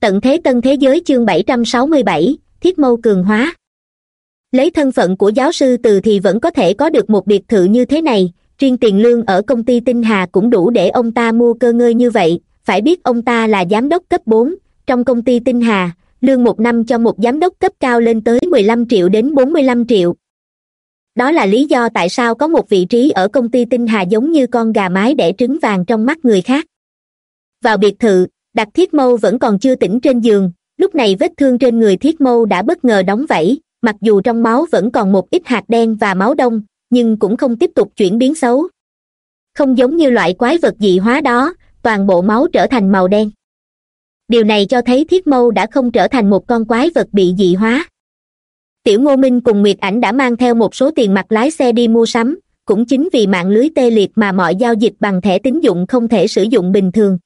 tận thế tân thế giới chương bảy trăm sáu mươi bảy, thiết mâu cường hóa. Lấy thân phận của giáo sư từ thì vẫn có thể có được một biệt thự như thế này, riêng tiền lương ở công ty tinh hà cũng đủ để ông ta mua cơ ngơi như vậy. Phải biết ông ta là giám đốc cấp bốn, trong công ty tinh hà, lương một năm cho một giám đốc cấp cao lên tới mười lăm triệu đến bốn mươi lăm triệu. Đó là lý do tại sao có một vị trí ở công ty tinh hà giống như con gà mái đẻ trứng vàng trong mắt người khác. Vào biệt thự đặt thiết mâu vẫn còn chưa tỉnh trên giường. Lúc này vết thương trên người thiết mâu đã bất ngờ đóng vảy mặc dù trong máu vẫn còn một ít hạt đen và máu đông, nhưng cũng không tiếp tục chuyển biến xấu. Không giống như loại quái vật dị hóa đó, toàn bộ máu trở thành màu đen. Điều này cho thấy thiết mâu đã không trở thành một con quái vật bị dị hóa. Tiểu ngô minh cùng nguyệt ảnh đã mang theo một số tiền mặt lái xe đi mua sắm, cũng chính vì mạng lưới tê liệt mà mọi giao dịch bằng thẻ tín dụng không thể sử dụng bình thường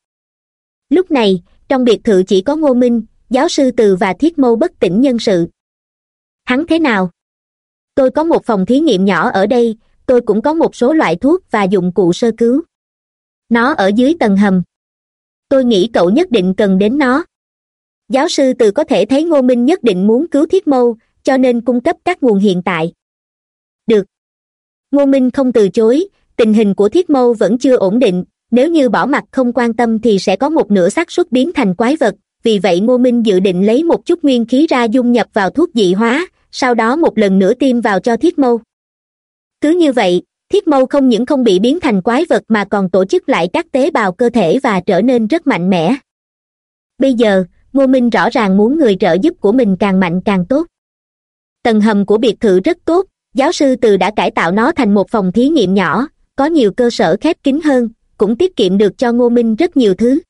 lúc này, trong biệt thự chỉ có ngô minh, giáo sư từ và thiết mâu bất tỉnh nhân sự. Hắn thế nào? Tôi có một phòng thí nghiệm nhỏ ở đây, tôi cũng có một số loại thuốc và dụng cụ sơ cứu. Nó ở dưới tầng hầm. Tôi nghĩ cậu nhất định cần đến nó. Giáo sư từ có thể thấy ngô minh nhất định muốn cứu thiết mâu, cho nên cung cấp các nguồn hiện tại. Được. Ngô minh không từ chối, tình hình của thiết mâu vẫn chưa ổn định nếu như bỏ mặt không quan tâm thì sẽ có một nửa xác suất biến thành quái vật. Vì vậy ngô minh dự định lấy một chút nguyên khí ra dung nhập vào thuốc dị hóa, sau đó một lần nữa tiêm vào cho thiết mâu. Cứ như vậy, thiết mâu không những không bị biến thành quái vật mà còn tổ chức lại các tế bào cơ thể và trở nên rất mạnh mẽ. Bây giờ, ngô minh rõ ràng muốn người trợ giúp của mình càng mạnh càng tốt. Tầng hầm của biệt thự rất tốt, giáo sư từ đã cải tạo nó thành một phòng thí nghiệm nhỏ, có nhiều cơ sở khép kín hơn cũng tiết kiệm được cho ngô minh rất nhiều thứ.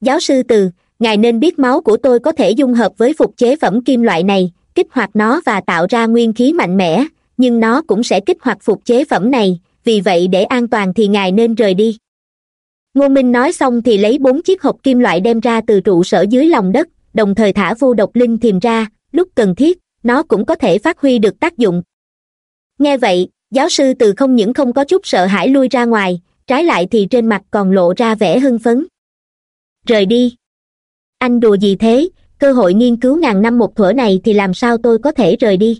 Giáo sư từ, ngài nên biết máu của tôi có thể dung hợp với phục chế phẩm kim loại này, kích hoạt nó và tạo ra nguyên khí mạnh mẽ, nhưng nó cũng sẽ kích hoạt phục chế phẩm này, vì vậy để an toàn thì ngài nên rời đi. Ngô minh nói xong thì lấy bốn chiếc hộp kim loại đem ra từ trụ sở dưới lòng đất, đồng thời thả vô độc linh thiềm ra, lúc cần thiết, nó cũng có thể phát huy được tác dụng. Nghe vậy, giáo sư từ không những không có chút sợ hãi lui ra ngoài trái lại thì trên mặt còn lộ ra vẻ hưng phấn. Rời đi. Anh đùa gì thế? Cơ hội nghiên cứu ngàn năm một thuở này thì làm sao tôi có thể rời đi?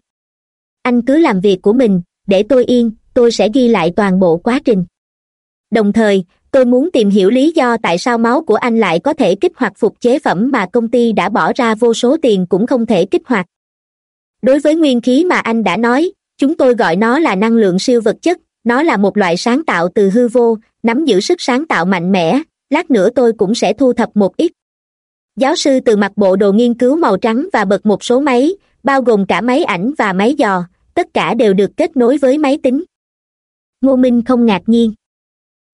Anh cứ làm việc của mình, để tôi yên, tôi sẽ ghi lại toàn bộ quá trình. Đồng thời, tôi muốn tìm hiểu lý do tại sao máu của anh lại có thể kích hoạt phục chế phẩm mà công ty đã bỏ ra vô số tiền cũng không thể kích hoạt. Đối với nguyên khí mà anh đã nói, chúng tôi gọi nó là năng lượng siêu vật chất nó là một loại sáng tạo từ hư vô, nắm giữ sức sáng tạo mạnh mẽ, lát nữa tôi cũng sẽ thu thập một ít. Giáo sư từ mặc bộ đồ nghiên cứu màu trắng và bật một số máy, bao gồm cả máy ảnh và máy dò, tất cả đều được kết nối với máy tính. Ngô minh không ngạc nhiên.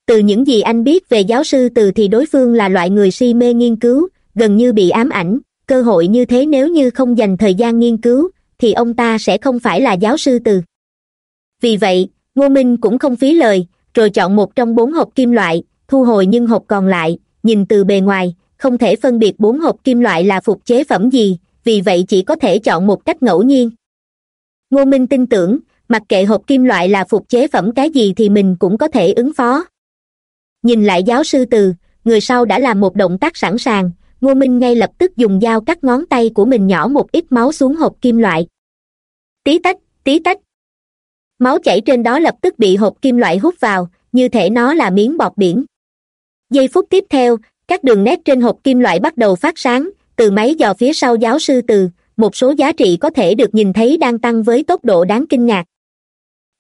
Từ những gì anh biết về giáo sư từ thì đối phương là loại người si mê nghiên cứu, gần như bị ám ảnh, cơ hội như thế nếu như không dành thời gian nghiên cứu, thì ông ta sẽ không phải là giáo sư từ. Vì vậy ngô minh cũng không phí lời, rồi chọn một trong bốn hộp kim loại, thu hồi nhưng hộp còn lại, nhìn từ bề ngoài, không thể phân biệt bốn hộp kim loại là phục chế phẩm gì, vì vậy chỉ có thể chọn một cách ngẫu nhiên. Ngô minh tin tưởng, mặc kệ hộp kim loại là phục chế phẩm cái gì thì mình cũng có thể ứng phó. Nhìn lại giáo sư từ, người sau đã làm một động tác sẵn sàng, ngô minh ngay lập tức dùng dao cắt ngón tay của mình nhỏ một ít máu xuống hộp kim loại. Tí tách tí tách máu chảy trên đó lập tức bị hộp kim loại hút vào, như thể nó là miếng bọt biển. Giây phút tiếp theo, các đường nét trên hộp kim loại bắt đầu phát sáng, từ máy dò phía sau giáo sư từ, một số giá trị có thể được nhìn thấy đang tăng với tốc độ đáng kinh ngạc.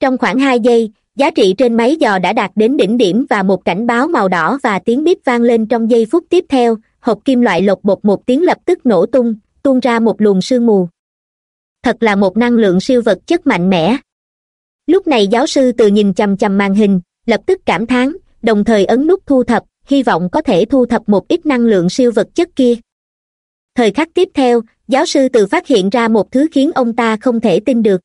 Trong khoảng hai giây, giá trị trên máy dò đã đạt đến đỉnh điểm và một cảnh báo màu đỏ và tiếng bíp vang lên trong giây phút tiếp theo hộp kim loại lột bột một tiếng lập tức nổ tung, tuôn ra một luồng sương mù. Thật là một năng lượng siêu vật chất mạnh mẽ lúc này giáo sư từ nhìn chằm chằm màn hình, lập tức cảm thán, đồng thời ấn nút thu thập, hy vọng có thể thu thập một ít năng lượng siêu vật chất kia. Thời khắc tiếp theo, giáo sư từ phát hiện ra một thứ khiến ông ta không thể tin được.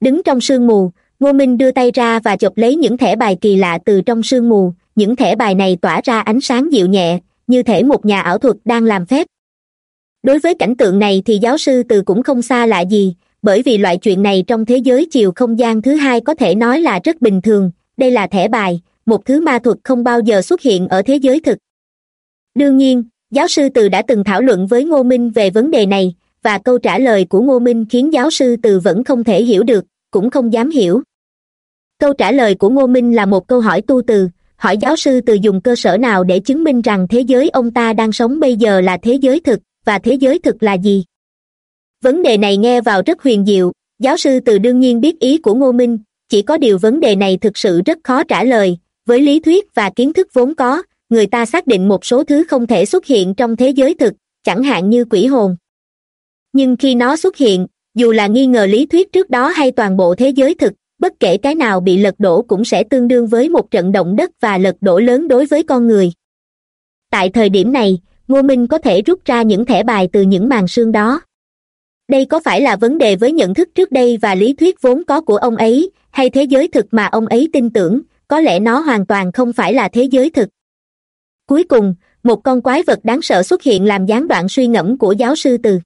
Đứng trong sương mù, ngô minh đưa tay ra và chụp lấy những thẻ bài kỳ lạ từ trong sương mù. Những thẻ bài này tỏa ra ánh sáng dịu nhẹ, như thể một nhà ảo thuật đang làm phép. Đối với cảnh tượng này thì giáo sư từ cũng không xa lạ gì bởi vì loại chuyện này trong thế giới chiều không gian thứ hai có thể nói là rất bình thường. Đây là thẻ bài, một thứ ma thuật không bao giờ xuất hiện ở thế giới thực. Đương nhiên, giáo sư từ đã từng thảo luận với ngô minh về vấn đề này, và câu trả lời của ngô minh khiến giáo sư từ vẫn không thể hiểu được, cũng không dám hiểu. Câu trả lời của ngô minh là một câu hỏi tu từ, hỏi giáo sư từ dùng cơ sở nào để chứng minh rằng thế giới ông ta đang sống bây giờ là thế giới thực, và thế giới thực là gì? Vấn đề này nghe vào rất huyền diệu. Giáo sư từ đương nhiên biết ý của ngô minh, chỉ có điều vấn đề này thực sự rất khó trả lời. Với lý thuyết và kiến thức vốn có, người ta xác định một số thứ không thể xuất hiện trong thế giới thực, chẳng hạn như quỷ hồn. Nhưng khi nó xuất hiện, dù là nghi ngờ lý thuyết trước đó hay toàn bộ thế giới thực, bất kể cái nào bị lật đổ cũng sẽ tương đương với một trận động đất và lật đổ lớn đối với con người. Tại thời điểm này, ngô minh có thể rút ra những thẻ bài từ những màn xương đó đây có phải là vấn đề với nhận thức trước đây và lý thuyết vốn có của ông ấy, hay thế giới thực mà ông ấy tin tưởng, có lẽ nó hoàn toàn không phải là thế giới thực. Cuối cùng, một con quái vật đáng sợ xuất hiện làm gián đoạn suy ngẫm của giáo sư từ.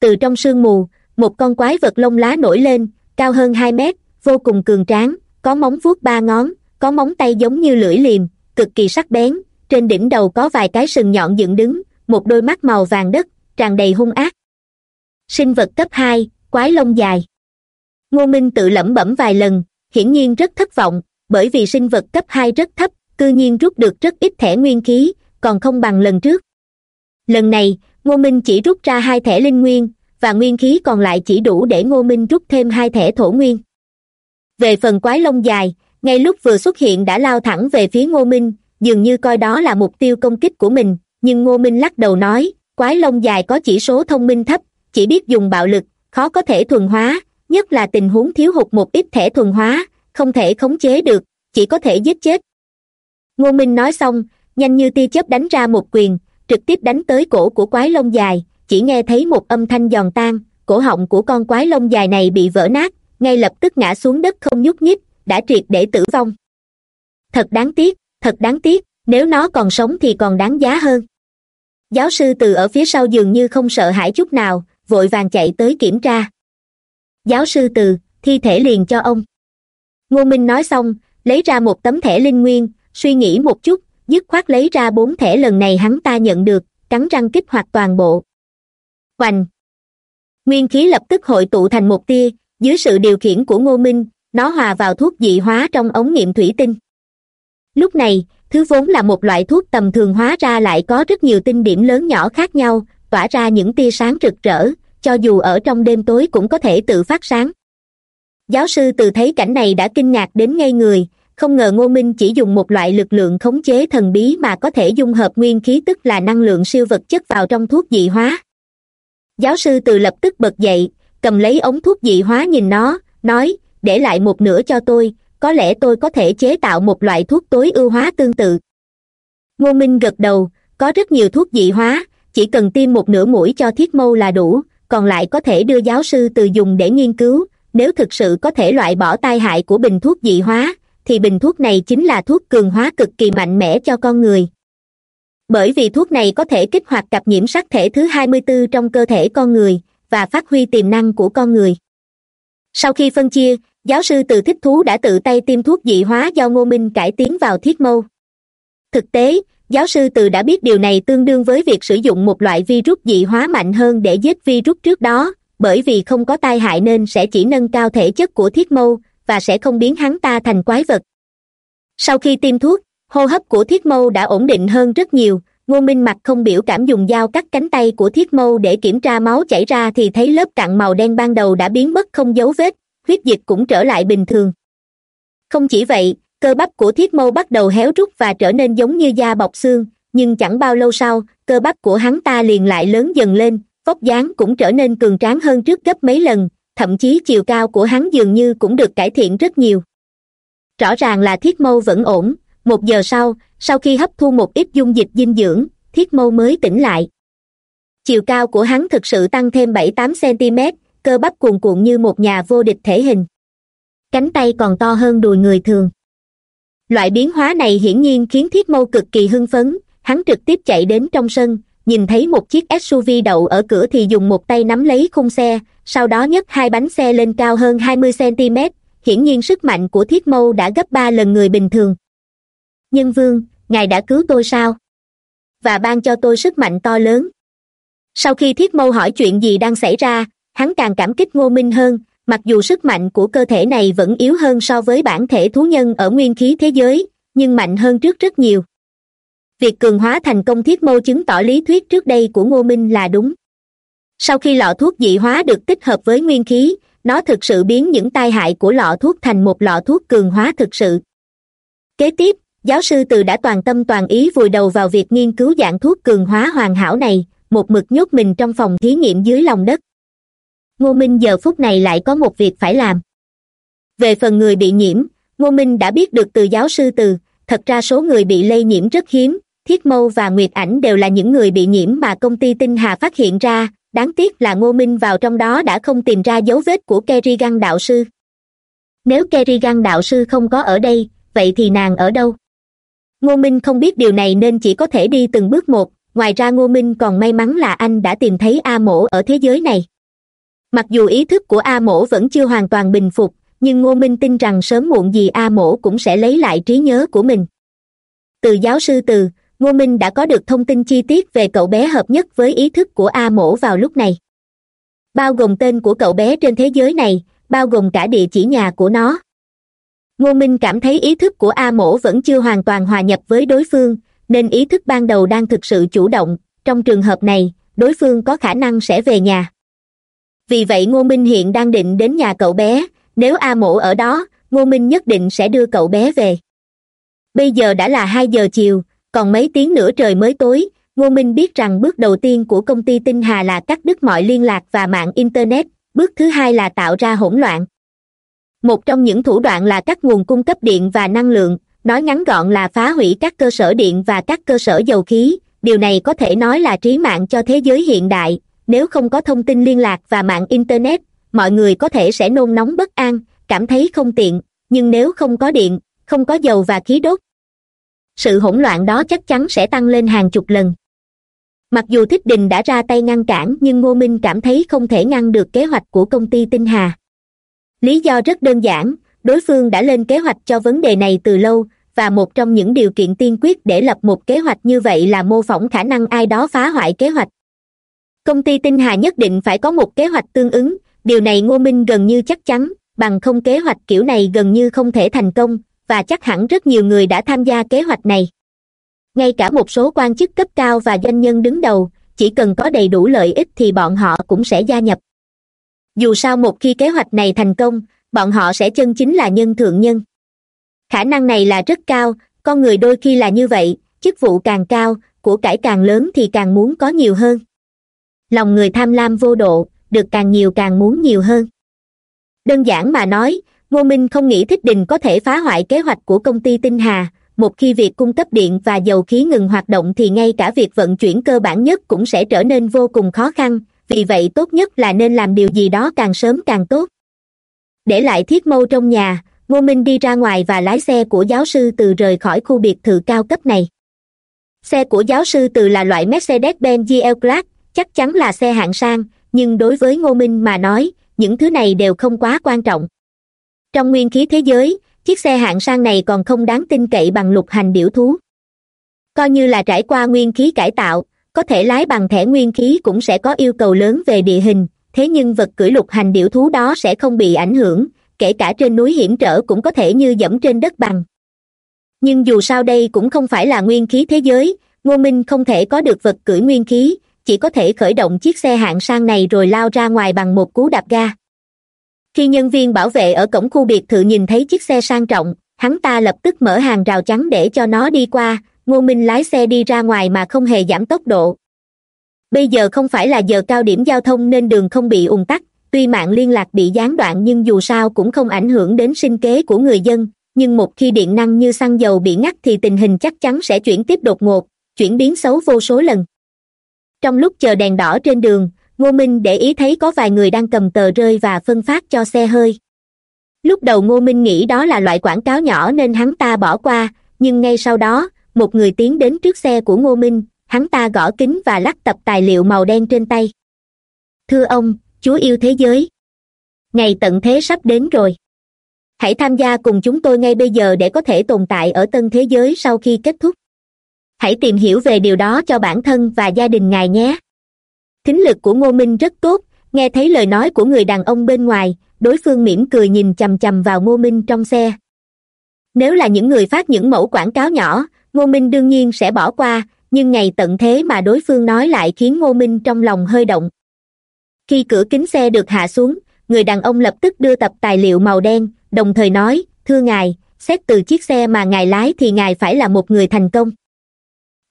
Từ trong sương mù, một con quái vật lông lá nổi lên, cao hơn hai mét, vô cùng cường tráng, có móng vuốt ba ngón, có móng tay giống như lưỡi liềm, cực kỳ sắc bén, trên đỉnh đầu có vài cái sừng nhọn dựng đứng, một đôi mắt màu vàng đất, tràn đầy hung ác sinh vật cấp hai, quái lông dài. Ngô minh tự lẩm bẩm vài lần, hiển nhiên rất thất vọng, bởi vì sinh vật cấp hai rất thấp, cư nhiên rút được rất ít thẻ nguyên khí, còn không bằng lần trước. Lần này, ngô minh chỉ rút ra hai thẻ linh nguyên, và nguyên khí còn lại chỉ đủ để ngô minh rút thêm hai thẻ thổ nguyên. Về phần quái lông dài, ngay lúc vừa xuất hiện đã lao thẳng về phía ngô minh, dường như coi đó là mục tiêu công kích của mình, nhưng ngô minh lắc đầu nói, quái lông dài có chỉ số thông minh thấp chỉ biết dùng bạo lực, khó có thể thuần hóa, nhất là tình huống thiếu hụt một ít thẻ thuần hóa, không thể khống chế được, chỉ có thể giết chết. Ngô minh nói xong, nhanh như tia chớp đánh ra một quyền, trực tiếp đánh tới cổ của quái lông dài, chỉ nghe thấy một âm thanh giòn tan, cổ họng của con quái lông dài này bị vỡ nát, ngay lập tức ngã xuống đất không nhúc nhích, đã triệt để tử vong. Thật đáng tiếc, thật đáng tiếc, nếu nó còn sống thì còn đáng giá hơn. Giáo sư từ ở phía sau dường như không sợ hãi chút nào vội vàng chạy tới kiểm tra. Giáo sư từ, thi thể liền cho ông. Ngô minh nói xong, lấy ra một tấm thẻ linh nguyên, suy nghĩ một chút, dứt khoát lấy ra bốn thẻ lần này hắn ta nhận được, cắn răng kích hoạt toàn bộ. Hoành nguyên khí lập tức hội tụ thành một tia, dưới sự điều khiển của ngô minh, nó hòa vào thuốc dị hóa trong ống nghiệm thủy tinh. Lúc này, thứ vốn là một loại thuốc tầm thường hóa ra lại có rất nhiều tinh điểm lớn nhỏ khác nhau tỏa ra những tia sáng rực rỡ, cho dù ở trong đêm tối cũng có thể tự phát sáng. Giáo sư từ thấy cảnh này đã kinh ngạc đến ngây người, không ngờ ngô minh chỉ dùng một loại lực lượng khống chế thần bí mà có thể dung hợp nguyên khí tức là năng lượng siêu vật chất vào trong thuốc dị hóa. Giáo sư từ lập tức bật dậy, cầm lấy ống thuốc dị hóa nhìn nó, nói, để lại một nửa cho tôi, có lẽ tôi có thể chế tạo một loại thuốc tối ưu hóa tương tự. Ngô minh gật đầu, có rất nhiều thuốc dị hóa chỉ cần tiêm một nửa mũi cho thiết mâu là đủ, còn lại có thể đưa giáo sư từ dùng để nghiên cứu. Nếu thực sự có thể loại bỏ tai hại của bình thuốc dị hóa, thì bình thuốc này chính là thuốc cường hóa cực kỳ mạnh mẽ cho con người. Bởi vì thuốc này có thể kích hoạt cặp nhiễm sắc thể thứ hai mươi 24 trong cơ thể con người và phát huy tiềm năng của con người. Sau khi phân chia, giáo sư từ thích thú đã tự tay tiêm thuốc dị hóa do ngô minh cải tiến vào thiết mâu. Thực tế giáo sư từ đã biết điều này tương đương với việc sử dụng một loại virus dị hóa mạnh hơn để giết virus trước đó, bởi vì không có tai hại nên sẽ chỉ nâng cao thể chất của thiết mâu và sẽ không biến hắn ta thành quái vật. Sau khi tiêm thuốc, hô hấp của thiết mâu đã ổn định hơn rất nhiều. Ngô minh mặt không biểu cảm dùng dao cắt cánh tay của thiết mâu để kiểm tra máu chảy ra thì thấy lớp cặn màu đen ban đầu đã biến mất không dấu vết, huyết dịch cũng trở lại bình thường. Không chỉ vậy cơ bắp của thiết mâu bắt đầu héo rút và trở nên giống như da bọc xương, nhưng chẳng bao lâu sau, cơ bắp của hắn ta liền lại lớn dần lên, vóc dáng cũng trở nên cường tráng hơn trước gấp mấy lần, thậm chí chiều cao của hắn dường như cũng được cải thiện rất nhiều. Rõ ràng là thiết mâu vẫn ổn, một giờ sau sau khi hấp thu một ít dung dịch dinh dưỡng, thiết mâu mới tỉnh lại. Chiều cao của hắn thực sự tăng thêm bảy tám cm cơ bắp cuồn cuộn như một nhà vô địch thể hình. Cánh tay còn to hơn đùi người thường loại biến hóa này hiển nhiên khiến thiết mâu cực kỳ hưng phấn. Hắn trực tiếp chạy đến trong sân, nhìn thấy một chiếc suv đậu ở cửa thì dùng một tay nắm lấy khung xe, sau đó nhấc hai bánh xe lên cao hơn hai mươi cm hiển nhiên sức mạnh của thiết mâu đã gấp ba lần người bình thường. Nhân vương, ngài đã cứu tôi sao? Và ban cho tôi sức mạnh to lớn. Sau khi thiết mâu hỏi chuyện gì đang xảy ra, hắn càng cảm kích ngô minh hơn mặc dù sức mạnh của cơ thể này vẫn yếu hơn so với bản thể thú nhân ở nguyên khí thế giới, nhưng mạnh hơn trước rất nhiều. Việc cường hóa thành công thiết mâu chứng tỏ lý thuyết trước đây của ngô minh là đúng. Sau khi lọ thuốc dị hóa được tích hợp với nguyên khí, nó thực sự biến những tai hại của lọ thuốc thành một lọ thuốc cường hóa thực sự. Kế tiếp, giáo sư từ đã toàn tâm toàn ý vùi đầu vào việc nghiên cứu dạng thuốc cường hóa hoàn hảo này, một mực nhốt mình trong phòng thí nghiệm dưới lòng đất ngô minh giờ phút này lại có một việc phải làm. Về phần người bị nhiễm, ngô minh đã biết được từ giáo sư từ, thật ra số người bị lây nhiễm rất hiếm, thiết mâu và nguyệt ảnh đều là những người bị nhiễm mà công ty tinh hà phát hiện ra, đáng tiếc là ngô minh vào trong đó đã không tìm ra dấu vết của kerrigan đạo sư. Nếu kerrigan đạo sư không có ở đây, vậy thì nàng ở đâu? Ngô minh không biết điều này nên chỉ có thể đi từng bước một, ngoài ra ngô minh còn may mắn là anh đã tìm thấy a mổ ở thế giới này mặc dù ý thức của a mổ vẫn chưa hoàn toàn bình phục, nhưng ngô minh tin rằng sớm muộn gì a mổ cũng sẽ lấy lại trí nhớ của mình. Từ giáo sư từ, ngô minh đã có được thông tin chi tiết về cậu bé hợp nhất với ý thức của a mổ vào lúc này. Bao gồm tên của cậu bé trên thế giới này, bao gồm cả địa chỉ nhà của nó. Ngô minh cảm thấy ý thức của a mổ vẫn chưa hoàn toàn hòa nhập với đối phương, nên ý thức ban đầu đang thực sự chủ động. Trong trường hợp này, đối phương có khả năng sẽ về nhà vì vậy ngô minh hiện đang định đến nhà cậu bé. Nếu a mổ ở đó, ngô minh nhất định sẽ đưa cậu bé về. Bây giờ đã là hai giờ chiều, còn mấy tiếng nữa trời mới tối. Ngô minh biết rằng bước đầu tiên của công ty tinh hà là cắt đứt mọi liên lạc và mạng internet. Bước thứ hai là tạo ra hỗn loạn. Một trong những thủ đoạn là cắt nguồn cung cấp điện và năng lượng. Nói ngắn gọn là phá hủy các cơ sở điện và các cơ sở dầu khí. Điều này có thể nói là trí mạng cho thế giới hiện đại nếu không có thông tin liên lạc và mạng internet, mọi người có thể sẽ nôn nóng bất an, cảm thấy không tiện. Nhưng nếu không có điện, không có dầu và khí đốt, sự hỗn loạn đó chắc chắn sẽ tăng lên hàng chục lần. Mặc dù thích đình đã ra tay ngăn cản, nhưng ngô minh cảm thấy không thể ngăn được kế hoạch của công ty tinh hà. Lý do rất đơn giản, đối phương đã lên kế hoạch cho vấn đề này từ lâu, và một trong những điều kiện tiên quyết để lập một kế hoạch như vậy là mô phỏng khả năng ai đó phá hoại kế hoạch công ty tinh hà nhất định phải có một kế hoạch tương ứng. Điều này ngô minh gần như chắc chắn, bằng không kế hoạch kiểu này gần như không thể thành công, và chắc hẳn rất nhiều người đã tham gia kế hoạch này. Ngay cả một số quan chức cấp cao và doanh nhân đứng đầu, chỉ cần có đầy đủ lợi ích thì bọn họ cũng sẽ gia nhập. Dù sao một khi kế hoạch này thành công, bọn họ sẽ chân chính là nhân thượng nhân. Khả năng này là rất cao, con người đôi khi là như vậy, chức vụ càng cao, của cải càng lớn thì càng muốn có nhiều hơn lòng người tham lam vô độ, được càng nhiều càng muốn nhiều hơn. Đơn giản mà nói, ngô minh không nghĩ thích đình có thể phá hoại kế hoạch của công ty tinh hà. Một khi việc cung cấp điện và dầu khí ngừng hoạt động thì ngay cả việc vận chuyển cơ bản nhất cũng sẽ trở nên vô cùng khó khăn, vì vậy tốt nhất là nên làm điều gì đó càng sớm càng tốt. Để lại thiết mâu trong nhà, ngô minh đi ra ngoài và lái xe của giáo sư từ rời khỏi khu biệt thự cao cấp này. Xe của giáo sư từ là loại mercedes benz gl class chắc chắn là xe hạng sang, nhưng đối với ngô minh mà nói, những thứ này đều không quá quan trọng. Trong nguyên khí thế giới, chiếc xe hạng sang này còn không đáng tin cậy bằng lục hành điểu thú. Coi như là trải qua nguyên khí cải tạo, có thể lái bằng thẻ nguyên khí cũng sẽ có yêu cầu lớn về địa hình, thế nhưng vật cưỡi lục hành điểu thú đó sẽ không bị ảnh hưởng, kể cả trên núi hiểm trở cũng có thể như dẫm trên đất bằng. Nhưng dù sao đây cũng không phải là nguyên khí thế giới, ngô minh không thể có được vật cưỡi nguyên khí chỉ có thể khởi động chiếc xe hạng sang này rồi lao ra ngoài bằng một cú đạp ga. Khi nhân viên bảo vệ ở cổng khu biệt thự nhìn thấy chiếc xe sang trọng, hắn ta lập tức mở hàng rào chắn để cho nó đi qua, ngô minh lái xe đi ra ngoài mà không hề giảm tốc độ. Bây giờ không phải là giờ cao điểm giao thông nên đường không bị ùn tắc, tuy mạng liên lạc bị gián đoạn nhưng dù sao cũng không ảnh hưởng đến sinh kế của người dân, nhưng một khi điện năng như xăng dầu bị ngắt thì tình hình chắc chắn sẽ chuyển tiếp đột ngột, chuyển biến xấu vô số lần trong lúc chờ đèn đỏ trên đường, ngô minh để ý thấy có vài người đang cầm tờ rơi và phân phát cho xe hơi. Lúc đầu ngô minh nghĩ đó là loại quảng cáo nhỏ nên hắn ta bỏ qua, nhưng ngay sau đó, một người tiến đến trước xe của ngô minh, hắn ta gõ kính và lắc tập tài liệu màu đen trên tay. Thưa ông, chúa yêu thế giới. Ngày tận thế sắp đến rồi. Hãy tham gia cùng chúng tôi ngay bây giờ để có thể tồn tại ở tân thế giới sau khi kết thúc hãy tìm hiểu về điều đó cho bản thân và gia đình ngài nhé. Thính lực của ngô minh rất tốt, nghe thấy lời nói của người đàn ông bên ngoài, đối phương mỉm cười nhìn chằm chằm vào ngô minh trong xe. Nếu là những người phát những mẫu quảng cáo nhỏ, ngô minh đương nhiên sẽ bỏ qua, nhưng ngày tận thế mà đối phương nói lại khiến ngô minh trong lòng hơi động. Khi cửa kính xe được hạ xuống, người đàn ông lập tức đưa tập tài liệu màu đen, đồng thời nói, thưa ngài, xét từ chiếc xe mà ngài lái thì ngài phải là một người thành công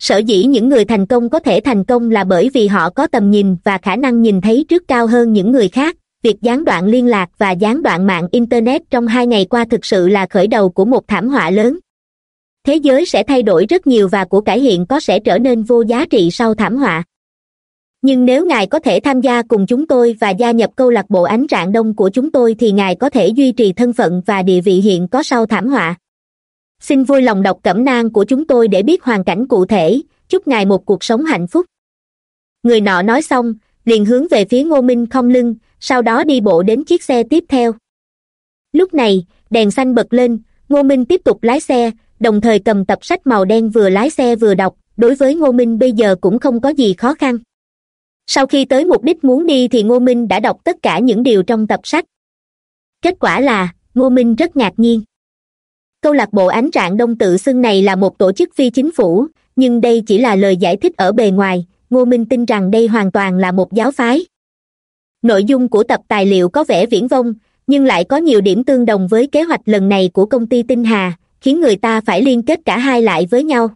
sở dĩ những người thành công có thể thành công là bởi vì họ có tầm nhìn và khả năng nhìn thấy trước cao hơn những người khác. Việc gián đoạn liên lạc và gián đoạn mạng internet trong hai ngày qua thực sự là khởi đầu của một thảm họa lớn. Thế giới sẽ thay đổi rất nhiều và của cải hiện có sẽ trở nên vô giá trị sau thảm họa. Nhưng nếu ngài có thể tham gia cùng chúng tôi và gia nhập câu lạc bộ ánh rạng đông của chúng tôi thì ngài có thể duy trì thân phận và địa vị hiện có sau thảm họa xin vui lòng đọc cẩm nang của chúng tôi để biết hoàn cảnh cụ thể. Chúc ngài một cuộc sống hạnh phúc. Người nọ nói xong, liền hướng về phía ngô minh không lưng, sau đó đi bộ đến chiếc xe tiếp theo. Lúc này, đèn xanh bật lên, ngô minh tiếp tục lái xe, đồng thời cầm tập sách màu đen vừa lái xe vừa đọc, đối với ngô minh bây giờ cũng không có gì khó khăn. Sau khi tới mục đích muốn đi thì ngô minh đã đọc tất cả những điều trong tập sách. Kết quả là, ngô minh rất ngạc nhiên câu lạc bộ ánh trạng đông tự xưng này là một tổ chức phi chính phủ, nhưng đây chỉ là lời giải thích ở bề ngoài, ngô minh tin rằng đây hoàn toàn là một giáo phái. Nội dung của tập tài liệu có vẻ viễn vông, nhưng lại có nhiều điểm tương đồng với kế hoạch lần này của công ty tinh hà, khiến người ta phải liên kết cả hai lại với nhau.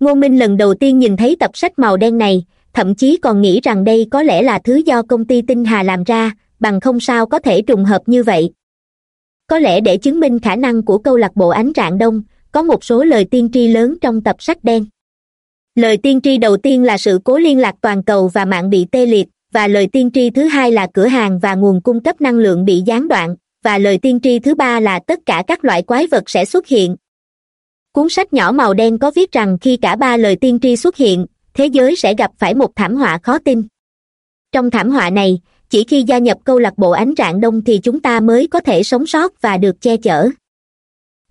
Ngô minh lần đầu tiên nhìn thấy tập sách màu đen này, thậm chí còn nghĩ rằng đây có lẽ là thứ do công ty tinh hà làm ra, bằng không sao có thể trùng hợp như vậy có lẽ để chứng minh khả năng của câu lạc bộ ánh rạng đông, có một số lời tiên tri lớn trong tập sách đen. Lời tiên tri đầu tiên là sự cố liên lạc toàn cầu và mạng bị tê liệt, và lời tiên tri thứ hai là cửa hàng và nguồn cung cấp năng lượng bị gián đoạn, và lời tiên tri thứ ba là tất cả các loại quái vật sẽ xuất hiện. Cuốn sách nhỏ màu đen có viết rằng khi cả ba lời tiên tri xuất hiện, thế giới sẽ gặp phải một thảm họa khó tin. Trong thảm họa này chỉ khi gia nhập câu lạc bộ ánh rạng đông thì chúng ta mới có thể sống sót và được che chở.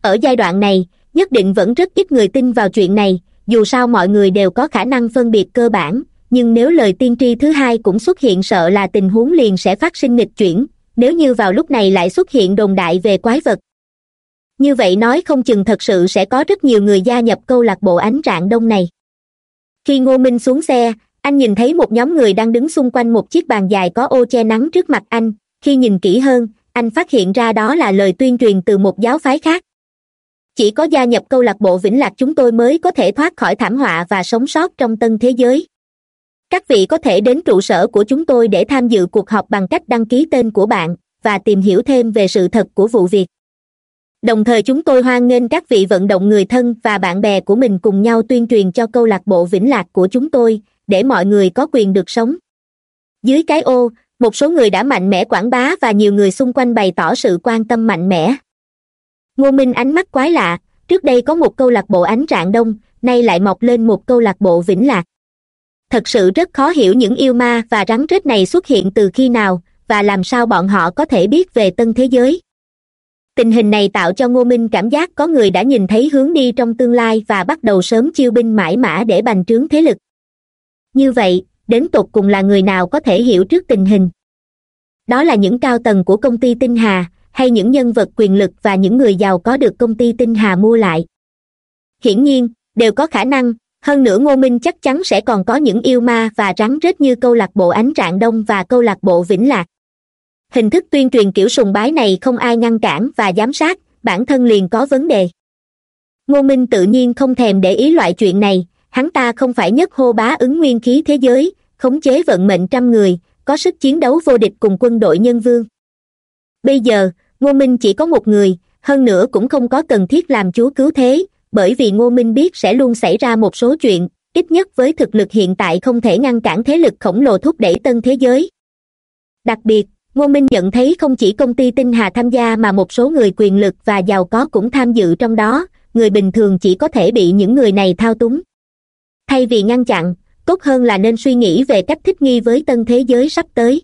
Ở giai đoạn này, nhất định vẫn rất ít người tin vào chuyện này, dù sao mọi người đều có khả năng phân biệt cơ bản, nhưng nếu lời tiên tri thứ hai cũng xuất hiện sợ là tình huống liền sẽ phát sinh nghịch chuyển, nếu như vào lúc này lại xuất hiện đồn đại về quái vật. Như vậy nói không chừng thật sự sẽ có rất nhiều người gia nhập câu lạc bộ ánh rạng đông này. Khi ngô minh xuống xe anh nhìn thấy một nhóm người đang đứng xung quanh một chiếc bàn dài có ô che nắng trước mặt anh. Khi nhìn kỹ hơn, anh phát hiện ra đó là lời tuyên truyền từ một giáo phái khác. Chỉ có gia nhập câu lạc bộ vĩnh lạc chúng tôi mới có thể thoát khỏi thảm họa và sống sót trong tân thế giới. Các vị có thể đến trụ sở của chúng tôi để tham dự cuộc họp bằng cách đăng ký tên của bạn và tìm hiểu thêm về sự thật của vụ việc. Đồng thời chúng tôi hoan nghênh các vị vận động người thân và bạn bè của mình cùng nhau tuyên truyền cho câu lạc bộ vĩnh lạc của chúng tôi để mọi người có quyền được sống. Dưới cái ô, một số người đã mạnh mẽ quảng bá và nhiều người xung quanh bày tỏ sự quan tâm mạnh mẽ. Ngô minh ánh mắt quái lạ, trước đây có một câu lạc bộ ánh rạng đông, nay lại mọc lên một câu lạc bộ vĩnh lạc. Thật sự rất khó hiểu những yêu ma và rắn rết này xuất hiện từ khi nào, và làm sao bọn họ có thể biết về tân thế giới. Tình hình này tạo cho ngô minh cảm giác có người đã nhìn thấy hướng đi trong tương lai và bắt đầu sớm chiêu binh mãi mã để bành trướng thế lực như vậy, đến tột cùng là người nào có thể hiểu trước tình hình? Đó là những cao tầng của công ty tinh hà, hay những nhân vật quyền lực và những người giàu có được công ty tinh hà mua lại? Hiển nhiên, đều có khả năng, hơn nữa ngô minh chắc chắn sẽ còn có những yêu ma và rắn rết như câu lạc bộ ánh Trạng đông và câu lạc bộ vĩnh lạc. Hình thức tuyên truyền kiểu sùng bái này không ai ngăn cản và giám sát, bản thân liền có vấn đề. Ngô minh tự nhiên không thèm để ý loại chuyện này hắn ta không phải nhất hô bá ứng nguyên khí thế giới, khống chế vận mệnh trăm người, có sức chiến đấu vô địch cùng quân đội nhân vương. Bây giờ, ngô minh chỉ có một người, hơn nữa cũng không có cần thiết làm chúa cứu thế, bởi vì ngô minh biết sẽ luôn xảy ra một số chuyện, ít nhất với thực lực hiện tại không thể ngăn cản thế lực khổng lồ thúc đẩy tân thế giới. Đặc biệt, ngô minh nhận thấy không chỉ công ty tinh hà tham gia mà một số người quyền lực và giàu có cũng tham dự trong đó, người bình thường chỉ có thể bị những người này thao túng thay vì ngăn chặn, tốt hơn là nên suy nghĩ về cách thích nghi với tân thế giới sắp tới.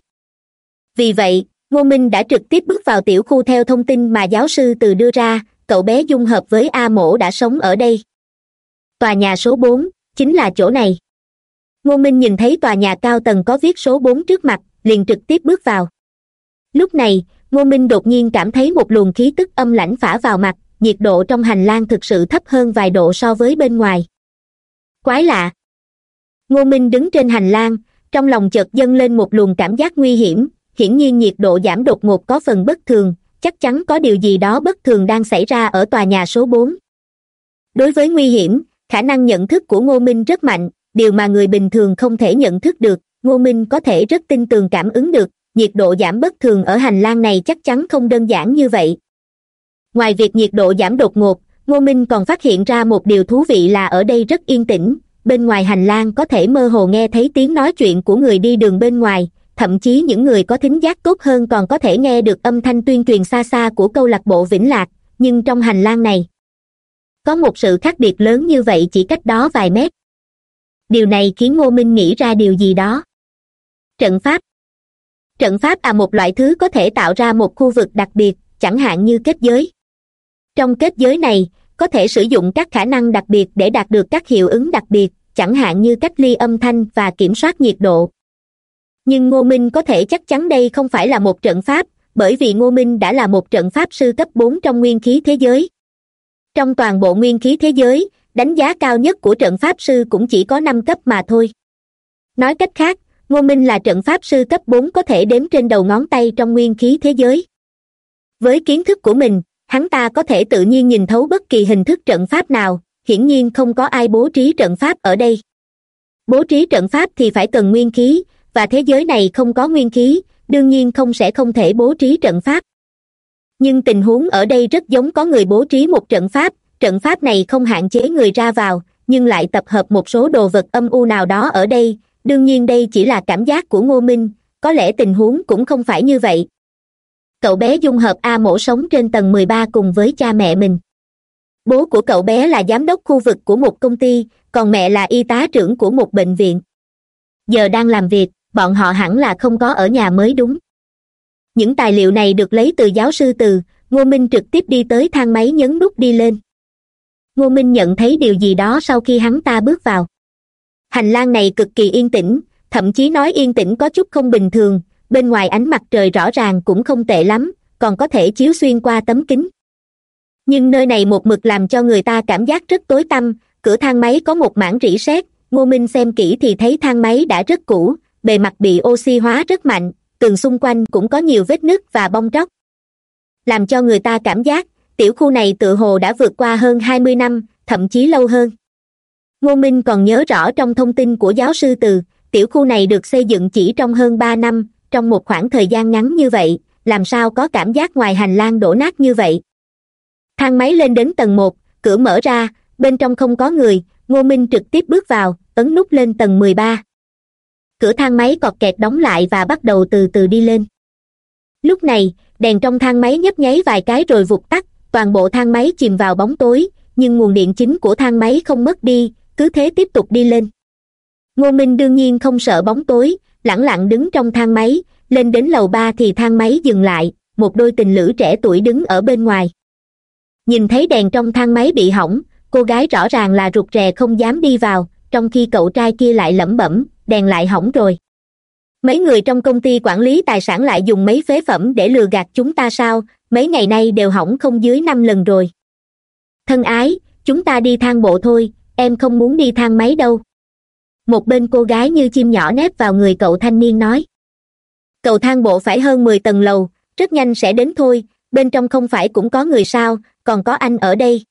Vì vậy, ngô minh đã trực tiếp bước vào tiểu khu theo thông tin mà giáo sư từ đưa ra, cậu bé dung hợp với a mổ đã sống ở đây. Tòa nhà số bốn, chính là chỗ này. Ngô minh nhìn thấy tòa nhà cao tầng có viết số bốn trước mặt, liền trực tiếp bước vào. Lúc này, ngô minh đột nhiên cảm thấy một luồng khí tức âm lãnh phả vào mặt, nhiệt độ trong hành lang thực sự thấp hơn vài độ so với bên ngoài quái lạ. Ngô minh đứng trên hành lang, trong lòng chợt dâng lên một luồng cảm giác nguy hiểm. Hiển nhiên nhiệt độ giảm đột ngột có phần bất thường, chắc chắn có điều gì đó bất thường đang xảy ra ở tòa nhà số bốn. Đối với nguy hiểm, khả năng nhận thức của ngô minh rất mạnh, điều mà người bình thường không thể nhận thức được, ngô minh có thể rất tin tường cảm ứng được, nhiệt độ giảm bất thường ở hành lang này chắc chắn không đơn giản như vậy. Ngoài việc nhiệt độ giảm đột ngột ngô minh còn phát hiện ra một điều thú vị là ở đây rất yên tĩnh. Bên ngoài hành lang có thể mơ hồ nghe thấy tiếng nói chuyện của người đi đường bên ngoài, thậm chí những người có thính giác tốt hơn còn có thể nghe được âm thanh tuyên truyền xa xa của câu lạc bộ vĩnh lạc. Nhưng trong hành lang này, có một sự khác biệt lớn như vậy chỉ cách đó vài mét. Điều này khiến ngô minh nghĩ ra điều gì đó. Trận pháp. Trận pháp là một loại thứ có thể tạo ra một khu vực đặc biệt, chẳng hạn như kết giới. Trong kết giới này có thể sử dụng các khả năng đặc biệt để đạt được các hiệu ứng đặc biệt, chẳng hạn như cách ly âm thanh và kiểm soát nhiệt độ. Nhưng ngô minh có thể chắc chắn đây không phải là một trận pháp, bởi vì ngô minh đã là một trận pháp sư cấp bốn trong nguyên khí thế giới. Trong toàn bộ nguyên khí thế giới, đánh giá cao nhất của trận pháp sư cũng chỉ có năm cấp mà thôi. Nói cách khác, ngô minh là trận pháp sư cấp bốn có thể đếm trên đầu ngón tay trong nguyên khí thế giới. Với kiến thức của mình hắn ta có thể tự nhiên nhìn thấu bất kỳ hình thức trận pháp nào, hiển nhiên không có ai bố trí trận pháp ở đây. Bố trí trận pháp thì phải cần nguyên khí, và thế giới này không có nguyên khí, đương nhiên không sẽ không thể bố trí trận pháp. Nhưng tình huống ở đây rất giống có người bố trí một trận pháp trận pháp này không hạn chế người ra vào, nhưng lại tập hợp một số đồ vật âm u nào đó ở đây, đương nhiên đây chỉ là cảm giác của ngô minh, có lẽ tình huống cũng không phải như vậy cậu bé dung hợp a mổ sống trên tầng mười ba cùng với cha mẹ mình. Bố của cậu bé là giám đốc khu vực của một công ty, còn mẹ là y tá trưởng của một bệnh viện. Giờ đang làm việc, bọn họ hẳn là không có ở nhà mới đúng. Những tài liệu này được lấy từ giáo sư từ, ngô minh trực tiếp đi tới thang máy nhấn nút đi lên. Ngô minh nhận thấy điều gì đó sau khi hắn ta bước vào. Hành lang này cực kỳ yên tĩnh, thậm chí nói yên tĩnh có chút không bình thường bên ngoài ánh mặt trời rõ ràng cũng không tệ lắm, còn có thể chiếu xuyên qua tấm kính. Nhưng nơi này một mực làm cho người ta cảm giác rất tối tăm, cửa thang máy có một mảng rỉ sét, ngô minh xem kỹ thì thấy thang máy đã rất cũ, bề mặt bị oxy hóa rất mạnh, tường xung quanh cũng có nhiều vết nứt và bong tróc. Làm cho người ta cảm giác, tiểu khu này tự hồ đã vượt qua hơn hai mươi năm, thậm chí lâu hơn. Ngô minh còn nhớ rõ trong thông tin của giáo sư từ, tiểu khu này được xây dựng chỉ trong hơn ba năm trong một khoảng thời gian ngắn như vậy, làm sao có cảm giác ngoài hành lang đổ nát như vậy? Thang máy lên đến tầng một, cửa mở ra, bên trong không có người, ngô minh trực tiếp bước vào, ấn nút lên tầng mười ba. Cửa thang máy cọt kẹt đóng lại và bắt đầu từ từ đi lên. Lúc này, đèn trong thang máy nhấp nháy vài cái rồi vụt tắt, toàn bộ thang máy chìm vào bóng tối, nhưng nguồn điện chính của thang máy không mất đi, cứ thế tiếp tục đi lên. Ngô minh đương nhiên không sợ bóng tối lẳng lặng đứng trong thang máy, lên đến lầu ba thì thang máy dừng lại, một đôi tình lữ trẻ tuổi đứng ở bên ngoài. Nhìn thấy đèn trong thang máy bị hỏng, cô gái rõ ràng là rụt rè không dám đi vào, trong khi cậu trai kia lại lẩm bẩm, đèn lại hỏng rồi. Mấy người trong công ty quản lý tài sản lại dùng mấy phế phẩm để lừa gạt chúng ta sao? Mấy ngày nay đều hỏng không dưới năm lần rồi. Thân ái, chúng ta đi thang bộ thôi, em không muốn đi thang máy đâu một bên cô gái như chim nhỏ nép vào người cậu thanh niên nói. Cầu thang bộ phải hơn mười tầng lầu, rất nhanh sẽ đến thôi, bên trong không phải cũng có người sao, còn có anh ở đây.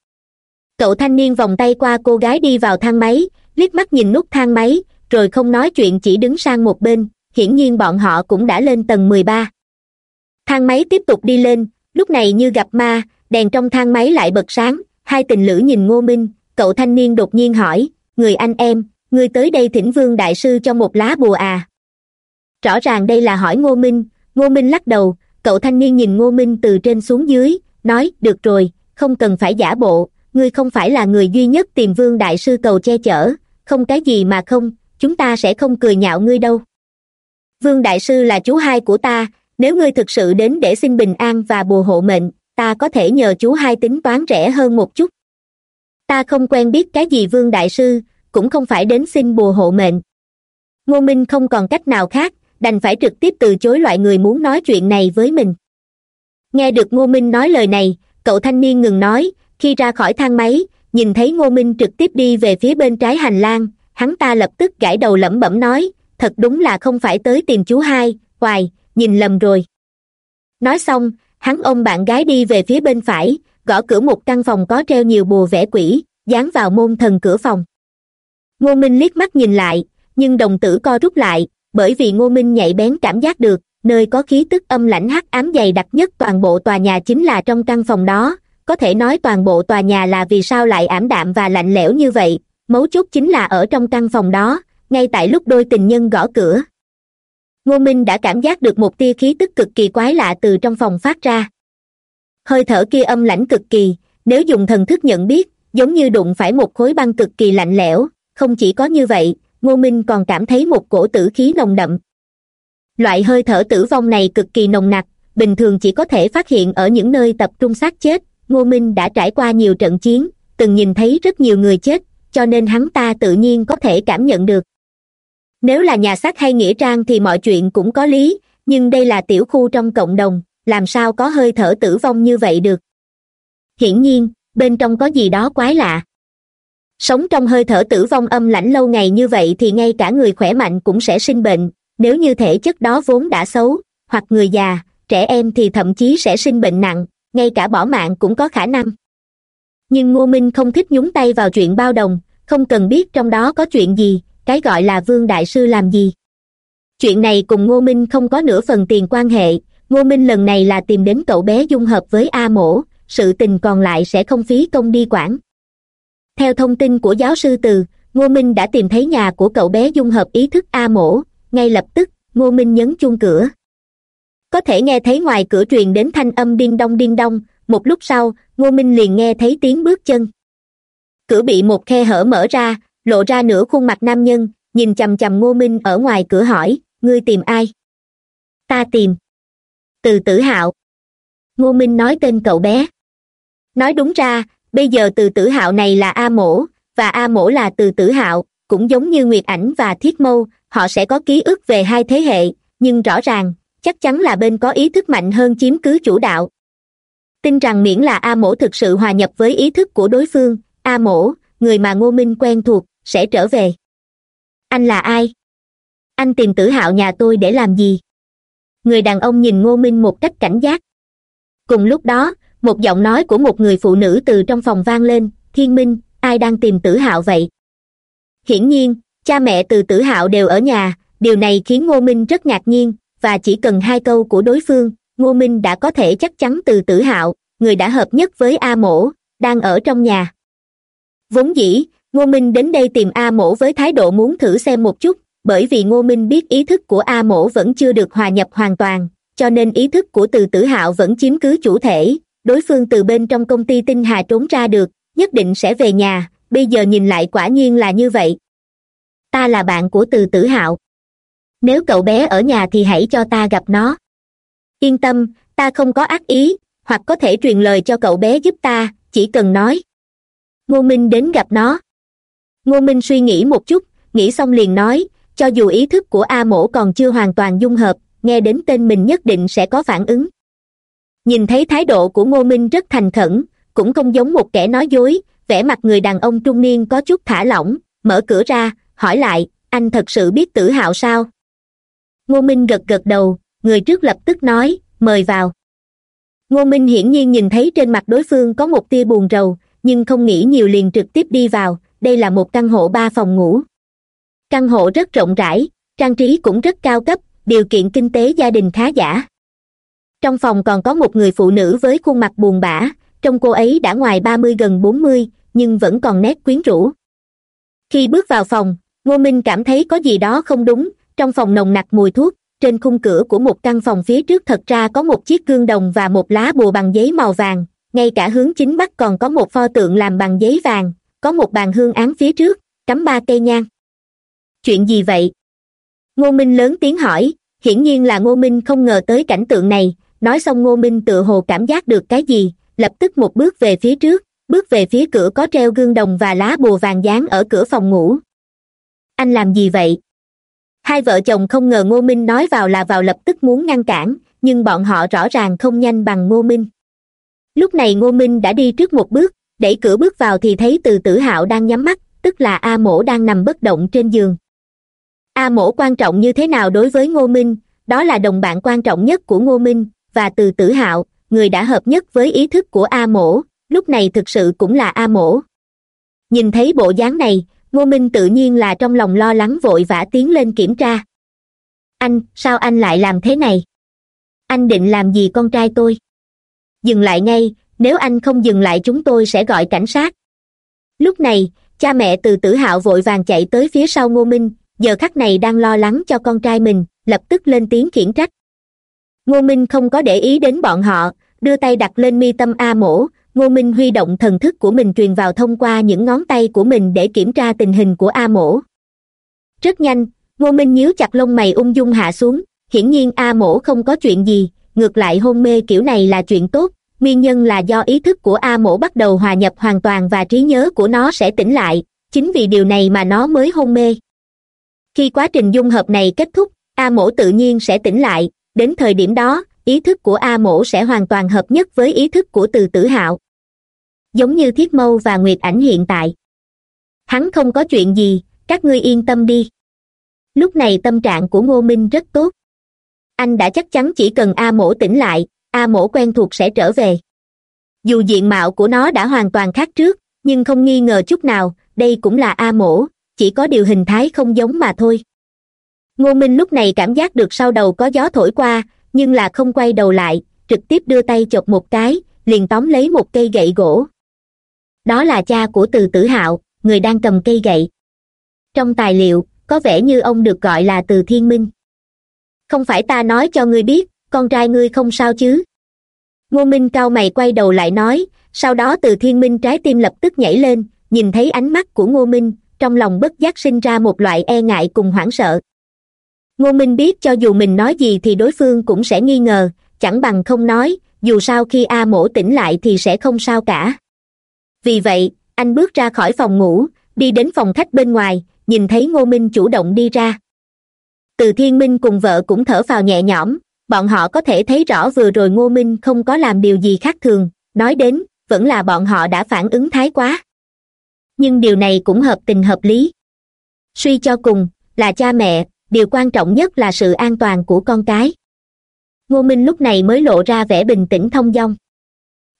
Cậu thanh niên vòng tay qua cô gái đi vào thang máy, liếc mắt nhìn nút thang máy, rồi không nói chuyện chỉ đứng sang một bên, hiển nhiên bọn họ cũng đã lên tầng mười ba. Thang máy tiếp tục đi lên, lúc này như gặp ma, đèn trong thang máy lại bật sáng, hai tình lữ nhìn ngô minh, cậu thanh niên đột nhiên hỏi, người anh em ngươi tới đây thỉnh vương đại sư cho một lá bùa à. Rõ ràng đây là hỏi ngô minh. Ngô minh lắc đầu, cậu thanh niên nhìn ngô minh từ trên xuống dưới, nói, được rồi, không cần phải giả bộ, ngươi không phải là người duy nhất tìm vương đại sư cầu che chở, không cái gì mà không, chúng ta sẽ không cười nhạo ngươi đâu. Vương đại sư là chú hai của ta, nếu ngươi thực sự đến để xin bình an và bùa hộ mệnh, ta có thể nhờ chú hai tính toán rẻ hơn một chút. Ta không quen biết cái gì vương đại sư cũng không phải đến xin bùa hộ mệnh. Ngô minh không còn cách nào khác, đành phải trực tiếp từ chối loại người muốn nói chuyện này với mình. Nghe được ngô minh nói lời này, cậu thanh niên ngừng nói, khi ra khỏi thang máy, nhìn thấy ngô minh trực tiếp đi về phía bên trái hành lang, hắn ta lập tức gãi đầu lẩm bẩm nói, thật đúng là không phải tới tìm chú hai, hoài, nhìn lầm rồi. Nói xong, hắn ôm bạn gái đi về phía bên phải, gõ cửa một căn phòng có treo nhiều bùa vẽ quỷ, dán vào môn thần cửa phòng ngô minh liếc mắt nhìn lại, nhưng đồng tử co rút lại, bởi vì ngô minh nhạy bén cảm giác được, nơi có khí tức âm lãnh hắc ám dày đặc nhất toàn bộ tòa nhà chính là trong căn phòng đó. Có thể nói toàn bộ tòa nhà là vì sao lại ảm đạm và lạnh lẽo như vậy, mấu chốt chính là ở trong căn phòng đó, ngay tại lúc đôi tình nhân gõ cửa. Ngô minh đã cảm giác được một tia khí tức cực kỳ quái lạ từ trong phòng phát ra. Hơi thở kia âm lãnh cực kỳ, nếu dùng thần thức nhận biết, giống như đụng phải một khối băng cực kỳ lạnh lẽo không chỉ có như vậy, ngô minh còn cảm thấy một cổ tử khí nồng đậm. Loại hơi thở tử vong này cực kỳ nồng nặc, bình thường chỉ có thể phát hiện ở những nơi tập trung xác chết, ngô minh đã trải qua nhiều trận chiến, từng nhìn thấy rất nhiều người chết, cho nên hắn ta tự nhiên có thể cảm nhận được. Nếu là nhà xác hay nghĩa trang thì mọi chuyện cũng có lý, nhưng đây là tiểu khu trong cộng đồng, làm sao có hơi thở tử vong như vậy được? Hiển nhiên, bên trong có gì đó quái lạ sống trong hơi thở tử vong âm lãnh lâu ngày như vậy thì ngay cả người khỏe mạnh cũng sẽ sinh bệnh. Nếu như thể chất đó vốn đã xấu, hoặc người già, trẻ em thì thậm chí sẽ sinh bệnh nặng, ngay cả bỏ mạng cũng có khả năng. Nhưng ngô minh không thích nhúng tay vào chuyện bao đồng, không cần biết trong đó có chuyện gì, cái gọi là vương đại sư làm gì. Chuyện này cùng ngô minh không có nửa phần tiền quan hệ, ngô minh lần này là tìm đến cậu bé dung hợp với a mổ, sự tình còn lại sẽ không phí công đi quản theo thông tin của giáo sư từ, ngô minh đã tìm thấy nhà của cậu bé dung hợp ý thức a mổ, ngay lập tức, ngô minh nhấn chuông cửa. Có thể nghe thấy ngoài cửa truyền đến thanh âm điên đông điên đông một lúc sau, ngô minh liền nghe thấy tiếng bước chân. Cửa bị một khe hở mở ra, lộ ra nửa khuôn mặt nam nhân, nhìn chằm chằm ngô minh ở ngoài cửa hỏi, ngươi tìm ai? Ta tìm. Từ tử hạo. Ngô minh nói tên cậu bé. Nói đúng ra bây giờ từ tử hạo này là a mổ, và a mổ là từ tử hạo, cũng giống như nguyệt ảnh và thiết mâu, họ sẽ có ký ức về hai thế hệ, nhưng rõ ràng, chắc chắn là bên có ý thức mạnh hơn chiếm cứ chủ đạo. Tin rằng miễn là a mổ thực sự hòa nhập với ý thức của đối phương, a mổ, người mà ngô minh quen thuộc, sẽ trở về. Anh là ai? Anh tìm tử hạo nhà tôi để làm gì? Người đàn ông nhìn ngô minh một cách cảnh giác. Cùng lúc đó một giọng nói của một người phụ nữ từ trong phòng vang lên, thiên minh, ai đang tìm tử hạo vậy? Hiển nhiên, cha mẹ từ tử hạo đều ở nhà, điều này khiến ngô minh rất ngạc nhiên, và chỉ cần hai câu của đối phương, ngô minh đã có thể chắc chắn từ tử hạo, người đã hợp nhất với a mổ, đang ở trong nhà. Vốn dĩ, ngô minh đến đây tìm a mổ với thái độ muốn thử xem một chút, bởi vì ngô minh biết ý thức của a mổ vẫn chưa được hòa nhập hoàn toàn, cho nên ý thức của từ tử hạo vẫn chiếm cứ chủ thể đối phương từ bên trong công ty tinh hà trốn ra được, nhất định sẽ về nhà, bây giờ nhìn lại quả nhiên là như vậy. Ta là bạn của từ tử hạo. Nếu cậu bé ở nhà thì hãy cho ta gặp nó. Yên tâm, ta không có ác ý, hoặc có thể truyền lời cho cậu bé giúp ta, chỉ cần nói. Ngô minh đến gặp nó. Ngô minh suy nghĩ một chút, nghĩ xong liền nói, cho dù ý thức của a mổ còn chưa hoàn toàn dung hợp, nghe đến tên mình nhất định sẽ có phản ứng nhìn thấy thái độ của ngô minh rất thành khẩn, cũng không giống một kẻ nói dối, vẻ mặt người đàn ông trung niên có chút thả lỏng, mở cửa ra, hỏi lại, anh thật sự biết tử hạo sao? Ngô minh gật gật đầu, người trước lập tức nói, mời vào. Ngô minh hiển nhiên nhìn thấy trên mặt đối phương có một tia buồn rầu, nhưng không nghĩ nhiều liền trực tiếp đi vào, đây là một căn hộ ba phòng ngủ. Căn hộ rất rộng rãi, trang trí cũng rất cao cấp, điều kiện kinh tế gia đình khá giả trong phòng còn có một người phụ nữ với khuôn mặt buồn bã. Trong cô ấy đã ngoài ba mươi, gần bốn mươi, nhưng vẫn còn nét quyến rũ. Khi bước vào phòng, ngô minh cảm thấy có gì đó không đúng. Trong phòng nồng nặc mùi thuốc, trên khung cửa của một căn phòng phía trước thật ra có một chiếc gương đồng và một lá bùa bằng giấy màu vàng. Ngay cả hướng chính bắc còn có một pho tượng làm bằng giấy vàng. Có một bàn hương án phía trước, cắm ba cây nhang. Chuyện gì vậy? Ngô minh lớn tiếng hỏi. Hiển nhiên là ngô minh không ngờ tới cảnh tượng này nói xong ngô minh tự hồ cảm giác được cái gì, lập tức một bước về phía trước, bước về phía cửa có treo gương đồng và lá bùa vàng dán ở cửa phòng ngủ. Anh làm gì vậy? Hai vợ chồng không ngờ ngô minh nói vào là vào lập tức muốn ngăn cản, nhưng bọn họ rõ ràng không nhanh bằng ngô minh. Lúc này ngô minh đã đi trước một bước, đẩy cửa bước vào thì thấy từ tử hạo đang nhắm mắt, tức là a mổ đang nằm bất động trên giường. A mổ quan trọng như thế nào đối với ngô minh? Đó là đồng bạn quan trọng nhất của ngô minh và từ tử hạo, người đã hợp nhất với ý thức của a mổ, lúc này thực sự cũng là a mổ. Nhìn thấy bộ dáng này, ngô minh tự nhiên là trong lòng lo lắng vội vã tiến lên kiểm tra. Anh, sao anh lại làm thế này? Anh định làm gì con trai tôi? Dừng lại ngay, nếu anh không dừng lại chúng tôi sẽ gọi cảnh sát. Lúc này, cha mẹ từ tử hạo vội vàng chạy tới phía sau ngô minh, giờ khắc này đang lo lắng cho con trai mình, lập tức lên tiếng khiển trách ngô minh không có để ý đến bọn họ, đưa tay đặt lên mi tâm a mổ. Ngô minh huy động thần thức của mình truyền vào thông qua những ngón tay của mình để kiểm tra tình hình của a mổ. Rất nhanh, ngô minh nhíu chặt lông mày ung dung hạ xuống. Hiển nhiên a mổ không có chuyện gì, ngược lại hôn mê kiểu này là chuyện tốt. Nguyên nhân là do ý thức của a mổ bắt đầu hòa nhập hoàn toàn và trí nhớ của nó sẽ tỉnh lại. Chính vì điều này mà nó mới hôn mê. Khi quá trình dung hợp này kết thúc, a mổ tự nhiên sẽ tỉnh lại đến thời điểm đó, ý thức của a mổ sẽ hoàn toàn hợp nhất với ý thức của từ tử hạo. Giống như thiết mâu và nguyệt ảnh hiện tại. Hắn không có chuyện gì, các ngươi yên tâm đi. Lúc này tâm trạng của ngô minh rất tốt. Anh đã chắc chắn chỉ cần a mổ tỉnh lại, a mổ quen thuộc sẽ trở về. Dù diện mạo của nó đã hoàn toàn khác trước, nhưng không nghi ngờ chút nào, đây cũng là a mổ, chỉ có điều hình thái không giống mà thôi ngô minh lúc này cảm giác được sau đầu có gió thổi qua, nhưng là không quay đầu lại, trực tiếp đưa tay chộp một cái, liền tóm lấy một cây gậy gỗ. Đó là cha của từ tử hạo, người đang cầm cây gậy. Trong tài liệu, có vẻ như ông được gọi là từ thiên minh. Không phải ta nói cho ngươi biết, con trai ngươi không sao chứ? Ngô minh cao mày quay đầu lại nói, sau đó từ thiên minh trái tim lập tức nhảy lên, nhìn thấy ánh mắt của ngô minh, trong lòng bất giác sinh ra một loại e ngại cùng hoảng sợ ngô minh biết cho dù mình nói gì thì đối phương cũng sẽ nghi ngờ, chẳng bằng không nói, dù sao khi a mổ tỉnh lại thì sẽ không sao cả. Vì vậy, anh bước ra khỏi phòng ngủ, đi đến phòng khách bên ngoài, nhìn thấy ngô minh chủ động đi ra. Từ thiên minh cùng vợ cũng thở phào nhẹ nhõm, bọn họ có thể thấy rõ vừa rồi ngô minh không có làm điều gì khác thường, nói đến, vẫn là bọn họ đã phản ứng thái quá. Nhưng điều này cũng hợp tình hợp lý. Suy cho cùng, là cha mẹ điều quan trọng nhất là sự an toàn của con cái. Ngô minh lúc này mới lộ ra vẻ bình tĩnh thông dong.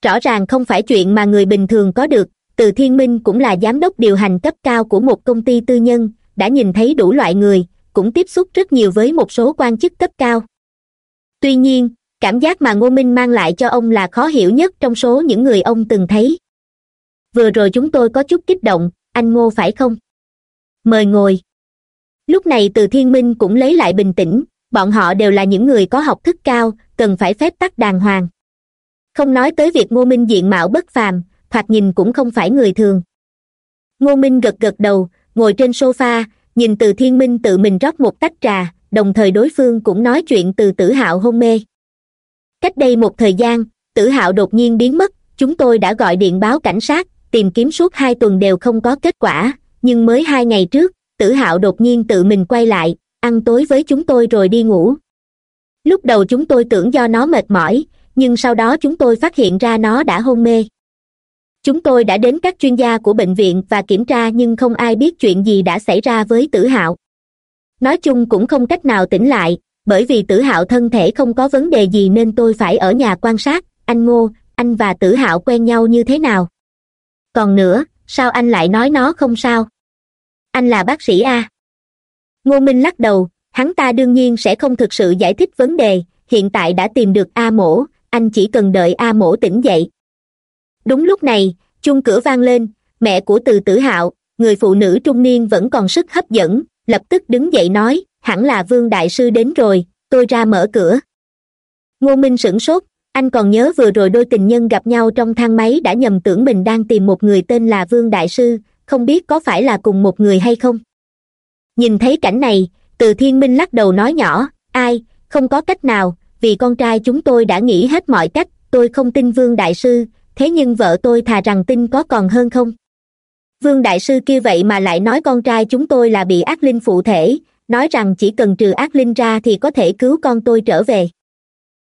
Rõ ràng không phải chuyện mà người bình thường có được, từ thiên minh cũng là giám đốc điều hành cấp cao của một công ty tư nhân, đã nhìn thấy đủ loại người, cũng tiếp xúc rất nhiều với một số quan chức cấp cao. Tuy nhiên, cảm giác mà ngô minh mang lại cho ông là khó hiểu nhất trong số những người ông từng thấy. Vừa rồi chúng tôi có chút kích động, anh ngô phải không? Mời ngồi lúc này từ thiên minh cũng lấy lại bình tĩnh, bọn họ đều là những người có học thức cao, cần phải phép tắc đàng hoàng. Không nói tới việc ngô minh diện mạo bất phàm, thoạt nhìn cũng không phải người thường. Ngô minh gật gật đầu, ngồi trên sofa, nhìn từ thiên minh tự mình rót một tách trà, đồng thời đối phương cũng nói chuyện từ tử hạo hôn mê. Cách đây một thời gian, tử hạo đột nhiên biến mất, chúng tôi đã gọi điện báo cảnh sát, tìm kiếm suốt hai tuần đều không có kết quả, nhưng mới hai ngày trước tử hạo đột nhiên tự mình quay lại, ăn tối với chúng tôi rồi đi ngủ. Lúc đầu chúng tôi tưởng do nó mệt mỏi, nhưng sau đó chúng tôi phát hiện ra nó đã hôn mê. Chúng tôi đã đến các chuyên gia của bệnh viện và kiểm tra nhưng không ai biết chuyện gì đã xảy ra với tử hạo. Nói chung cũng không cách nào tỉnh lại, bởi vì tử hạo thân thể không có vấn đề gì nên tôi phải ở nhà quan sát, anh ngô, anh và tử hạo quen nhau như thế nào. Còn nữa, sao anh lại nói nó không sao? Anh là bác sĩ a. Ngô minh lắc đầu, hắn ta đương nhiên sẽ không thực sự giải thích vấn đề, hiện tại đã tìm được a mổ, anh chỉ cần đợi a mổ tỉnh dậy. Đúng lúc này chung cửa vang lên, mẹ của từ tử hạo, người phụ nữ trung niên vẫn còn sức hấp dẫn, lập tức đứng dậy nói, hẳn là vương đại sư đến rồi, tôi ra mở cửa. Ngô minh sửng sốt, anh còn nhớ vừa rồi đôi tình nhân gặp nhau trong thang máy đã nhầm tưởng mình đang tìm một người tên là vương đại sư không biết có phải là cùng một người hay không. Nhìn thấy cảnh này, từ thiên minh lắc đầu nói nhỏ, ai, không có cách nào, vì con trai chúng tôi đã nghĩ hết mọi cách, tôi không tin vương đại sư, thế nhưng vợ tôi thà rằng tin có còn hơn không? Vương đại sư kia vậy mà lại nói con trai chúng tôi là bị ác linh phụ thể, nói rằng chỉ cần trừ ác linh ra thì có thể cứu con tôi trở về.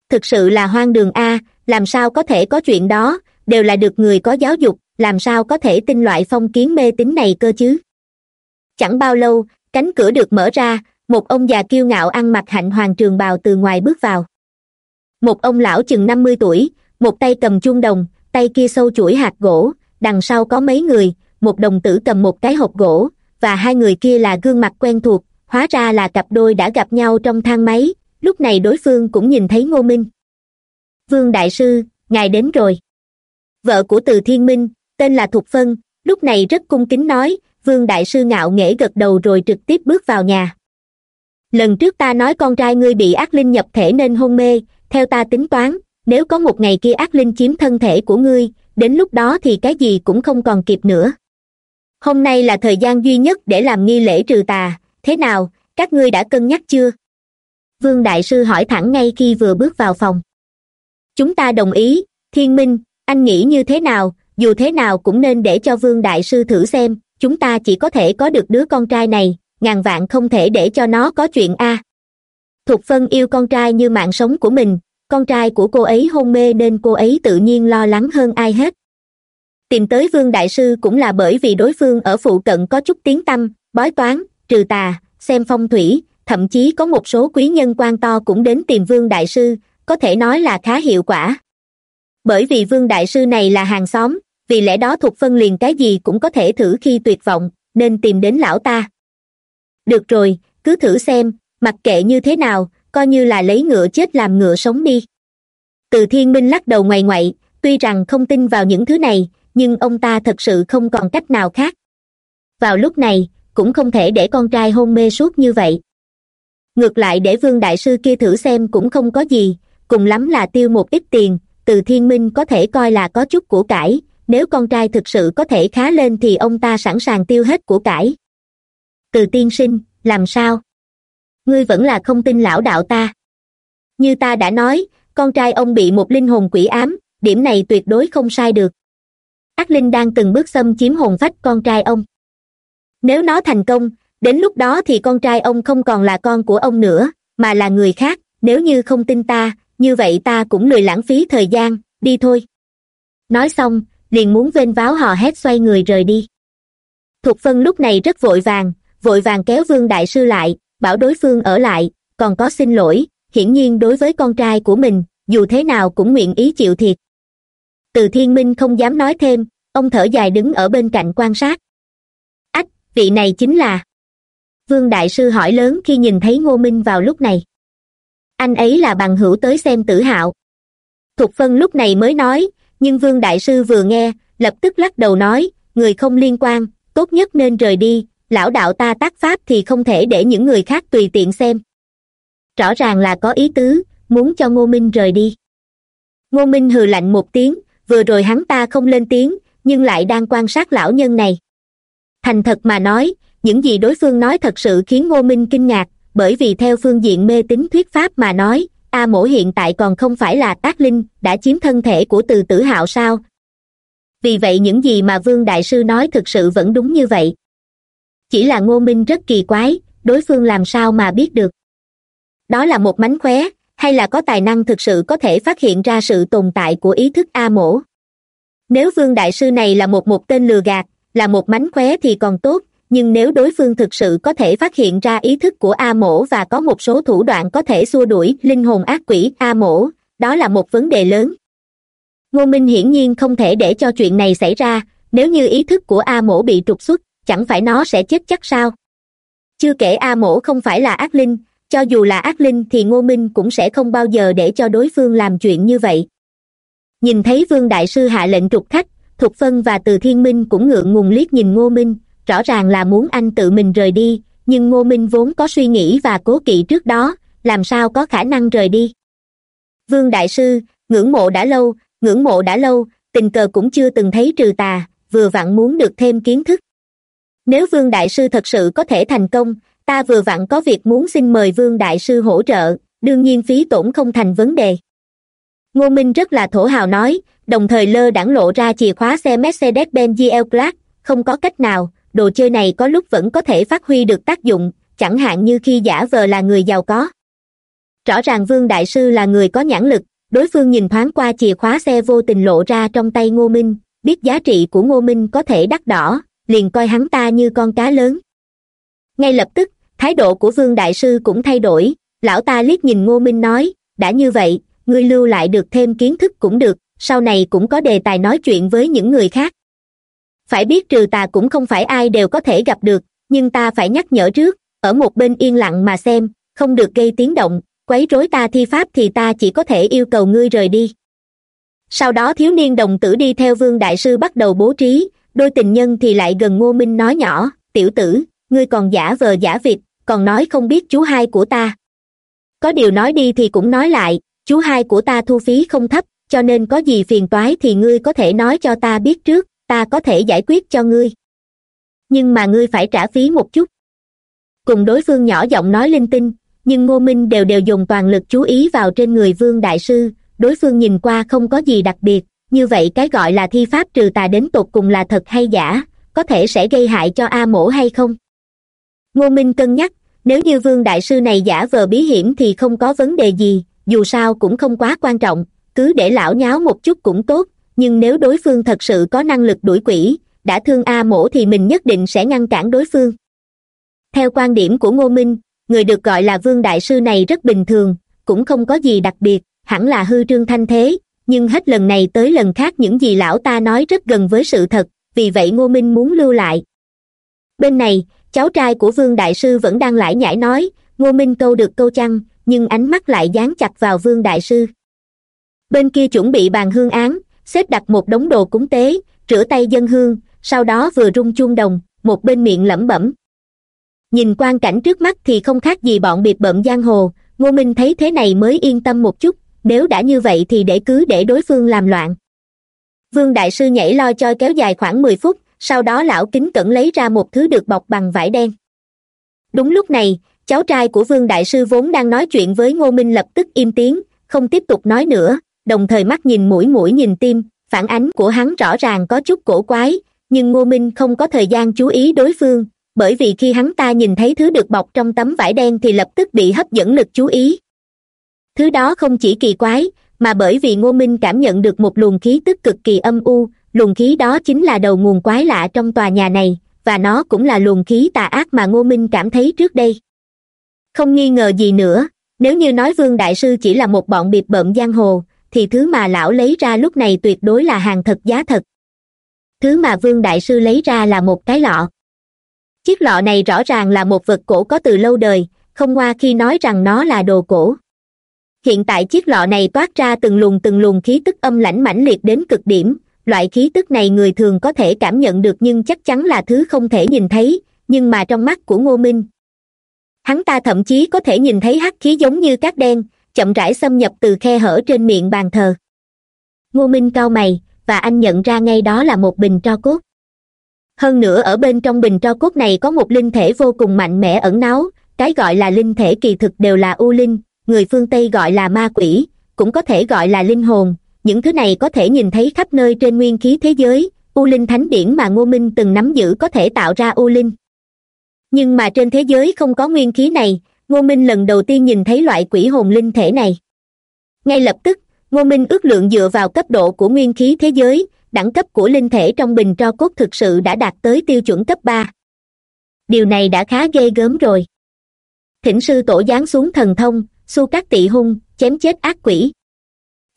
Thực sự là hoang đường a, làm sao có thể có chuyện đó, đều là được người có giáo dục làm sao có thể tin loại phong kiến mê tín này cơ chứ? Chẳng bao lâu, cánh cửa được mở ra, một ông già kiêu ngạo ăn mặc hạnh hoàng trường bào từ ngoài bước vào. Một ông lão chừng năm mươi tuổi, một tay cầm chuông đồng, tay kia sâu chuỗi hạt gỗ, đằng sau có mấy người, một đồng tử cầm một cái hộp gỗ, và hai người kia là gương mặt quen thuộc, hóa ra là cặp đôi đã gặp nhau trong thang máy, lúc này đối phương cũng nhìn thấy ngô minh. Vương đại sư, ngài đến rồi. Vợ của từ thiên minh tên là thục phân, lúc này rất cung kính nói, vương đại sư ngạo nghễ gật đầu rồi trực tiếp bước vào nhà. Lần trước ta nói con trai ngươi bị ác linh nhập thể nên hôn mê, theo ta tính toán, nếu có một ngày kia ác linh chiếm thân thể của ngươi, đến lúc đó thì cái gì cũng không còn kịp nữa. Hôm nay là thời gian duy nhất để làm nghi lễ trừ tà, thế nào, các ngươi đã cân nhắc chưa? Vương đại sư hỏi thẳng ngay khi vừa bước vào phòng. Chúng ta đồng ý, thiên minh, anh nghĩ như thế nào dù thế nào cũng nên để cho vương đại sư thử xem, chúng ta chỉ có thể có được đứa con trai này, ngàn vạn không thể để cho nó có chuyện a. Thục phân yêu con trai như mạng sống của mình, con trai của cô ấy hôn mê nên cô ấy tự nhiên lo lắng hơn ai hết. Tìm tới vương đại sư cũng là bởi vì đối phương ở phụ cận có chút tiếng tăm, bói toán, trừ tà, xem phong thủy, thậm chí có một số quý nhân quan to cũng đến tìm vương đại sư, có thể nói là khá hiệu quả. Bởi vì vương đại sư này là hàng xóm vì lẽ đó thuộc phân liền cái gì cũng có thể thử khi tuyệt vọng, nên tìm đến lão ta. Được rồi, cứ thử xem, mặc kệ như thế nào, coi như là lấy ngựa chết làm ngựa sống đi. Từ thiên minh lắc đầu ngoài ngoại, tuy rằng không tin vào những thứ này, nhưng ông ta thật sự không còn cách nào khác. Vào lúc này, cũng không thể để con trai hôn mê suốt như vậy. Ngược lại để vương đại sư kia thử xem cũng không có gì, cùng lắm là tiêu một ít tiền, từ thiên minh có thể coi là có chút của cải nếu con trai thực sự có thể khá lên thì ông ta sẵn sàng tiêu hết của cải. Từ tiên sinh, làm sao? Ngươi vẫn là không tin lão đạo ta. Như ta đã nói, con trai ông bị một linh hồn quỷ ám, điểm này tuyệt đối không sai được. Ác linh đang từng bước xâm chiếm hồn phách con trai ông. Nếu nó thành công, đến lúc đó thì con trai ông không còn là con của ông nữa, mà là người khác, nếu như không tin ta, như vậy ta cũng lười lãng phí thời gian, đi thôi. Nói xong liền muốn vênh váo hò hét xoay người rời đi. Thục phân lúc này rất vội vàng vội vàng kéo vương đại sư lại, bảo đối phương ở lại, còn có xin lỗi, hiển nhiên đối với con trai của mình, dù thế nào cũng nguyện ý chịu thiệt. Từ thiên minh không dám nói thêm, ông thở dài đứng ở bên cạnh quan sát. Ách, vị này chính là. Vương đại sư hỏi lớn khi nhìn thấy ngô minh vào lúc này. Anh ấy là bằng hữu tới xem tử hạo. Thục phân lúc này mới nói nhưng vương đại sư vừa nghe, lập tức lắc đầu nói, người không liên quan, tốt nhất nên rời đi, lão đạo ta tác pháp thì không thể để những người khác tùy tiện xem. Rõ ràng là có ý tứ, muốn cho ngô minh rời đi. Ngô minh hừ lạnh một tiếng, vừa rồi hắn ta không lên tiếng, nhưng lại đang quan sát lão nhân này. Thành thật mà nói, những gì đối phương nói thật sự khiến ngô minh kinh ngạc, bởi vì theo phương diện mê tín thuyết pháp mà nói a mổ hiện tại còn không phải là ác linh, đã chiếm thân thể của từ tử hạo sao? Vì vậy những gì mà vương đại sư nói thực sự vẫn đúng như vậy. Chỉ là ngô minh rất kỳ quái, đối phương làm sao mà biết được? Đó là một mánh khóe, hay là có tài năng thực sự có thể phát hiện ra sự tồn tại của ý thức a mổ? Nếu vương đại sư này là một một tên lừa gạt, là một mánh khóe thì còn tốt nhưng nếu đối phương thực sự có thể phát hiện ra ý thức của a mổ và có một số thủ đoạn có thể xua đuổi linh hồn ác quỷ, a mổ, đó là một vấn đề lớn. Ngô minh hiển nhiên không thể để cho chuyện này xảy ra, nếu như ý thức của a mổ bị trục xuất, chẳng phải nó sẽ chết chắc sao? Chưa kể a mổ không phải là ác linh, cho dù là ác linh thì ngô minh cũng sẽ không bao giờ để cho đối phương làm chuyện như vậy. Nhìn thấy vương đại sư hạ lệnh trục khách thục phân và từ thiên minh cũng ngượng ngùng liếc nhìn ngô minh rõ ràng là muốn anh tự mình rời đi, nhưng ngô minh vốn có suy nghĩ và cố kỵ trước đó, làm sao có khả năng rời đi? Vương đại sư, ngưỡng mộ đã lâu, ngưỡng mộ đã lâu, tình cờ cũng chưa từng thấy trừ tà, vừa vặn muốn được thêm kiến thức. Nếu vương đại sư thật sự có thể thành công, ta vừa vặn có việc muốn xin mời vương đại sư hỗ trợ, đương nhiên phí tổn không thành vấn đề. Ngô minh rất là thổ hào nói, đồng thời lơ đãng lộ ra chìa khóa xe mercedes benz gl class, không có cách nào đồ chơi này có lúc vẫn có thể phát huy được tác dụng, chẳng hạn như khi giả vờ là người giàu có. Rõ ràng vương đại sư là người có nhãn lực, đối phương nhìn thoáng qua chìa khóa xe vô tình lộ ra trong tay ngô minh, biết giá trị của ngô minh có thể đắt đỏ, liền coi hắn ta như con cá lớn. Ngay lập tức, thái độ của vương đại sư cũng thay đổi, lão ta liếc nhìn ngô minh nói, đã như vậy, ngươi lưu lại được thêm kiến thức cũng được, sau này cũng có đề tài nói chuyện với những người khác phải biết trừ ta cũng không phải ai đều có thể gặp được, nhưng ta phải nhắc nhở trước, ở một bên yên lặng mà xem, không được gây tiếng động, quấy rối ta thi pháp thì ta chỉ có thể yêu cầu ngươi rời đi. Sau đó thiếu niên đồng tử đi theo vương đại sư bắt đầu bố trí, đôi tình nhân thì lại gần ngô minh nói nhỏ, tiểu tử, ngươi còn giả vờ giả vịt, còn nói không biết chú hai của ta. Có điều nói đi thì cũng nói lại, chú hai của ta thu phí không thấp, cho nên có gì phiền toái thì ngươi có thể nói cho ta biết trước ta có thể giải quyết cho ngươi. Nhưng mà ngươi phải trả phí một chút. Cùng đối phương nhỏ giọng nói linh tinh, nhưng ngô minh đều đều dùng toàn lực chú ý vào trên người vương đại sư, đối phương nhìn qua không có gì đặc biệt, như vậy cái gọi là thi pháp trừ tà đến tột cùng là thật hay giả, có thể sẽ gây hại cho a mổ hay không? Ngô minh cân nhắc, nếu như vương đại sư này giả vờ bí hiểm thì không có vấn đề gì, dù sao cũng không quá quan trọng, cứ để lão nháo một chút cũng tốt nhưng nếu đối phương thật sự có năng lực đuổi quỷ, đã thương a mổ thì mình nhất định sẽ ngăn cản đối phương. Theo quan điểm của ngô minh, người được gọi là vương đại sư này rất bình thường, cũng không có gì đặc biệt, hẳn là hư trương thanh thế. Nhưng hết lần này tới lần khác những gì lão ta nói rất gần với sự thật, vì vậy ngô minh muốn lưu lại. Bên này, cháu trai của vương đại sư vẫn đang lải nhải nói, ngô minh câu được câu chăng, nhưng ánh mắt lại dán chặt vào vương đại sư. Bên kia chuẩn bị bàn hương án xếp đặt một đống đồ cúng tế, rửa tay dân hương, sau đó vừa rung chuông đồng, một bên miệng lẩm bẩm. Nhìn quan cảnh trước mắt thì không khác gì bọn biệt bợm giang hồ, ngô minh thấy thế này mới yên tâm một chút, nếu đã như vậy thì để cứ để đối phương làm loạn. Vương đại sư nhảy lo choi kéo dài khoảng mười phút, sau đó lão kính cẩn lấy ra một thứ được bọc bằng vải đen. Đúng lúc này, cháu trai của vương đại sư vốn đang nói chuyện với ngô minh lập tức im tiếng, không tiếp tục nói nữa đồng thời mắt nhìn mũi mũi nhìn tim, phản ánh của hắn rõ ràng có chút cổ quái, nhưng ngô minh không có thời gian chú ý đối phương, bởi vì khi hắn ta nhìn thấy thứ được bọc trong tấm vải đen thì lập tức bị hấp dẫn lực chú ý. Thứ đó không chỉ kỳ quái, mà bởi vì ngô minh cảm nhận được một luồng khí tức cực kỳ âm u, luồng khí đó chính là đầu nguồn quái lạ trong tòa nhà này, và nó cũng là luồng khí tà ác mà ngô minh cảm thấy trước đây. Không nghi ngờ gì nữa, nếu như nói vương đại sư chỉ là một bọn biệt bợm giang hồ thì thứ mà lão lấy ra lúc này tuyệt đối là hàng thật giá thật. Thứ mà vương đại sư lấy ra là một cái lọ. Chiếc lọ này rõ ràng là một vật cổ có từ lâu đời, không qua khi nói rằng nó là đồ cổ. Hiện tại chiếc lọ này toát ra từng luồng từng luồng khí tức âm lãnh mãnh liệt đến cực điểm, loại khí tức này người thường có thể cảm nhận được nhưng chắc chắn là thứ không thể nhìn thấy, nhưng mà trong mắt của ngô minh, hắn ta thậm chí có thể nhìn thấy hắc khí giống như cát đen chậm rãi xâm nhập từ khe hở trên miệng bàn thờ. Ngô minh cau mày, và anh nhận ra ngay đó là một bình tro cốt. Hơn nữa ở bên trong bình tro cốt này có một linh thể vô cùng mạnh mẽ ẩn náu, cái gọi là linh thể kỳ thực đều là u linh, người phương tây gọi là ma quỷ, cũng có thể gọi là linh hồn. Những thứ này có thể nhìn thấy khắp nơi trên nguyên khí thế giới, u linh thánh điển mà ngô minh từng nắm giữ có thể tạo ra u linh. Nhưng mà trên thế giới không có nguyên khí này ngô minh lần đầu tiên nhìn thấy loại quỷ hồn linh thể này. Ngay lập tức, ngô minh ước lượng dựa vào cấp độ của nguyên khí thế giới, đẳng cấp của linh thể trong bình tro cốt thực sự đã đạt tới tiêu chuẩn cấp ba. Điều này đã khá ghê gớm rồi. Thỉnh sư tổ giáng xuống thần thông, xu các tị hung, chém chết ác quỷ.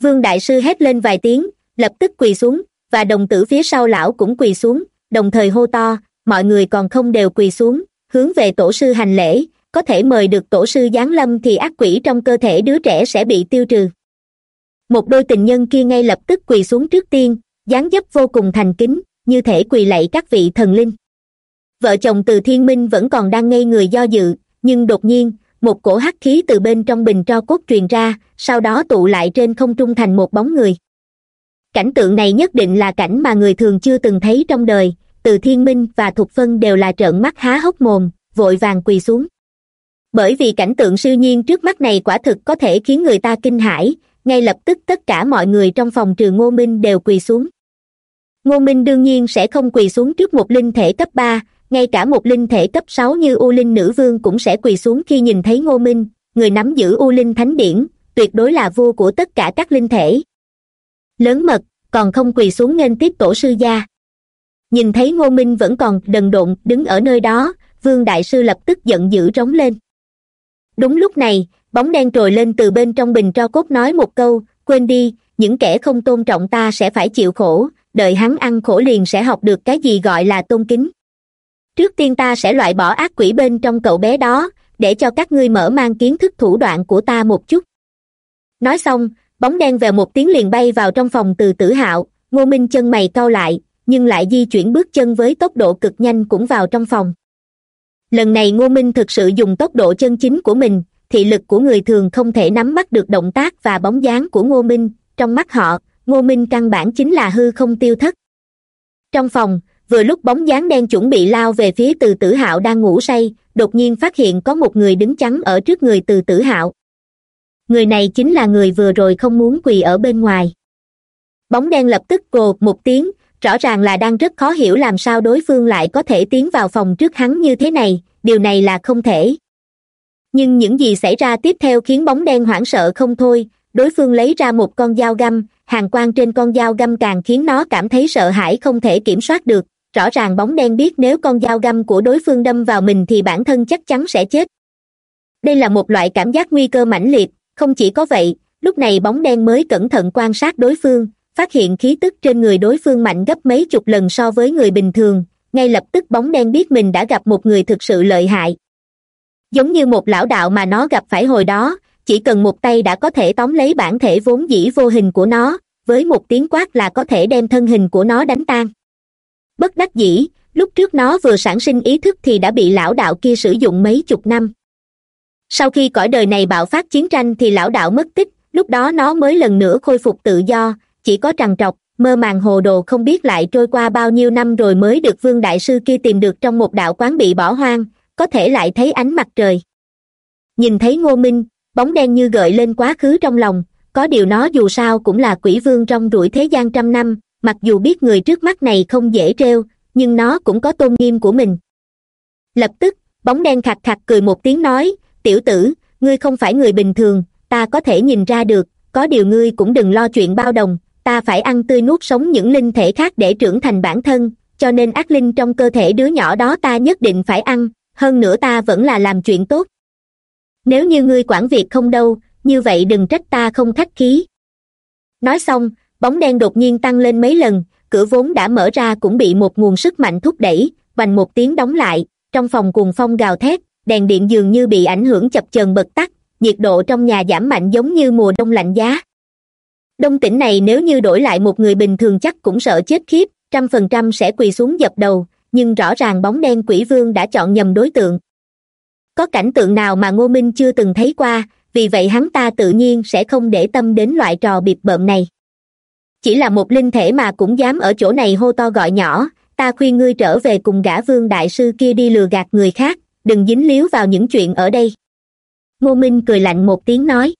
Vương đại sư hét lên vài tiếng, lập tức quỳ xuống, và đồng tử phía sau lão cũng quỳ xuống, đồng thời hô to, mọi người còn không đều quỳ xuống, hướng về tổ sư hành lễ có thể mời được tổ sư giáng lâm thì ác quỷ trong cơ thể đứa trẻ sẽ bị tiêu trừ. Một đôi tình nhân kia ngay lập tức quỳ xuống trước tiên, dáng dấp vô cùng thành kính, như thể quỳ lạy các vị thần linh. Vợ chồng từ thiên minh vẫn còn đang ngây người do dự, nhưng đột nhiên, một cổ hắc khí từ bên trong bình tro cốt truyền ra, sau đó tụ lại trên không trung thành một bóng người. Cảnh tượng này nhất định là cảnh mà người thường chưa từng thấy trong đời, từ thiên minh và thục phân đều là trợn mắt há hốc mồm, vội vàng quỳ xuống bởi vì cảnh tượng siêu nhiên trước mắt này quả thực có thể khiến người ta kinh hãi, ngay lập tức tất cả mọi người trong phòng trừ ngô minh đều quỳ xuống. Ngô minh đương nhiên sẽ không quỳ xuống trước một linh thể cấp ba, ngay cả một linh thể cấp sáu như u linh nữ vương cũng sẽ quỳ xuống khi nhìn thấy ngô minh, người nắm giữ u linh thánh điển, tuyệt đối là vua của tất cả các linh thể. Lớn mật, còn không quỳ xuống nghênh tiếp tổ sư gia. Nhìn thấy ngô minh vẫn còn đần độn đứng ở nơi đó, vương đại sư lập tức giận dữ rống lên đúng lúc này, bóng đen trồi lên từ bên trong bình tro cốt nói một câu, quên đi, những kẻ không tôn trọng ta sẽ phải chịu khổ, đợi hắn ăn khổ liền sẽ học được cái gì gọi là tôn kính. Trước tiên ta sẽ loại bỏ ác quỷ bên trong cậu bé đó, để cho các ngươi mở mang kiến thức thủ đoạn của ta một chút. Nói xong, bóng đen vèo một tiếng liền bay vào trong phòng từ tử hạo, ngô minh chân mày cau lại, nhưng lại di chuyển bước chân với tốc độ cực nhanh cũng vào trong phòng lần này ngô minh thực sự dùng tốc độ chân chính của mình, thị lực của người thường không thể nắm bắt được động tác và bóng dáng của ngô minh. Trong mắt họ, ngô minh căn bản chính là hư không tiêu thất. Trong phòng, vừa lúc bóng dáng đen chuẩn bị lao về phía từ tử hạo đang ngủ say, đột nhiên phát hiện có một người đứng chắn ở trước người từ tử hạo. Người này chính là người vừa rồi không muốn quỳ ở bên ngoài. Bóng đen lập tức gồ một tiếng rõ ràng là đang rất khó hiểu làm sao đối phương lại có thể tiến vào phòng trước hắn như thế này, điều này là không thể. Nhưng những gì xảy ra tiếp theo khiến bóng đen hoảng sợ không thôi, đối phương lấy ra một con dao găm, hàng quang trên con dao găm càng khiến nó cảm thấy sợ hãi không thể kiểm soát được. Rõ ràng bóng đen biết nếu con dao găm của đối phương đâm vào mình thì bản thân chắc chắn sẽ chết. Đây là một loại cảm giác nguy cơ mãnh liệt, không chỉ có vậy, lúc này bóng đen mới cẩn thận quan sát đối phương phát hiện khí tức trên người đối phương mạnh gấp mấy chục lần so với người bình thường, ngay lập tức bóng đen biết mình đã gặp một người thực sự lợi hại. Giống như một lão đạo mà nó gặp phải hồi đó, chỉ cần một tay đã có thể tóm lấy bản thể vốn dĩ vô hình của nó, với một tiếng quát là có thể đem thân hình của nó đánh tan. Bất đắc dĩ, lúc trước nó vừa sản sinh ý thức thì đã bị lão đạo kia sử dụng mấy chục năm. Sau khi cõi đời này bạo phát chiến tranh thì lão đạo mất tích, lúc đó nó mới lần nữa khôi phục tự do chỉ có trằn trọc, mơ màng hồ đồ không biết lại trôi qua bao nhiêu năm rồi mới được vương đại sư kia tìm được trong một đạo quán bị bỏ hoang, có thể lại thấy ánh mặt trời. Nhìn thấy ngô minh, bóng đen như gợi lên quá khứ trong lòng, có điều nó dù sao cũng là quỷ vương trong rủi thế gian trăm năm, mặc dù biết người trước mắt này không dễ trêu, nhưng nó cũng có tôn nghiêm của mình. Lập tức, bóng đen khạc khạc cười một tiếng nói, tiểu tử, ngươi không phải người bình thường, ta có thể nhìn ra được, có điều ngươi cũng đừng lo chuyện bao đồng ta phải ăn tươi nuốt sống những linh thể khác để trưởng thành bản thân, cho nên ác linh trong cơ thể đứa nhỏ đó ta nhất định phải ăn, hơn nữa ta vẫn là làm chuyện tốt. Nếu như ngươi quản việc không đâu, như vậy đừng trách ta không khách khí. Nói xong, bóng đen đột nhiên tăng lên mấy lần, cửa vốn đã mở ra cũng bị một nguồn sức mạnh thúc đẩy, vành một tiếng đóng lại, trong phòng cuồng phong gào thét, đèn điện dường như bị ảnh hưởng chập chờn bật tắt, nhiệt độ trong nhà giảm mạnh giống như mùa đông lạnh giá đông tỉnh này nếu như đổi lại một người bình thường chắc cũng sợ chết khiếp, trăm phần trăm sẽ quỳ xuống dập đầu, nhưng rõ ràng bóng đen quỷ vương đã chọn nhầm đối tượng. Có cảnh tượng nào mà ngô minh chưa từng thấy qua, vì vậy hắn ta tự nhiên sẽ không để tâm đến loại trò bịp bợm này. Chỉ là một linh thể mà cũng dám ở chỗ này hô to gọi nhỏ, ta khuyên ngươi trở về cùng gã vương đại sư kia đi lừa gạt người khác, đừng dính líu vào những chuyện ở đây. Ngô minh cười lạnh một tiếng nói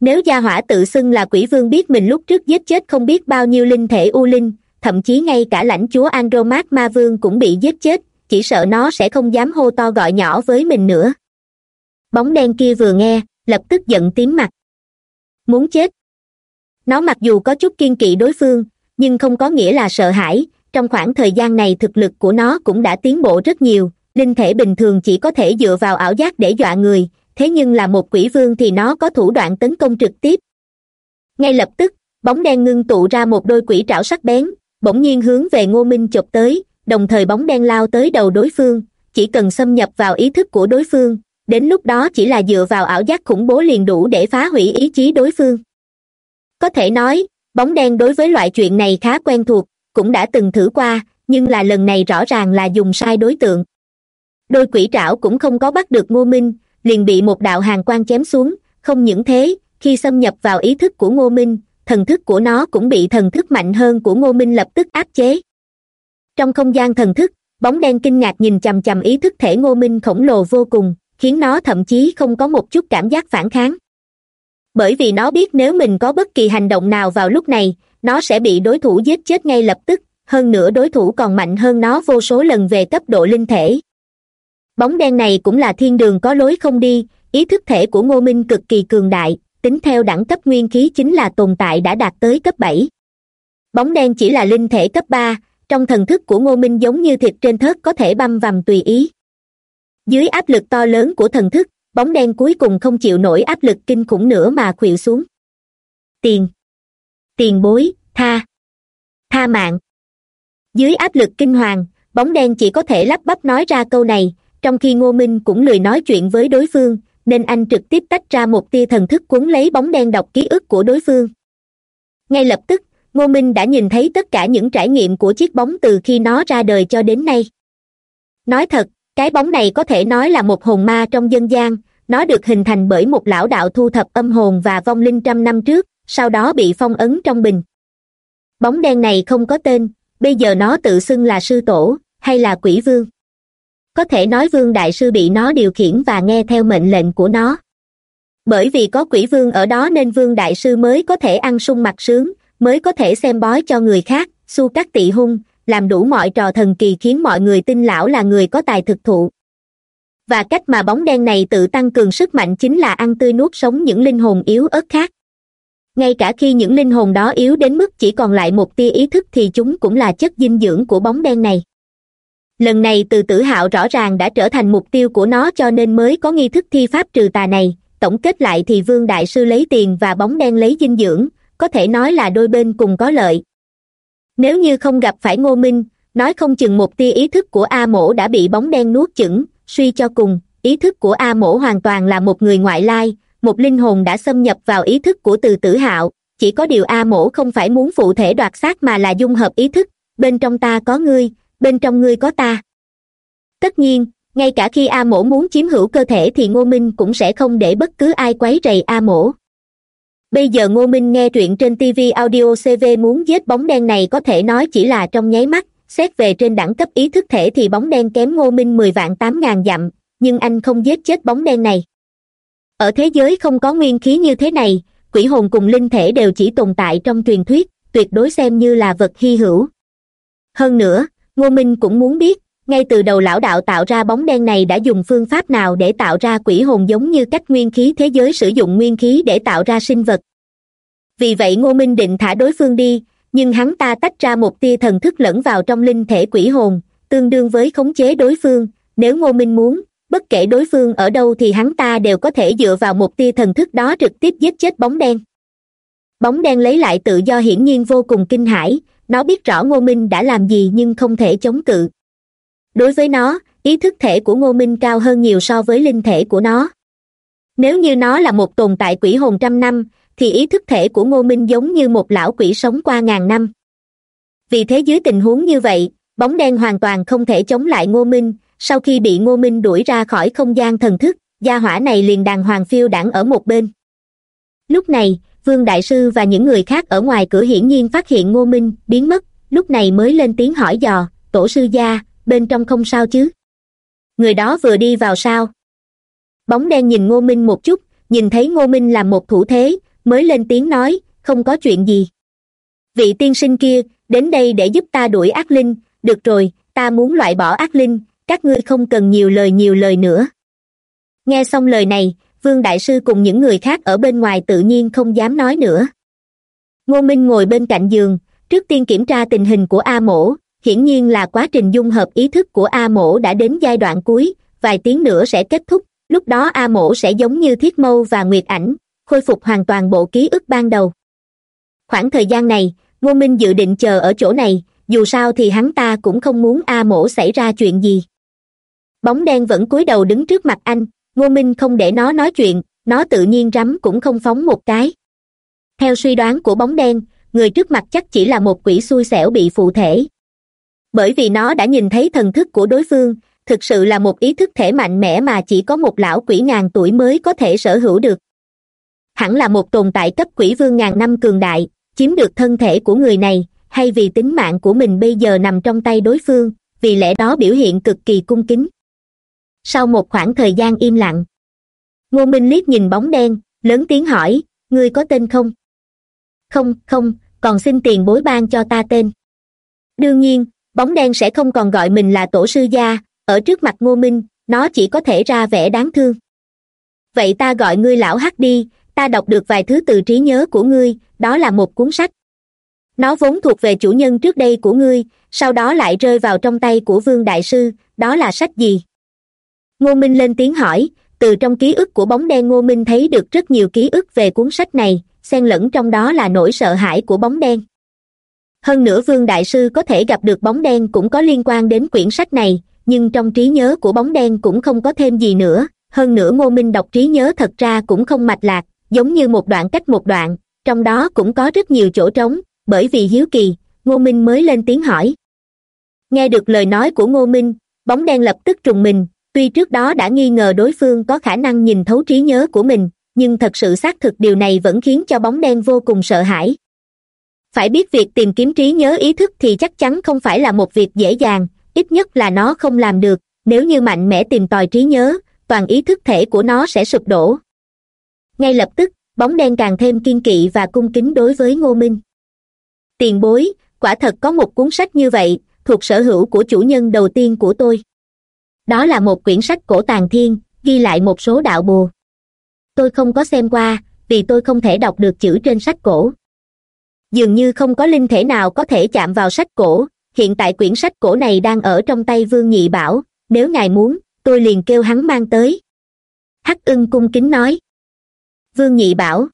nếu gia hỏa tự xưng là quỷ vương biết mình lúc trước giết chết không biết bao nhiêu linh thể u linh, thậm chí ngay cả lãnh chúa andromat ma vương cũng bị giết chết, chỉ sợ nó sẽ không dám hô to gọi nhỏ với mình nữa. Bóng đen kia vừa nghe, lập tức giận tím mặt. Muốn chết. Nó mặc dù có chút kiên kỵ đối phương, nhưng không có nghĩa là sợ hãi, trong khoảng thời gian này thực lực của nó cũng đã tiến bộ rất nhiều, linh thể bình thường chỉ có thể dựa vào ảo giác để dọa người thế nhưng là một quỷ vương thì nó có thủ đoạn tấn công trực tiếp. Ngay lập tức, bóng đen ngưng tụ ra một đôi quỷ trảo sắc bén, bỗng nhiên hướng về ngô minh chụp tới, đồng thời bóng đen lao tới đầu đối phương, chỉ cần xâm nhập vào ý thức của đối phương, đến lúc đó chỉ là dựa vào ảo giác khủng bố liền đủ để phá hủy ý chí đối phương. Có thể nói, bóng đen đối với loại chuyện này khá quen thuộc, cũng đã từng thử qua, nhưng là lần này rõ ràng là dùng sai đối tượng. Đôi quỷ trảo cũng không có bắt được ngô minh liền bị một đạo hàng quan chém xuống. Không những thế, khi xâm nhập vào ý thức của ngô minh, thần thức của nó cũng bị thần thức mạnh hơn của ngô minh lập tức áp chế. Trong không gian thần thức, bóng đen kinh ngạc nhìn chằm chằm ý thức thể ngô minh khổng lồ vô cùng, khiến nó thậm chí không có một chút cảm giác phản kháng. Bởi vì nó biết nếu mình có bất kỳ hành động nào vào lúc này, nó sẽ bị đối thủ giết chết ngay lập tức. Hơn nữa đối thủ còn mạnh hơn nó vô số lần về cấp độ linh thể bóng đen này cũng là thiên đường có lối không đi, ý thức thể của ngô minh cực kỳ cường đại, tính theo đẳng cấp nguyên khí chính là tồn tại đã đạt tới cấp bảy. Bóng đen chỉ là linh thể cấp ba, trong thần thức của ngô minh giống như thịt trên thớt có thể băm vằm tùy ý. Dưới áp lực to lớn của thần thức, bóng đen cuối cùng không chịu nổi áp lực kinh khủng nữa mà khuỵu xuống. Tiền. Tiền bối, tha. Tha mạng. Dưới áp lực kinh hoàng, bóng đen chỉ có thể lắp bắp nói ra câu này trong khi ngô minh cũng lười nói chuyện với đối phương, nên anh trực tiếp tách ra một tia thần thức cuốn lấy bóng đen đọc ký ức của đối phương. Ngay lập tức, ngô minh đã nhìn thấy tất cả những trải nghiệm của chiếc bóng từ khi nó ra đời cho đến nay. Nói thật, cái bóng này có thể nói là một hồn ma trong dân gian, nó được hình thành bởi một lão đạo thu thập âm hồn và vong linh trăm năm trước, sau đó bị phong ấn trong bình. Bóng đen này không có tên, bây giờ nó tự xưng là sư tổ, hay là quỷ vương có thể nói vương đại sư bị nó điều khiển và nghe theo mệnh lệnh của nó. Bởi vì có quỷ vương ở đó nên vương đại sư mới có thể ăn sung mặt sướng, mới có thể xem bói cho người khác su các tị hung, làm đủ mọi trò thần kỳ khiến mọi người tin lão là người có tài thực thụ. Và cách mà bóng đen này tự tăng cường sức mạnh chính là ăn tươi nuốt sống những linh hồn yếu ớt khác. Ngay cả khi những linh hồn đó yếu đến mức chỉ còn lại một tia ý thức thì chúng cũng là chất dinh dưỡng của bóng đen này lần này từ tử hạo rõ ràng đã trở thành mục tiêu của nó cho nên mới có nghi thức thi pháp trừ tà này. Tổng kết lại thì vương đại sư lấy tiền và bóng đen lấy dinh dưỡng, có thể nói là đôi bên cùng có lợi. Nếu như không gặp phải ngô minh, nói không chừng một tia ý thức của a mổ đã bị bóng đen nuốt chửng, suy cho cùng, ý thức của a mổ hoàn toàn là một người ngoại lai, một linh hồn đã xâm nhập vào ý thức của từ tử hạo. Chỉ có điều a mổ không phải muốn phụ thể đoạt xác mà là dung hợp ý thức, bên trong ta có ngươi bên trong ngươi có ta. Tất nhiên, ngay cả khi a mổ muốn chiếm hữu cơ thể thì ngô minh cũng sẽ không để bất cứ ai quấy rầy a mổ. Bây giờ ngô minh nghe truyện trên tv audio cv muốn giết bóng đen này có thể nói chỉ là trong nháy mắt, xét về trên đẳng cấp ý thức thể thì bóng đen kém ngô minh mười vạn tám ngàn dặm, nhưng anh không giết chết bóng đen này. Ở thế giới không có nguyên khí như thế này, quỷ hồn cùng linh thể đều chỉ tồn tại trong truyền thuyết, tuyệt đối xem như là vật hy hữu. Hơn nữa ngô minh cũng muốn biết, ngay từ đầu lão đạo tạo ra bóng đen này đã dùng phương pháp nào để tạo ra quỷ hồn giống như cách nguyên khí thế giới sử dụng nguyên khí để tạo ra sinh vật? Vì vậy ngô minh định thả đối phương đi, nhưng hắn ta tách ra một tia thần thức lẫn vào trong linh thể quỷ hồn, tương đương với khống chế đối phương. Nếu ngô minh muốn, bất kể đối phương ở đâu thì hắn ta đều có thể dựa vào một tia thần thức đó trực tiếp giết chết bóng đen. Bóng đen lấy lại tự do hiển nhiên vô cùng kinh hãi nó biết rõ ngô minh đã làm gì nhưng không thể chống cự. Đối với nó, ý thức thể của ngô minh cao hơn nhiều so với linh thể của nó. Nếu như nó là một tồn tại quỷ hồn trăm năm, thì ý thức thể của ngô minh giống như một lão quỷ sống qua ngàn năm. Vì thế dưới tình huống như vậy, bóng đen hoàn toàn không thể chống lại ngô minh. Sau khi bị ngô minh đuổi ra khỏi không gian thần thức, gia hỏa này liền đàng hoàng phiêu đãng ở một bên. Lúc này vương đại sư và những người khác ở ngoài cửa hiển nhiên phát hiện ngô minh biến mất, lúc này mới lên tiếng hỏi dò, tổ sư gia, bên trong không sao chứ? Người đó vừa đi vào sao? Bóng đen nhìn ngô minh một chút, nhìn thấy ngô minh làm một thủ thế, mới lên tiếng nói, không có chuyện gì. Vị tiên sinh kia, đến đây để giúp ta đuổi ác linh. Được rồi, ta muốn loại bỏ ác linh, các ngươi không cần nhiều lời nhiều lời nữa. Nghe xong lời này vương đại sư cùng những người khác ở bên ngoài tự nhiên không dám nói nữa. Ngô minh ngồi bên cạnh giường, trước tiên kiểm tra tình hình của a mổ. Hiển nhiên là quá trình dung hợp ý thức của a mổ đã đến giai đoạn cuối, vài tiếng nữa sẽ kết thúc. Lúc đó a mổ sẽ giống như thiết mâu và nguyệt ảnh, khôi phục hoàn toàn bộ ký ức ban đầu. Khoảng thời gian này, ngô minh dự định chờ ở chỗ này, dù sao thì hắn ta cũng không muốn a mổ xảy ra chuyện gì. Bóng đen vẫn cúi đầu đứng trước mặt anh ngô minh không để nó nói chuyện, nó tự nhiên rắm cũng không phóng một cái. Theo suy đoán của bóng đen, người trước mặt chắc chỉ là một quỷ xui xẻo bị phụ thể. Bởi vì nó đã nhìn thấy thần thức của đối phương, thực sự là một ý thức thể mạnh mẽ mà chỉ có một lão quỷ ngàn tuổi mới có thể sở hữu được. Hẳn là một tồn tại cấp quỷ vương ngàn năm cường đại, chiếm được thân thể của người này, hay vì tính mạng của mình bây giờ nằm trong tay đối phương, vì lẽ đó biểu hiện cực kỳ cung kính sau một khoảng thời gian im lặng, ngô minh liếc nhìn bóng đen, lớn tiếng hỏi, ngươi có tên không? Không không, còn xin tiền bối ban cho ta tên. Đương nhiên, bóng đen sẽ không còn gọi mình là tổ sư gia, ở trước mặt ngô minh, nó chỉ có thể ra vẻ đáng thương. Vậy ta gọi ngươi lão hắc đi, ta đọc được vài thứ từ trí nhớ của ngươi, đó là một cuốn sách. Nó vốn thuộc về chủ nhân trước đây của ngươi, sau đó lại rơi vào trong tay của vương đại sư, đó là sách gì? Ngô minh lên tiếng hỏi, từ trong ký ức của bóng đen ngô minh thấy được rất nhiều ký ức về cuốn sách này, xen lẫn trong đó là nỗi sợ hãi của bóng đen. Hơn nữa vương đại sư có thể gặp được bóng đen cũng có liên quan đến quyển sách này, nhưng trong trí nhớ của bóng đen cũng không có thêm gì nữa. Hơn nữa ngô minh đọc trí nhớ thật ra cũng không mạch lạc, giống như một đoạn cách một đoạn, trong đó cũng có rất nhiều chỗ trống, bởi vì hiếu kỳ, ngô minh mới lên tiếng hỏi. Nghe được lời nói của ngô minh, bóng đen lập tức trùng mình tuy trước đó đã nghi ngờ đối phương có khả năng nhìn thấu trí nhớ của mình, nhưng thật sự xác thực điều này vẫn khiến cho bóng đen vô cùng sợ hãi. Phải biết việc tìm kiếm trí nhớ ý thức thì chắc chắn không phải là một việc dễ dàng, ít nhất là nó không làm được. Nếu như mạnh mẽ tìm tòi trí nhớ, toàn ý thức thể của nó sẽ sụp đổ. Ngay lập tức, bóng đen càng thêm kiên kỵ và cung kính đối với ngô minh. Tiền bối, quả thật có một cuốn sách như vậy, thuộc sở hữu của chủ nhân đầu tiên của tôi đó là một quyển sách cổ tàng thiên, ghi lại một số đạo bùa. Tôi không có xem qua, vì tôi không thể đọc được chữ trên sách cổ. Dường như không có linh thể nào có thể chạm vào sách cổ, hiện tại quyển sách cổ này đang ở trong tay vương nhị bảo, nếu ngài muốn, tôi liền kêu hắn mang tới. Hắc ưng cung kính nói. Vương nhị bảo.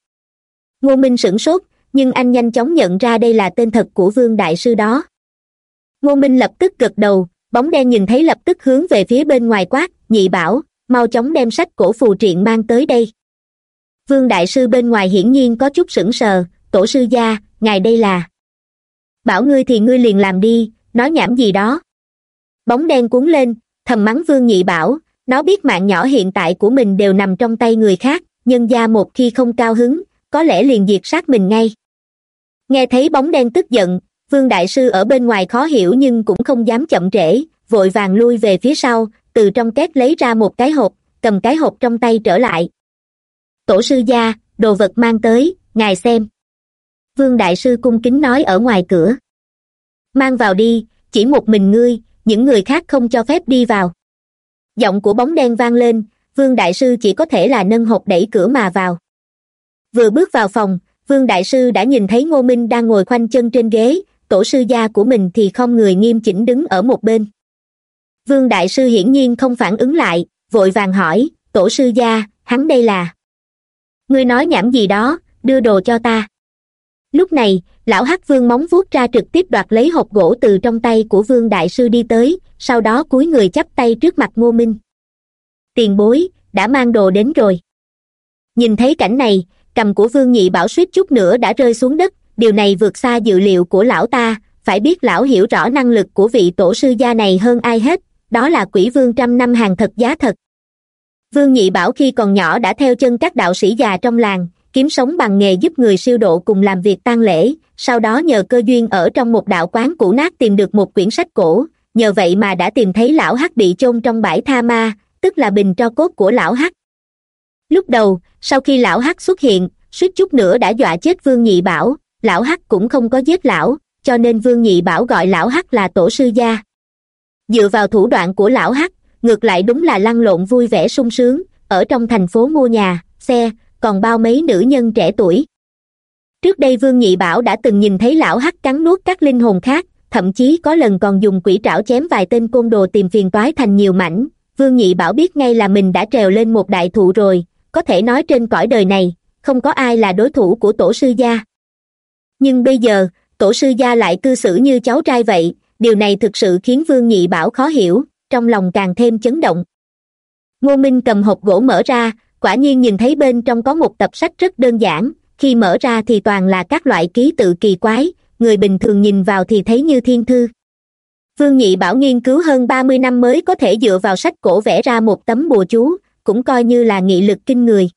Ngô minh sửng sốt, nhưng anh nhanh chóng nhận ra đây là tên thật của vương đại sư đó. Ngô minh lập tức gật đầu bóng đen nhìn thấy lập tức hướng về phía bên ngoài quát, nhị bảo, mau chóng đem sách cổ phù triện mang tới đây. Vương đại sư bên ngoài hiển nhiên có chút sững sờ, tổ sư gia, ngài đây là. Bảo ngươi thì ngươi liền làm đi, nói nhảm gì đó. Bóng đen cuốn lên, thầm mắng vương nhị bảo, nó biết mạng nhỏ hiện tại của mình đều nằm trong tay người khác, nhân gia một khi không cao hứng, có lẽ liền diệt sát mình ngay. Nghe thấy bóng đen tức giận vương đại sư ở bên ngoài khó hiểu nhưng cũng không dám chậm trễ, vội vàng lui về phía sau, từ trong két lấy ra một cái hộp, cầm cái hộp trong tay trở lại. Tổ sư gia, đồ vật mang tới, ngài xem. Vương đại sư cung kính nói ở ngoài cửa. Mang vào đi, chỉ một mình ngươi, những người khác không cho phép đi vào. Giọng của bóng đen vang lên, vương đại sư chỉ có thể là nâng hộp đẩy cửa mà vào. Vừa bước vào phòng, vương đại sư đã nhìn thấy ngô minh đang ngồi khoanh chân trên ghế tổ sư gia của mình thì không người nghiêm chỉnh đứng ở một bên. Vương đại sư hiển nhiên không phản ứng lại, vội vàng hỏi, tổ sư gia, hắn đây là? Ngươi nói nhảm gì đó, đưa đồ cho ta. Lúc này, lão hắc vương móng vuốt ra trực tiếp đoạt lấy hộp gỗ từ trong tay của vương đại sư đi tới, sau đó cúi người chắp tay trước mặt ngô minh. Tiền bối, đã mang đồ đến rồi. Nhìn thấy cảnh này, cầm của vương nhị bảo suýt chút nữa đã rơi xuống đất điều này vượt xa dự liệu của lão ta, phải biết lão hiểu rõ năng lực của vị tổ sư gia này hơn ai hết, đó là quỷ vương trăm năm hàng thật giá thật. Vương nhị bảo khi còn nhỏ đã theo chân các đạo sĩ già trong làng, kiếm sống bằng nghề giúp người siêu độ cùng làm việc tang lễ, sau đó nhờ cơ duyên ở trong một đạo quán cũ nát tìm được một quyển sách cổ, nhờ vậy mà đã tìm thấy lão hắc bị chôn trong bãi tha ma, tức là bình tro cốt của lão hắc. Lúc đầu, sau khi lão hắc xuất hiện, suýt chút nữa đã dọa chết vương nhị bảo lão hắc cũng không có giết lão, cho nên vương nhị bảo gọi lão hắc là tổ sư gia. Dựa vào thủ đoạn của lão hắc, ngược lại đúng là lăn lộn vui vẻ sung sướng, ở trong thành phố mua nhà, xe, còn bao mấy nữ nhân trẻ tuổi. Trước đây vương nhị bảo đã từng nhìn thấy lão hắc cắn nuốt các linh hồn khác, thậm chí có lần còn dùng quỷ trảo chém vài tên côn đồ tìm phiền toái thành nhiều mảnh. Vương nhị bảo biết ngay là mình đã trèo lên một đại thụ rồi, có thể nói trên cõi đời này, không có ai là đối thủ của tổ sư gia nhưng bây giờ, tổ sư gia lại cư xử như cháu trai vậy, điều này thực sự khiến vương nhị bảo khó hiểu, trong lòng càng thêm chấn động. Ngô minh cầm hộp gỗ mở ra, quả nhiên nhìn thấy bên trong có một tập sách rất đơn giản, khi mở ra thì toàn là các loại ký tự kỳ quái, người bình thường nhìn vào thì thấy như thiên thư. Vương nhị bảo nghiên cứu hơn ba mươi năm mới có thể dựa vào sách cổ vẽ ra một tấm bùa chú, cũng coi như là nghị lực kinh người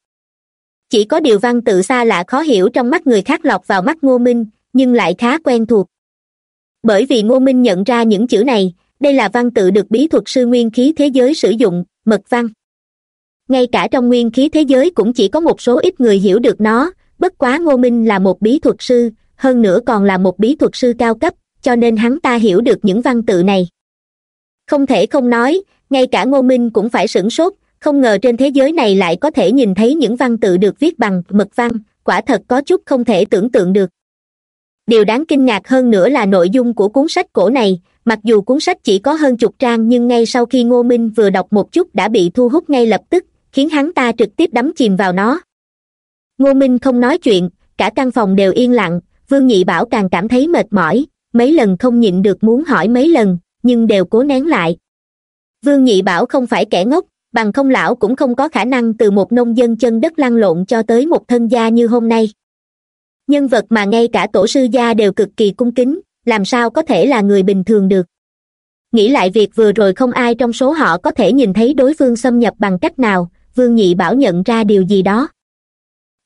chỉ có điều văn tự xa lạ khó hiểu trong mắt người khác lọt vào mắt ngô minh, nhưng lại khá quen thuộc. Bởi vì ngô minh nhận ra những chữ này, đây là văn tự được bí thuật sư nguyên khí thế giới sử dụng, mật văn. Ngay cả trong nguyên khí thế giới cũng chỉ có một số ít người hiểu được nó, bất quá ngô minh là một bí thuật sư, hơn nữa còn là một bí thuật sư cao cấp, cho nên hắn ta hiểu được những văn tự này. Không thể không nói, ngay cả ngô minh cũng phải sửng sốt không ngờ trên thế giới này lại có thể nhìn thấy những văn tự được viết bằng mật văn, quả thật có chút không thể tưởng tượng được. Điều đáng kinh ngạc hơn nữa là nội dung của cuốn sách cổ này, mặc dù cuốn sách chỉ có hơn chục trang nhưng ngay sau khi ngô minh vừa đọc một chút đã bị thu hút ngay lập tức, khiến hắn ta trực tiếp đắm chìm vào nó. Ngô minh không nói chuyện, cả căn phòng đều yên lặng, vương nhị bảo càng cảm thấy mệt mỏi, mấy lần không nhịn được muốn hỏi mấy lần, nhưng đều cố nén lại. Vương nhị bảo không phải kẻ ngốc bằng không lão cũng không có khả năng từ một nông dân chân đất lăn lộn cho tới một thân gia như hôm nay. Nhân vật mà ngay cả tổ sư gia đều cực kỳ cung kính, làm sao có thể là người bình thường được? Nghĩ lại việc vừa rồi không ai trong số họ có thể nhìn thấy đối phương xâm nhập bằng cách nào, vương nhị bảo nhận ra điều gì đó.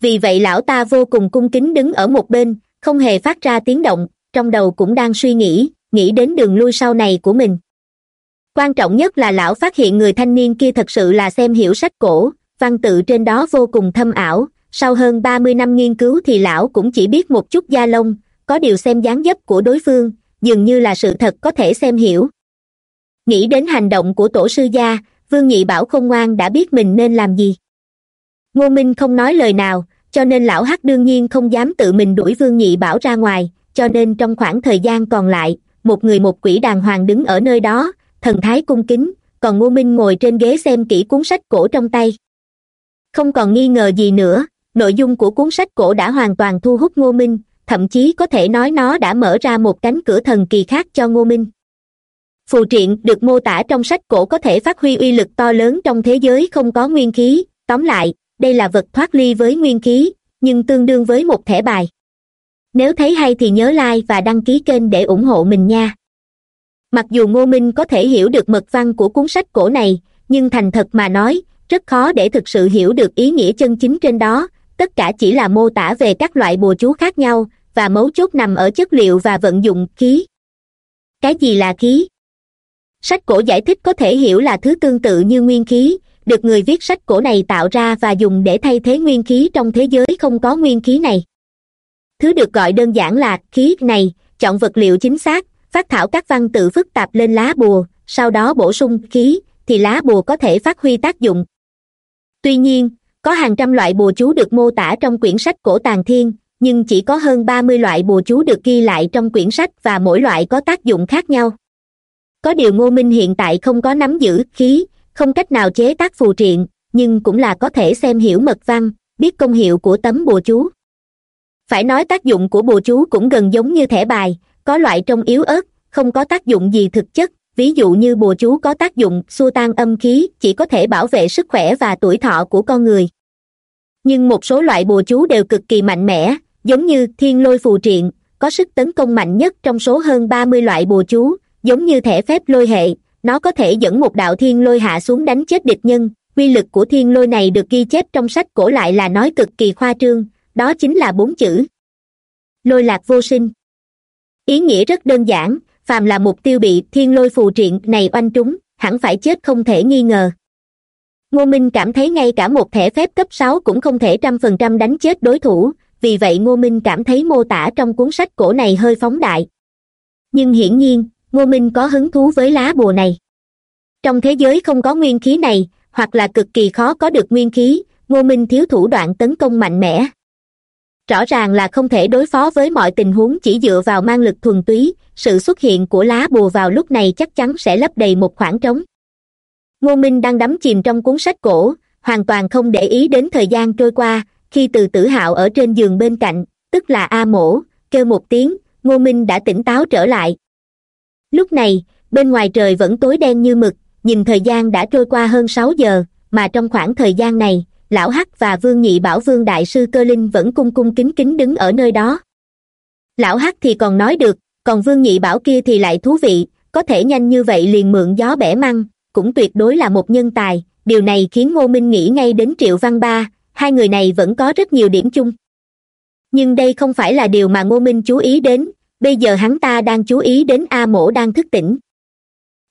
Vì vậy lão ta vô cùng cung kính đứng ở một bên, không hề phát ra tiếng động, trong đầu cũng đang suy nghĩ nghĩ đến đường lui sau này của mình quan trọng nhất là lão phát hiện người thanh niên kia thật sự là xem hiểu sách cổ, văn tự trên đó vô cùng thâm ảo. Sau hơn ba mươi năm nghiên cứu thì lão cũng chỉ biết một chút da lông có điều xem dáng dấp của đối phương, dường như là sự thật có thể xem hiểu. Nghĩ đến hành động của tổ sư gia, vương nhị bảo không ngoan đã biết mình nên làm gì. Ngô minh không nói lời nào, cho nên lão hắc đương nhiên không dám tự mình đuổi vương nhị bảo ra ngoài, cho nên trong khoảng thời gian còn lại, một người một quỷ đàng hoàng đứng ở nơi đó thần thái cung kính, còn ngô minh ngồi trên ghế xem kỹ cuốn sách cổ trong tay. Không còn nghi ngờ gì nữa, nội dung của cuốn sách cổ đã hoàn toàn thu hút ngô minh, thậm chí có thể nói nó đã mở ra một cánh cửa thần kỳ khác cho ngô minh. Phù triện được mô tả trong sách cổ có thể phát huy uy lực to lớn trong thế giới không có nguyên khí, tóm lại, đây là vật thoát ly với nguyên khí, nhưng tương đương với một thẻ bài. Nếu thấy hay thì nhớ like và đăng ký kênh để ủng hộ mình nha mặc dù ngô minh có thể hiểu được mật văn của cuốn sách cổ này, nhưng thành thật mà nói, rất khó để thực sự hiểu được ý nghĩa chân chính trên đó. Tất cả chỉ là mô tả về các loại bùa chú khác nhau, và mấu chốt nằm ở chất liệu và vận dụng khí. Cái gì là khí? Sách cổ giải thích có thể hiểu là thứ tương tự như nguyên khí. Được người viết sách cổ này tạo ra và dùng để thay thế nguyên khí trong thế giới không có nguyên khí này. Thứ được gọi đơn giản là khí này, chọn vật liệu chính xác phát thảo các văn tự phức tạp lên lá bùa, sau đó bổ sung khí, thì lá bùa có thể phát huy tác dụng. Tuy nhiên, có hàng trăm loại bùa chú được mô tả trong quyển sách cổ tàng thiên, nhưng chỉ có hơn ba mươi loại bùa chú được ghi lại trong quyển sách và mỗi loại có tác dụng khác nhau. Có điều ngô minh hiện tại không có nắm giữ khí, không cách nào chế tác phù triện, nhưng cũng là có thể xem hiểu mật văn, biết công hiệu của tấm bùa chú. Phải nói tác dụng của bùa chú cũng gần giống như thẻ bài có loại trông yếu ớt, không có tác dụng gì thực chất, ví dụ như bùa chú có tác dụng xua tan âm khí, chỉ có thể bảo vệ sức khỏe và tuổi thọ của con người. Nhưng một số loại bùa chú đều cực kỳ mạnh mẽ, giống như thiên lôi phù triện, có sức tấn công mạnh nhất trong số hơn ba mươi loại bùa chú, giống như thẻ phép lôi hệ, nó có thể dẫn một đạo thiên lôi hạ xuống đánh chết địch nhân. Quy lực của thiên lôi này được ghi chép trong sách cổ lại là nói cực kỳ khoa trương, đó chính là bốn chữ. Lôi lạc vô sinh ý nghĩa rất đơn giản, phàm là mục tiêu bị thiên lôi phù triện này oanh trúng, hẳn phải chết không thể nghi ngờ. Ngô minh cảm thấy ngay cả một thẻ phép cấp sáu cũng không thể trăm phần trăm đánh chết đối thủ, vì vậy ngô minh cảm thấy mô tả trong cuốn sách cổ này hơi phóng đại. Nhưng hiển nhiên, ngô minh có hứng thú với lá bùa này. Trong thế giới không có nguyên khí này, hoặc là cực kỳ khó có được nguyên khí, ngô minh thiếu thủ đoạn tấn công mạnh mẽ rõ ràng là không thể đối phó với mọi tình huống chỉ dựa vào mang lực thuần túy, sự xuất hiện của lá bùa vào lúc này chắc chắn sẽ lấp đầy một khoảng trống. Ngô minh đang đắm chìm trong cuốn sách cổ, hoàn toàn không để ý đến thời gian trôi qua, khi từ tử hạo ở trên giường bên cạnh, tức là a mổ, kêu một tiếng, ngô minh đã tỉnh táo trở lại. Lúc này, bên ngoài trời vẫn tối đen như mực, nhìn thời gian đã trôi qua hơn sáu giờ, mà trong khoảng thời gian này lão hắc và vương nhị bảo vương đại sư cơ linh vẫn cung cung kính kính đứng ở nơi đó. Lão hắc thì còn nói được, còn vương nhị bảo kia thì lại thú vị, có thể nhanh như vậy liền mượn gió bẻ măng, cũng tuyệt đối là một nhân tài, điều này khiến ngô minh nghĩ ngay đến triệu văn ba, hai người này vẫn có rất nhiều điểm chung. Nhưng đây không phải là điều mà ngô minh chú ý đến, bây giờ hắn ta đang chú ý đến a mổ đang thức tỉnh.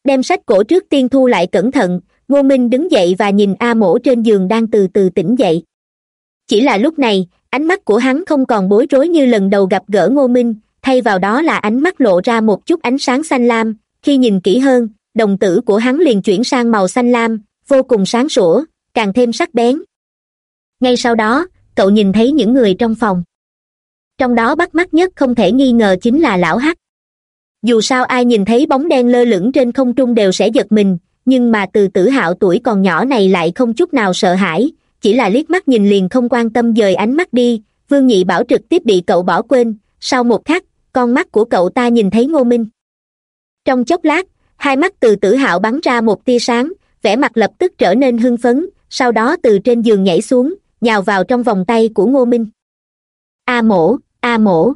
Đem sách cổ trước tiên thu lại cẩn thận ngô minh đứng dậy và nhìn a mổ trên giường đang từ từ tỉnh dậy. Chỉ là lúc này, ánh mắt của hắn không còn bối rối như lần đầu gặp gỡ ngô minh, thay vào đó là ánh mắt lộ ra một chút ánh sáng xanh lam. Khi nhìn kỹ hơn, đồng tử của hắn liền chuyển sang màu xanh lam, vô cùng sáng sủa, càng thêm sắc bén. Ngay sau đó, cậu nhìn thấy những người trong phòng. Trong đó bắt mắt nhất không thể nghi ngờ chính là lão hắc. Dù sao ai nhìn thấy bóng đen lơ lửng trên không trung đều sẽ giật mình nhưng mà từ tử hạo tuổi còn nhỏ này lại không chút nào sợ hãi, chỉ là liếc mắt nhìn liền không quan tâm dời ánh mắt đi. Vương nhị bảo trực tiếp bị cậu bỏ quên, sau một khắc, con mắt của cậu ta nhìn thấy ngô minh. Trong chốc lát, hai mắt từ tử hạo bắn ra một tia sáng, vẻ mặt lập tức trở nên hưng phấn, sau đó từ trên giường nhảy xuống, nhào vào trong vòng tay của ngô minh. A mổ a mổ.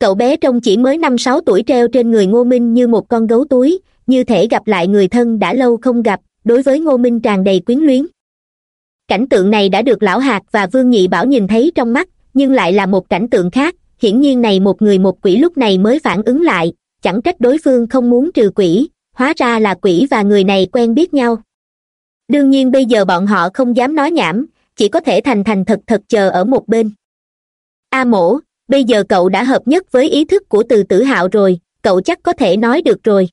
Cậu bé trông chỉ mới năm sáu tuổi treo trên người ngô minh như một con gấu túi như thể gặp lại người thân đã lâu không gặp, đối với ngô minh tràn đầy quyến luyến. Cảnh tượng này đã được lão hạt và vương nhị bảo nhìn thấy trong mắt, nhưng lại là một cảnh tượng khác, hiển nhiên này một người một quỷ lúc này mới phản ứng lại, chẳng trách đối phương không muốn trừ quỷ, hóa ra là quỷ và người này quen biết nhau. Đương nhiên bây giờ bọn họ không dám nói nhảm, chỉ có thể thành thành thật thật chờ ở một bên. A mổ, bây giờ cậu đã hợp nhất với ý thức của từ tử hạo rồi, cậu chắc có thể nói được rồi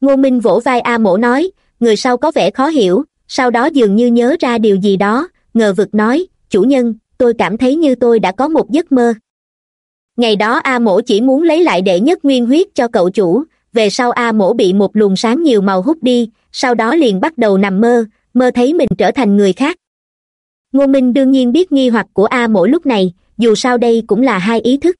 ngô minh vỗ vai a mổ nói, người sau có vẻ khó hiểu, sau đó dường như nhớ ra điều gì đó, ngờ vực nói, chủ nhân, tôi cảm thấy như tôi đã có một giấc mơ. Ngày đó a mổ chỉ muốn lấy lại đệ nhất nguyên huyết cho cậu chủ, về sau a mổ bị một luồng sáng nhiều màu hút đi, sau đó liền bắt đầu nằm mơ mơ thấy mình trở thành người khác. Ngô minh đương nhiên biết nghi hoặc của a mổ lúc này, dù sao đây cũng là hai ý thức.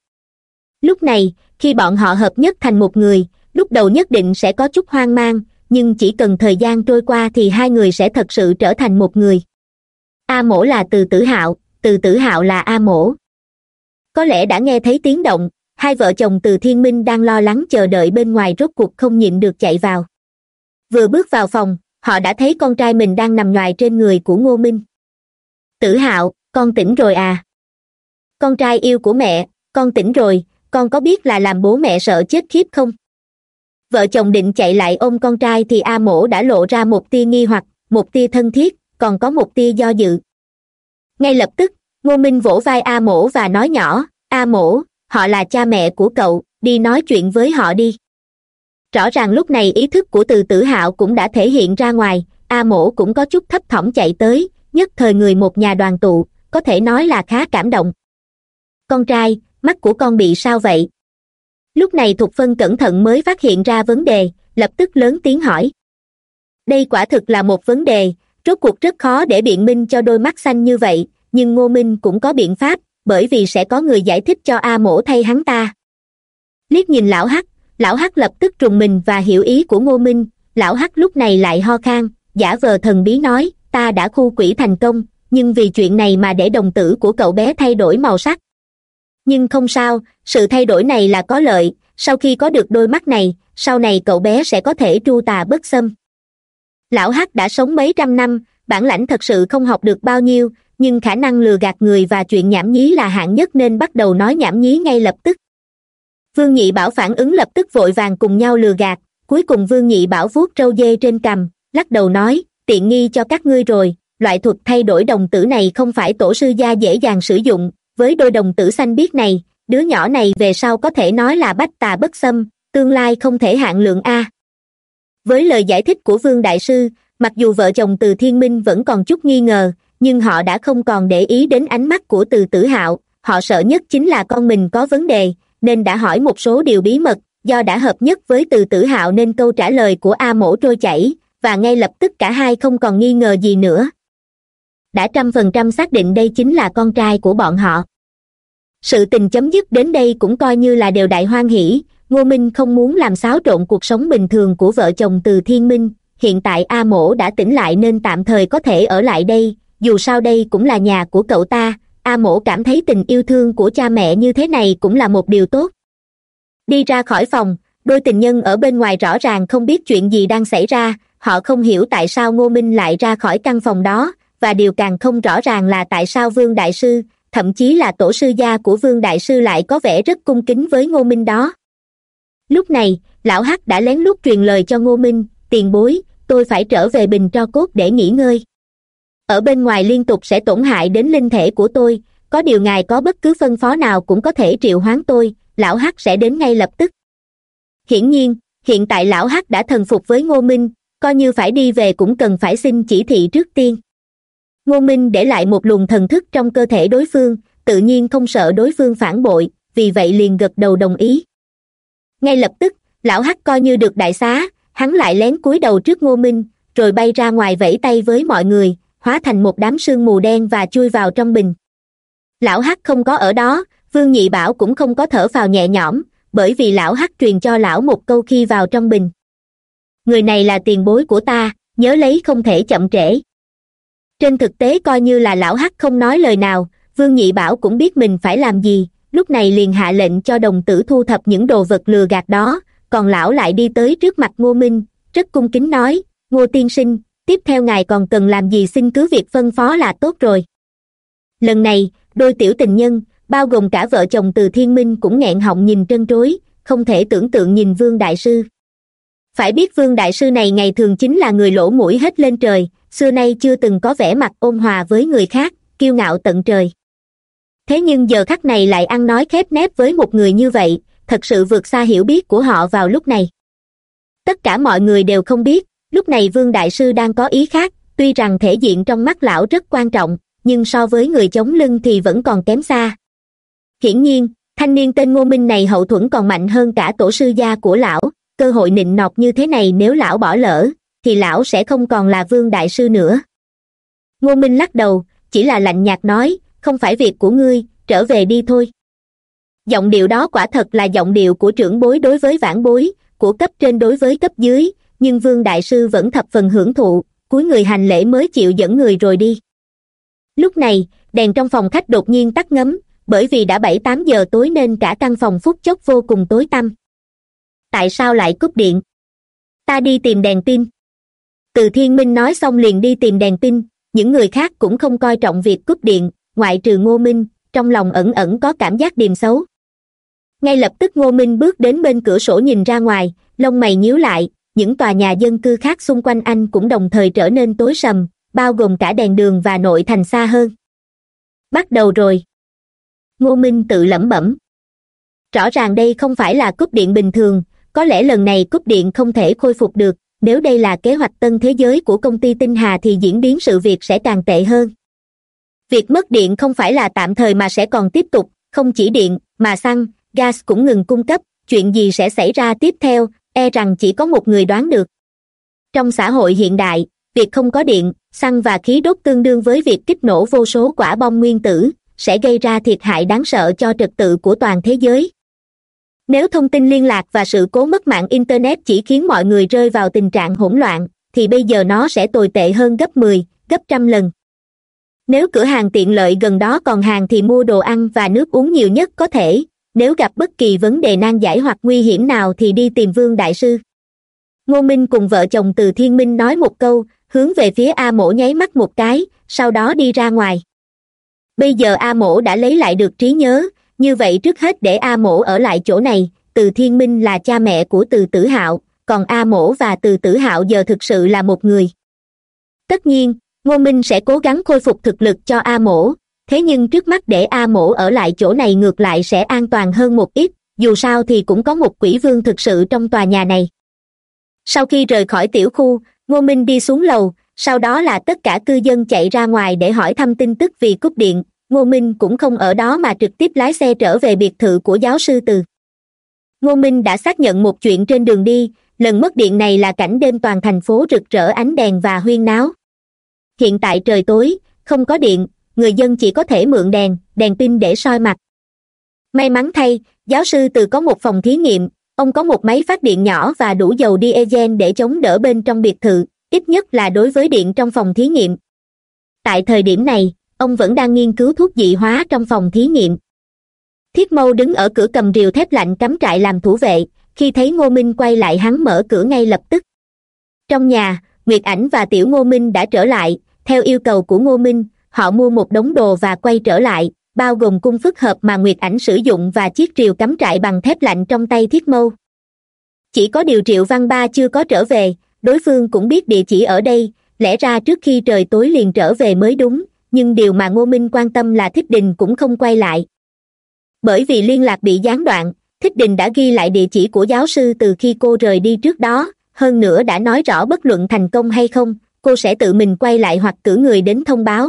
Lúc này, khi bọn họ hợp nhất thành một người lúc đầu nhất định sẽ có chút hoang mang, nhưng chỉ cần thời gian trôi qua thì hai người sẽ thật sự trở thành một người. A mổ là từ tử hạo, từ tử hạo là a mổ. Có lẽ đã nghe thấy tiếng động, hai vợ chồng từ thiên minh đang lo lắng chờ đợi bên ngoài rốt cuộc không nhịn được chạy vào. Vừa bước vào phòng, họ đã thấy con trai mình đang nằm ngoài trên người của ngô minh. Tử hạo, con tỉnh rồi à? Con trai yêu của mẹ, con tỉnh rồi, con có biết là làm bố mẹ sợ chết khiếp không? Vợ chồng định chạy lại ôm con trai thì a mổ đã lộ ra một tia nghi hoặc, một tia thân thiết, còn có một tia do dự. Ngay lập tức, ngô minh vỗ vai a mổ và nói nhỏ, a mổ, họ là cha mẹ của cậu, đi nói chuyện với họ đi. Rõ ràng lúc này ý thức của từ tử hạo cũng đã thể hiện ra ngoài, a mổ cũng có chút thấp thỏm chạy tới, nhất thời người một nhà đoàn tụ, có thể nói là khá cảm động. Con trai, mắt của con bị sao vậy? Lúc này thục phân cẩn thận mới phát hiện ra vấn đề, lập tức lớn tiếng hỏi. Đây quả thực là một vấn đề, rốt cuộc rất khó để biện minh cho đôi mắt xanh như vậy, nhưng ngô minh cũng có biện pháp, bởi vì sẽ có người giải thích cho a mổ thay hắn ta. Liếc nhìn lão hắc lão hắc lập tức trùng mình và hiểu ý của ngô minh, lão hắc lúc này lại ho khan, giả vờ thần bí nói, ta đã khu quỷ thành công, nhưng vì chuyện này mà để đồng tử của cậu bé thay đổi màu sắc nhưng không sao, sự thay đổi này là có lợi, sau khi có được đôi mắt này, sau này cậu bé sẽ có thể tru tà bất xâm. Lão hắc đã sống mấy trăm năm, bản lãnh thật sự không học được bao nhiêu, nhưng khả năng lừa gạt người và chuyện nhảm nhí là hạng nhất nên bắt đầu nói nhảm nhí ngay lập tức. Vương nhị bảo phản ứng lập tức vội vàng cùng nhau lừa gạt, cuối cùng vương nhị bảo vuốt trâu dê trên cằm, lắc đầu nói, tiện nghi cho các ngươi rồi, loại thuật thay đổi đồng tử này không phải tổ sư gia dễ dàng sử dụng với đôi đồng tử xanh biếc này, đứa nhỏ này về sau có thể nói là bách tà bất xâm, tương lai không thể hạn lượng a. Với lời giải thích của vương đại sư, mặc dù vợ chồng từ thiên minh vẫn còn chút nghi ngờ, nhưng họ đã không còn để ý đến ánh mắt của từ tử hạo. Họ sợ nhất chính là con mình có vấn đề, nên đã hỏi một số điều bí mật, do đã hợp nhất với từ tử hạo nên câu trả lời của a mổ trôi chảy, và ngay lập tức cả hai không còn nghi ngờ gì nữa đã trăm phần trăm xác định đây chính là con trai của bọn họ. Sự tình chấm dứt đến đây cũng coi như là đều đại hoan hỷ. Ngô minh không muốn làm xáo trộn cuộc sống bình thường của vợ chồng từ thiên minh. Hiện tại a mổ đã tỉnh lại nên tạm thời có thể ở lại đây. Dù sao đây cũng là nhà của cậu ta. A mổ cảm thấy tình yêu thương của cha mẹ như thế này cũng là một điều tốt. Đi ra khỏi phòng, đôi tình nhân ở bên ngoài rõ ràng không biết chuyện gì đang xảy ra. Họ không hiểu tại sao ngô minh lại ra khỏi căn phòng đó và điều càng không rõ ràng là tại sao vương đại sư, thậm chí là tổ sư gia của vương đại sư lại có vẻ rất cung kính với ngô minh đó. Lúc này, lão hắc đã lén lút truyền lời cho ngô minh, tiền bối, tôi phải trở về bình tro cốt để nghỉ ngơi. Ở bên ngoài liên tục sẽ tổn hại đến linh thể của tôi, có điều ngài có bất cứ phân phó nào cũng có thể triệu hoán tôi, lão hắc sẽ đến ngay lập tức. Hiển nhiên, hiện tại lão hắc đã thần phục với ngô minh, coi như phải đi về cũng cần phải xin chỉ thị trước tiên ngô minh để lại một luồng thần thức trong cơ thể đối phương, tự nhiên không sợ đối phương phản bội, vì vậy liền gật đầu đồng ý. Ngay lập tức, lão hắc coi như được đại xá, hắn lại lén cúi đầu trước ngô minh, rồi bay ra ngoài vẫy tay với mọi người, hóa thành một đám sương mù đen và chui vào trong bình. Lão hắc không có ở đó, vương nhị bảo cũng không có thở vào nhẹ nhõm, bởi vì lão hắc truyền cho lão một câu khi vào trong bình. Người này là tiền bối của ta, nhớ lấy không thể chậm trễ trên thực tế coi như là lão hắc không nói lời nào, vương nhị bảo cũng biết mình phải làm gì, lúc này liền hạ lệnh cho đồng tử thu thập những đồ vật lừa gạt đó, còn lão lại đi tới trước mặt ngô minh, rất cung kính nói, ngô tiên sinh, tiếp theo ngài còn cần làm gì xin cứ việc phân phó là tốt rồi. Lần này, đôi tiểu tình nhân, bao gồm cả vợ chồng từ thiên minh cũng nghẹn họng nhìn trân trối, không thể tưởng tượng nhìn vương đại sư. Phải biết vương đại sư này ngày thường chính là người lỗ mũi hết lên trời xưa nay chưa từng có vẻ mặt ôn hòa với người khác, kiêu ngạo tận trời. Thế nhưng giờ khắc này lại ăn nói khép nép với một người như vậy, thật sự vượt xa hiểu biết của họ vào lúc này. Tất cả mọi người đều không biết, lúc này vương đại sư đang có ý khác, tuy rằng thể diện trong mắt lão rất quan trọng, nhưng so với người chống lưng thì vẫn còn kém xa. Hiển nhiên, thanh niên tên ngô minh này hậu thuẫn còn mạnh hơn cả tổ sư gia của lão, cơ hội nịnh nọt như thế này nếu lão bỏ lỡ thì lão sẽ không còn là vương đại sư nữa. Ngô minh lắc đầu, chỉ là lạnh nhạt nói, không phải việc của ngươi, trở về đi thôi. Giọng điệu đó quả thật là giọng điệu của trưởng bối đối với vãn bối, của cấp trên đối với cấp dưới, nhưng vương đại sư vẫn thập phần hưởng thụ, cuối người hành lễ mới chịu dẫn người rồi đi. Lúc này, đèn trong phòng khách đột nhiên tắt ngấm, bởi vì đã bảy tám giờ tối nên cả căn phòng phút chốc vô cùng tối tăm. Tại sao lại cúp điện? Ta đi tìm đèn pin từ thiên minh nói xong liền đi tìm đèn pin, những người khác cũng không coi trọng việc cúp điện, ngoại trừ ngô minh, trong lòng ẩn ẩn có cảm giác điềm xấu. Ngay lập tức ngô minh bước đến bên cửa sổ nhìn ra ngoài, lông mày nhíu lại, những tòa nhà dân cư khác xung quanh anh cũng đồng thời trở nên tối sầm, bao gồm cả đèn đường và nội thành xa hơn. Bắt đầu rồi. Ngô minh tự lẩm bẩm. Rõ ràng đây không phải là cúp điện bình thường, có lẽ lần này cúp điện không thể khôi phục được nếu đây là kế hoạch tân thế giới của công ty tinh hà thì diễn biến sự việc sẽ càng tệ hơn. Việc mất điện không phải là tạm thời mà sẽ còn tiếp tục, không chỉ điện, mà xăng, gas cũng ngừng cung cấp, chuyện gì sẽ xảy ra tiếp theo e rằng chỉ có một người đoán được. Trong xã hội hiện đại, việc không có điện, xăng và khí đốt tương đương với việc kích nổ vô số quả bom nguyên tử, sẽ gây ra thiệt hại đáng sợ cho trật tự của toàn thế giới nếu thông tin liên lạc và sự cố mất mạng internet chỉ khiến mọi người rơi vào tình trạng hỗn loạn, thì bây giờ nó sẽ tồi tệ hơn gấp mười, gấp trăm lần. Nếu cửa hàng tiện lợi gần đó còn hàng thì mua đồ ăn và nước uống nhiều nhất có thể. Nếu gặp bất kỳ vấn đề nan giải hoặc nguy hiểm nào thì đi tìm vương đại sư. Ngô minh cùng vợ chồng từ thiên minh nói một câu, hướng về phía a mổ nháy mắt một cái, sau đó đi ra ngoài. Bây giờ a mổ đã lấy lại được trí nhớ như vậy trước hết để a mổ ở lại chỗ này, từ thiên minh là cha mẹ của từ tử hạo, còn a mổ và từ tử hạo giờ thực sự là một người. Tất nhiên, ngô minh sẽ cố gắng khôi phục thực lực cho a mổ, thế nhưng trước mắt để a mổ ở lại chỗ này ngược lại sẽ an toàn hơn một ít, dù sao thì cũng có một quỷ vương thực sự trong tòa nhà này. Sau khi rời khỏi tiểu khu, ngô minh đi xuống lầu, sau đó là tất cả cư dân chạy ra ngoài để hỏi thăm tin tức vì cúp điện ngô minh cũng không ở đó mà trực tiếp lái xe trở về biệt thự của giáo sư từ. Ngô minh đã xác nhận một chuyện trên đường đi, lần mất điện này là cảnh đêm toàn thành phố rực rỡ ánh đèn và huyên náo. Hiện tại trời tối, không có điện, người dân chỉ có thể mượn đèn đèn pin để soi mặt. May mắn thay, giáo sư từ có một phòng thí nghiệm, ông có một máy phát điện nhỏ và đủ dầu diesel để chống đỡ bên trong biệt thự, ít nhất là đối với điện trong phòng thí nghiệm. Tại thời điểm này ông vẫn đang nghiên cứu thuốc dị hóa trong phòng thí nghiệm. Thiết mâu đứng ở cửa cầm rìu thép lạnh cắm trại làm thủ vệ, khi thấy ngô minh quay lại hắn mở cửa ngay lập tức. Trong nhà, nguyệt ảnh và tiểu ngô minh đã trở lại, theo yêu cầu của ngô minh, họ mua một đống đồ và quay trở lại, bao gồm cung phức hợp mà nguyệt ảnh sử dụng và chiếc rìu cắm trại bằng thép lạnh trong tay thiết mâu. Chỉ có điều triệu văn ba chưa có trở về, đối phương cũng biết địa chỉ ở đây, lẽ ra trước khi trời tối liền trở về mới đúng nhưng điều mà ngô minh quan tâm là thích đình cũng không quay lại. Bởi vì liên lạc bị gián đoạn, thích đình đã ghi lại địa chỉ của giáo sư từ khi cô rời đi trước đó, hơn nữa đã nói rõ bất luận thành công hay không, cô sẽ tự mình quay lại hoặc cử người đến thông báo.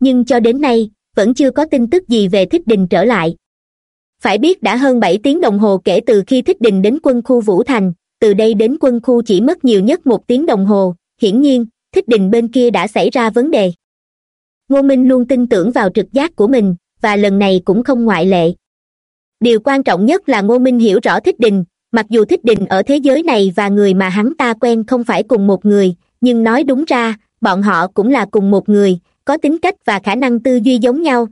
Nhưng cho đến nay, vẫn chưa có tin tức gì về thích đình trở lại. Phải biết đã hơn bảy tiếng đồng hồ kể từ khi thích đình đến quân khu vũ thành, từ đây đến quân khu chỉ mất nhiều nhất một tiếng đồng hồ, hiển nhiên, thích đình bên kia đã xảy ra vấn đề ngô minh luôn tin tưởng vào trực giác của mình, và lần này cũng không ngoại lệ. Điều quan trọng nhất là ngô minh hiểu rõ thích đình, mặc dù thích đình ở thế giới này và người mà hắn ta quen không phải cùng một người, nhưng nói đúng ra, bọn họ cũng là cùng một người, có tính cách và khả năng tư duy giống nhau.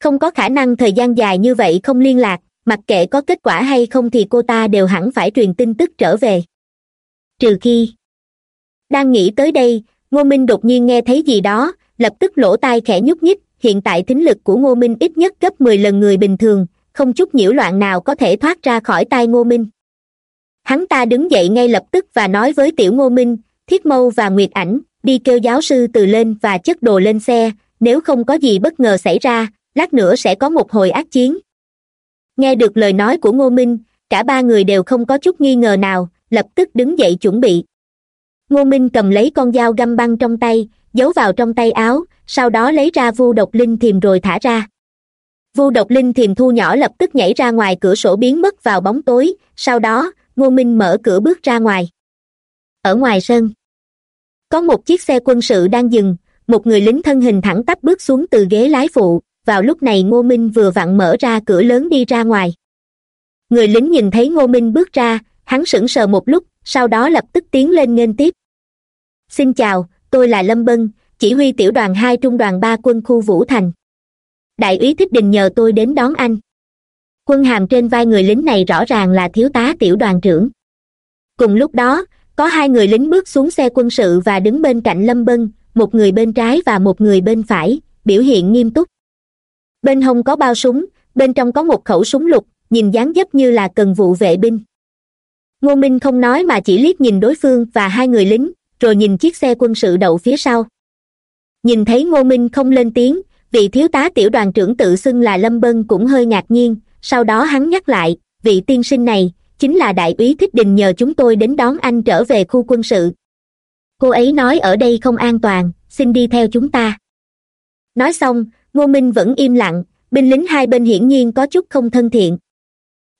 Không có khả năng thời gian dài như vậy không liên lạc, mặc kệ có kết quả hay không thì cô ta đều hẳn phải truyền tin tức trở về. Trừ khi đang nghĩ tới đây, ngô minh đột nhiên nghe thấy gì đó lập tức lỗ tai khẽ nhúc nhích, hiện tại thính lực của ngô minh ít nhất gấp mười lần người bình thường, không chút nhiễu loạn nào có thể thoát ra khỏi tai ngô minh. Hắn ta đứng dậy ngay lập tức và nói với tiểu ngô minh, thiết mâu và nguyệt ảnh, đi kêu giáo sư từ lên và chất đồ lên xe, nếu không có gì bất ngờ xảy ra, lát nữa sẽ có một hồi ác chiến. Nghe được lời nói của ngô minh, cả ba người đều không có chút nghi ngờ nào, lập tức đứng dậy chuẩn bị. Ngô minh cầm lấy con dao găm băng trong tay giấu vào trong tay áo, sau đó lấy ra vu độc linh thiềm rồi thả ra. Vu độc linh thiềm thu nhỏ lập tức nhảy ra ngoài cửa sổ biến mất vào bóng tối, sau đó, ngô minh mở cửa bước ra ngoài. Ở ngoài sân, có một chiếc xe quân sự đang dừng, một người lính thân hình thẳng tắp bước xuống từ ghế lái phụ. Vào lúc này ngô minh vừa vặn mở ra cửa lớn đi ra ngoài. Người lính nhìn thấy ngô minh bước ra, hắn sững sờ một lúc, sau đó lập tức tiến lên nghênh tiếp. Xin chào tôi là lâm bân, chỉ huy tiểu đoàn hai trung đoàn ba quân khu vũ thành. Đại úy thích đình nhờ tôi đến đón anh. Quân hàm trên vai người lính này rõ ràng là thiếu tá tiểu đoàn trưởng. Cùng lúc đó, có hai người lính bước xuống xe quân sự và đứng bên cạnh lâm bân, một người bên trái và một người bên phải, biểu hiện nghiêm túc. Bên hông có bao súng, bên trong có một khẩu súng lục, nhìn dáng dấp như là cần vụ vệ binh. Ngô minh không nói mà chỉ liếc nhìn đối phương và hai người lính rồi nhìn chiếc xe quân sự đậu phía sau. Nhìn thấy ngô minh không lên tiếng, vị thiếu tá tiểu đoàn trưởng tự xưng là lâm bân cũng hơi ngạc nhiên, sau đó hắn nhắc lại, vị tiên sinh này, chính là đại úy thích đình nhờ chúng tôi đến đón anh trở về khu quân sự. Cô ấy nói ở đây không an toàn, xin đi theo chúng ta. Nói xong, ngô minh vẫn im lặng, binh lính hai bên hiển nhiên có chút không thân thiện.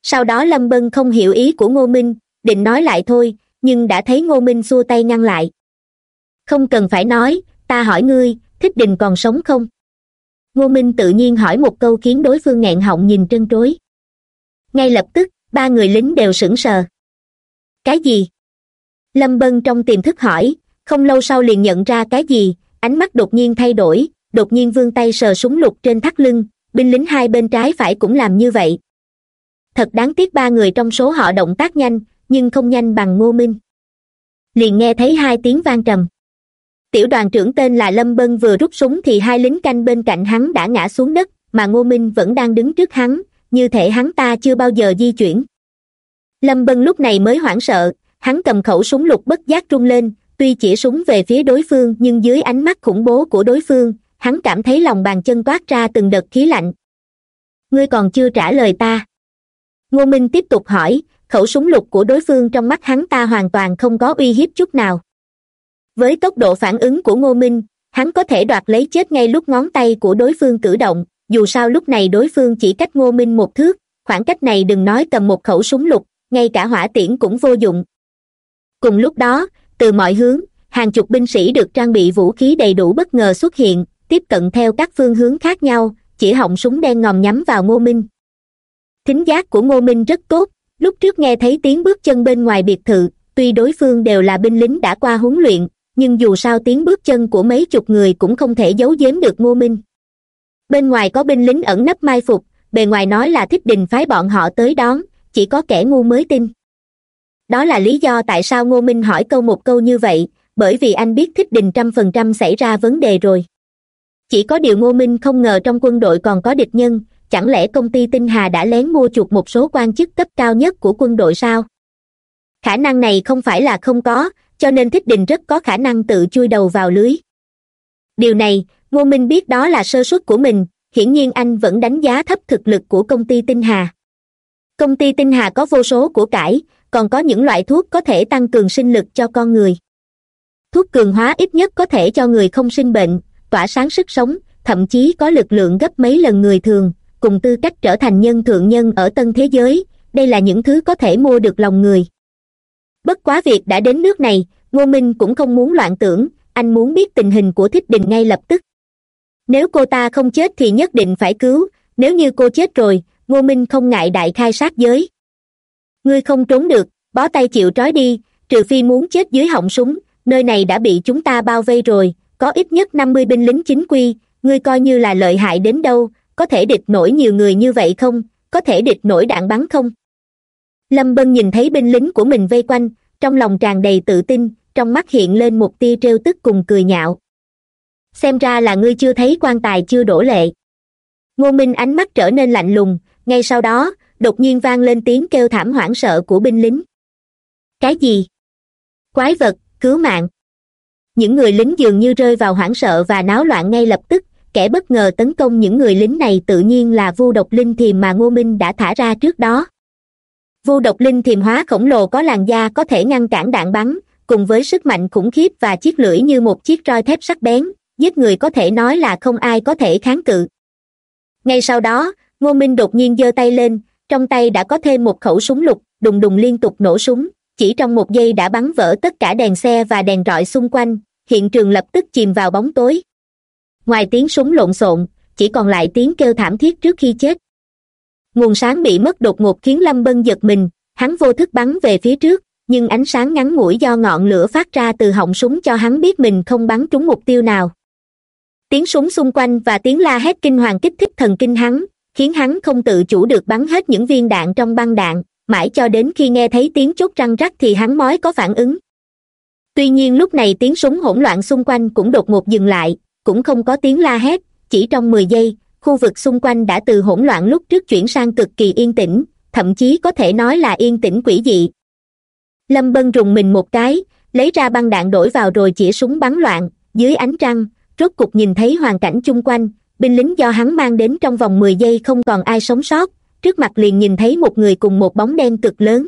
Sau đó lâm bân không hiểu ý của ngô minh, định nói lại thôi nhưng đã thấy ngô minh xua tay ngăn lại. Không cần phải nói, ta hỏi ngươi, thích đình còn sống không? Ngô minh tự nhiên hỏi một câu khiến đối phương nghẹn họng nhìn trân trối. Ngay lập tức, ba người lính đều sững sờ. Cái gì? Lâm bân trong tiềm thức hỏi, không lâu sau liền nhận ra cái gì, ánh mắt đột nhiên thay đổi, đột nhiên vươn tay sờ súng lục trên thắt lưng, binh lính hai bên trái phải cũng làm như vậy. Thật đáng tiếc ba người trong số họ động tác nhanh nhưng không nhanh bằng ngô minh. Liền nghe thấy hai tiếng vang trầm. Tiểu đoàn trưởng tên là lâm bân vừa rút súng thì hai lính canh bên cạnh hắn đã ngã xuống đất, mà ngô minh vẫn đang đứng trước hắn, như thể hắn ta chưa bao giờ di chuyển. Lâm bân lúc này mới hoảng sợ, hắn cầm khẩu súng lục bất giác rung lên, tuy chỉ súng về phía đối phương nhưng dưới ánh mắt khủng bố của đối phương, hắn cảm thấy lòng bàn chân toát ra từng đợt khí lạnh. Ngươi còn chưa trả lời ta? Ngô minh tiếp tục hỏi khẩu súng lục của đối phương trong mắt hắn ta hoàn toàn không có uy hiếp chút nào. Với tốc độ phản ứng của ngô minh, hắn có thể đoạt lấy chết ngay lúc ngón tay của đối phương cử động, dù sao lúc này đối phương chỉ cách ngô minh một thước, khoảng cách này đừng nói cầm một khẩu súng lục, ngay cả hỏa tiễn cũng vô dụng. Cùng lúc đó, từ mọi hướng, hàng chục binh sĩ được trang bị vũ khí đầy đủ bất ngờ xuất hiện, tiếp cận theo các phương hướng khác nhau, chỉ họng súng đen ngòm nhắm vào ngô minh. Thính giác của ngô minh rất tốt lúc trước nghe thấy tiếng bước chân bên ngoài biệt thự, tuy đối phương đều là binh lính đã qua huấn luyện, nhưng dù sao tiếng bước chân của mấy chục người cũng không thể giấu giếm được ngô minh. Bên ngoài có binh lính ẩn nấp mai phục, bề ngoài nói là thích đình phái bọn họ tới đón, chỉ có kẻ ngu mới tin. Đó là lý do tại sao ngô minh hỏi câu một câu như vậy, bởi vì anh biết thích đình trăm phần trăm xảy ra vấn đề rồi. Chỉ có điều ngô minh không ngờ trong quân đội còn có địch nhân chẳng lẽ công ty tinh hà đã lén mua chuộc một số quan chức cấp cao nhất của quân đội sao? Khả năng này không phải là không có, cho nên thích đình rất có khả năng tự chui đầu vào lưới. Điều này, ngô minh biết đó là sơ suất của mình, hiển nhiên anh vẫn đánh giá thấp thực lực của công ty tinh hà. Công ty tinh hà có vô số của cải, còn có những loại thuốc có thể tăng cường sinh lực cho con người. Thuốc cường hóa ít nhất có thể cho người không sinh bệnh, tỏa sáng sức sống, thậm chí có lực lượng gấp mấy lần người thường cùng tư cách trở thành nhân thượng nhân ở tân thế giới, đây là những thứ có thể mua được lòng người. Bất quá việc đã đến nước này, ngô minh cũng không muốn loạn tưởng, anh muốn biết tình hình của thích đình ngay lập tức. Nếu cô ta không chết thì nhất định phải cứu, nếu như cô chết rồi, ngô minh không ngại đại khai sát giới. Ngươi không trốn được, bó tay chịu trói đi, trừ phi muốn chết dưới họng súng, nơi này đã bị chúng ta bao vây rồi, có ít nhất năm mươi binh lính chính quy, ngươi coi như là lợi hại đến đâu có thể địch nổi nhiều người như vậy không? Có thể địch nổi đạn bắn không? Lâm bân nhìn thấy binh lính của mình vây quanh, trong lòng tràn đầy tự tin, trong mắt hiện lên một tia trêu tức cùng cười nhạo. Xem ra là ngươi chưa thấy quan tài chưa đổ lệ. Ngô minh ánh mắt trở nên lạnh lùng, ngay sau đó, đột nhiên vang lên tiếng kêu thảm hoảng sợ của binh lính. Cái gì? Quái vật, cứu mạng. Những người lính dường như rơi vào hoảng sợ và náo loạn ngay lập tức kẻ bất ngờ tấn công những người lính này tự nhiên là vu độc linh thiềm mà ngô minh đã thả ra trước đó. Vu độc linh thiềm hóa khổng lồ có làn da có thể ngăn cản đạn bắn, cùng với sức mạnh khủng khiếp và chiếc lưỡi như một chiếc roi thép sắc bén giết người có thể nói là không ai có thể kháng cự. Ngay sau đó, ngô minh đột nhiên giơ tay lên, trong tay đã có thêm một khẩu súng lục, đùng đùng liên tục nổ súng, chỉ trong một giây đã bắn vỡ tất cả đèn xe và đèn rọi xung quanh, hiện trường lập tức chìm vào bóng tối ngoài tiếng súng lộn xộn, chỉ còn lại tiếng kêu thảm thiết trước khi chết. Nguồn sáng bị mất đột ngột khiến lâm bân giật mình, hắn vô thức bắn về phía trước, nhưng ánh sáng ngắn ngủi do ngọn lửa phát ra từ họng súng cho hắn biết mình không bắn trúng mục tiêu nào. Tiếng súng xung quanh và tiếng la hét kinh hoàng kích thích thần kinh hắn, khiến hắn không tự chủ được bắn hết những viên đạn trong băng đạn, mãi cho đến khi nghe thấy tiếng chốt răng rắc thì hắn mới có phản ứng. Tuy nhiên lúc này tiếng súng hỗn loạn xung quanh cũng đột ngột dừng lại cũng không có tiếng la hét, chỉ trong mười giây, khu vực xung quanh đã từ hỗn loạn lúc trước chuyển sang cực kỳ yên tĩnh, thậm chí có thể nói là yên tĩnh quỷ dị. Lâm bân rùng mình một cái, lấy ra băng đạn đổi vào rồi chĩa súng bắn loạn, dưới ánh trăng, rốt cục nhìn thấy hoàn cảnh chung quanh, binh lính do hắn mang đến trong vòng mười giây không còn ai sống sót, trước mặt liền nhìn thấy một người cùng một bóng đen cực lớn.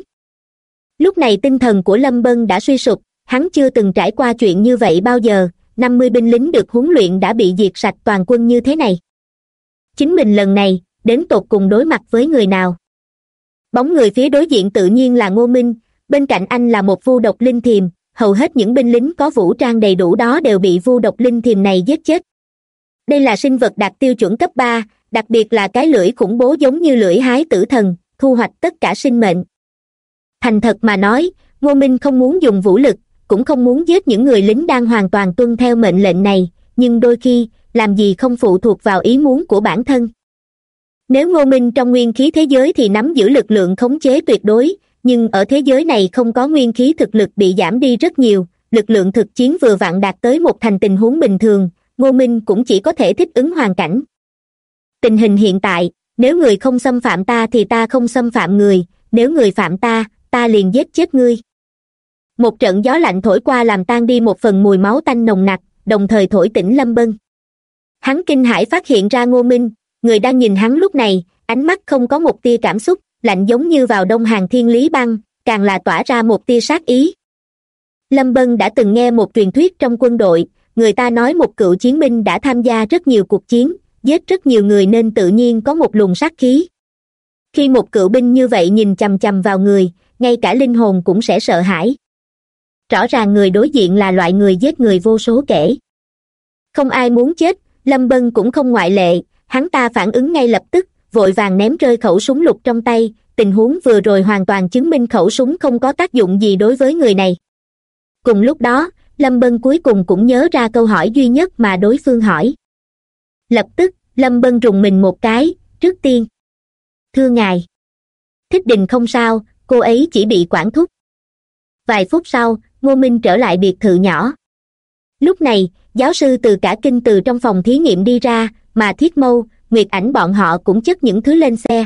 Lúc này tinh thần của lâm bân đã suy sụp, hắn chưa từng trải qua chuyện như vậy bao giờ năm mươi binh lính được huấn luyện đã bị diệt sạch toàn quân như thế này. Chính mình lần này, đến tột cùng đối mặt với người nào? Bóng người phía đối diện tự nhiên là ngô minh, bên cạnh anh là một vu độc linh thiềm, hầu hết những binh lính có vũ trang đầy đủ đó đều bị vu độc linh thiềm này giết chết. Đây là sinh vật đạt tiêu chuẩn cấp ba, đặc biệt là cái lưỡi khủng bố giống như lưỡi hái tử thần, thu hoạch tất cả sinh mệnh. Thành thật mà nói, ngô minh không muốn dùng vũ lực cũng không muốn giết những người lính đang hoàn toàn tuân theo mệnh lệnh này, nhưng đôi khi, làm gì không phụ thuộc vào ý muốn của bản thân. Nếu ngô minh trong nguyên khí thế giới thì nắm giữ lực lượng khống chế tuyệt đối, nhưng ở thế giới này không có nguyên khí thực lực bị giảm đi rất nhiều, lực lượng thực chiến vừa vặn đạt tới một thành tình huống bình thường, ngô minh cũng chỉ có thể thích ứng hoàn cảnh. Tình hình hiện tại, nếu người không xâm phạm ta thì ta không xâm phạm người, nếu người phạm ta ta liền giết chết ngươi một trận gió lạnh thổi qua làm tan đi một phần mùi máu tanh nồng nặc, đồng thời thổi tỉnh lâm bân. Hắn kinh hãi phát hiện ra ngô minh, người đang nhìn hắn lúc này, ánh mắt không có một tia cảm xúc, lạnh giống như vào đông hàng thiên lý băng càng là tỏa ra một tia sát ý. Lâm bân đã từng nghe một truyền thuyết trong quân đội, người ta nói một cựu chiến binh đã tham gia rất nhiều cuộc chiến, giết rất nhiều người nên tự nhiên có một luồng sát khí. Khi một cựu binh như vậy nhìn chằm chằm vào người, ngay cả linh hồn cũng sẽ sợ hãi rõ ràng người đối diện là loại người giết người vô số kể. Không ai muốn chết, lâm bân cũng không ngoại lệ, hắn ta phản ứng ngay lập tức, vội vàng ném rơi khẩu súng lục trong tay, tình huống vừa rồi hoàn toàn chứng minh khẩu súng không có tác dụng gì đối với người này. Cùng lúc đó, lâm bân cuối cùng cũng nhớ ra câu hỏi duy nhất mà đối phương hỏi. Lập tức, lâm bân rùng mình một cái, trước tiên, thưa ngài, thích đình không sao, cô ấy chỉ bị quản thúc. Vài phút sau ngô minh trở lại biệt thự nhỏ. Lúc này, giáo sư từ cả kinh từ trong phòng thí nghiệm đi ra, mà thiết mâu, nguyệt ảnh bọn họ cũng chất những thứ lên xe.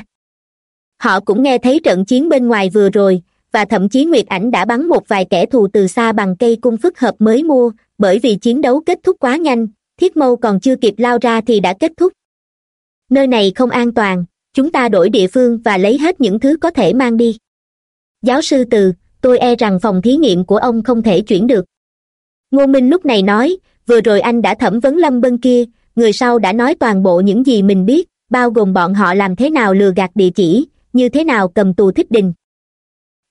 Họ cũng nghe thấy trận chiến bên ngoài vừa rồi, và thậm chí nguyệt ảnh đã bắn một vài kẻ thù từ xa bằng cây cung phức hợp mới mua, bởi vì chiến đấu kết thúc quá nhanh, thiết mâu còn chưa kịp lao ra thì đã kết thúc. Nơi này không an toàn, chúng ta đổi địa phương và lấy hết những thứ có thể mang đi. Giáo sư từ tôi e rằng phòng thí nghiệm của ông không thể chuyển được. Ngô minh lúc này nói, vừa rồi anh đã thẩm vấn lâm bân kia, người sau đã nói toàn bộ những gì mình biết, bao gồm bọn họ làm thế nào lừa gạt địa chỉ, như thế nào cầm tù thích đình.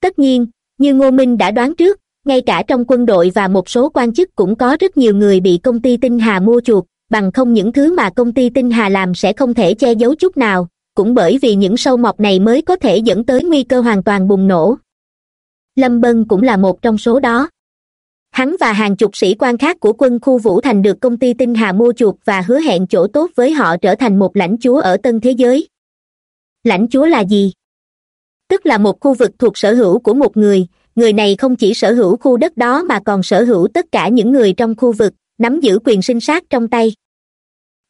Tất nhiên, như ngô minh đã đoán trước, ngay cả trong quân đội và một số quan chức cũng có rất nhiều người bị công ty tinh hà mua chuộc, bằng không những thứ mà công ty tinh hà làm sẽ không thể che giấu chút nào, cũng bởi vì những sâu mọt này mới có thể dẫn tới nguy cơ hoàn toàn bùng nổ lâm bân cũng là một trong số đó. Hắn và hàng chục sĩ quan khác của quân khu vũ thành được công ty tinh hà mua chuộc và hứa hẹn chỗ tốt với họ trở thành một lãnh chúa ở tân thế giới. Lãnh chúa là gì? Tức là một khu vực thuộc sở hữu của một người. Người này không chỉ sở hữu khu đất đó mà còn sở hữu tất cả những người trong khu vực, nắm giữ quyền sinh sát trong tay.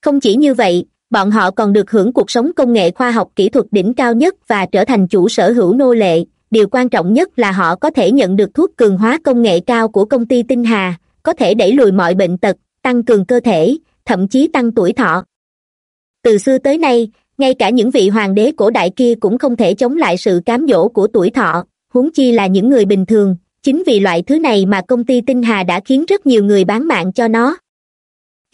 Không chỉ như vậy, bọn họ còn được hưởng cuộc sống công nghệ khoa học kỹ thuật đỉnh cao nhất và trở thành chủ sở hữu nô lệ điều quan trọng nhất là họ có thể nhận được thuốc cường hóa công nghệ cao của công ty tinh hà, có thể đẩy lùi mọi bệnh tật, tăng cường cơ thể, thậm chí tăng tuổi thọ. Từ xưa tới nay, ngay cả những vị hoàng đế cổ đại kia cũng không thể chống lại sự cám dỗ của tuổi thọ, huống chi là những người bình thường. Chính vì loại thứ này mà công ty tinh hà đã khiến rất nhiều người bán mạng cho nó.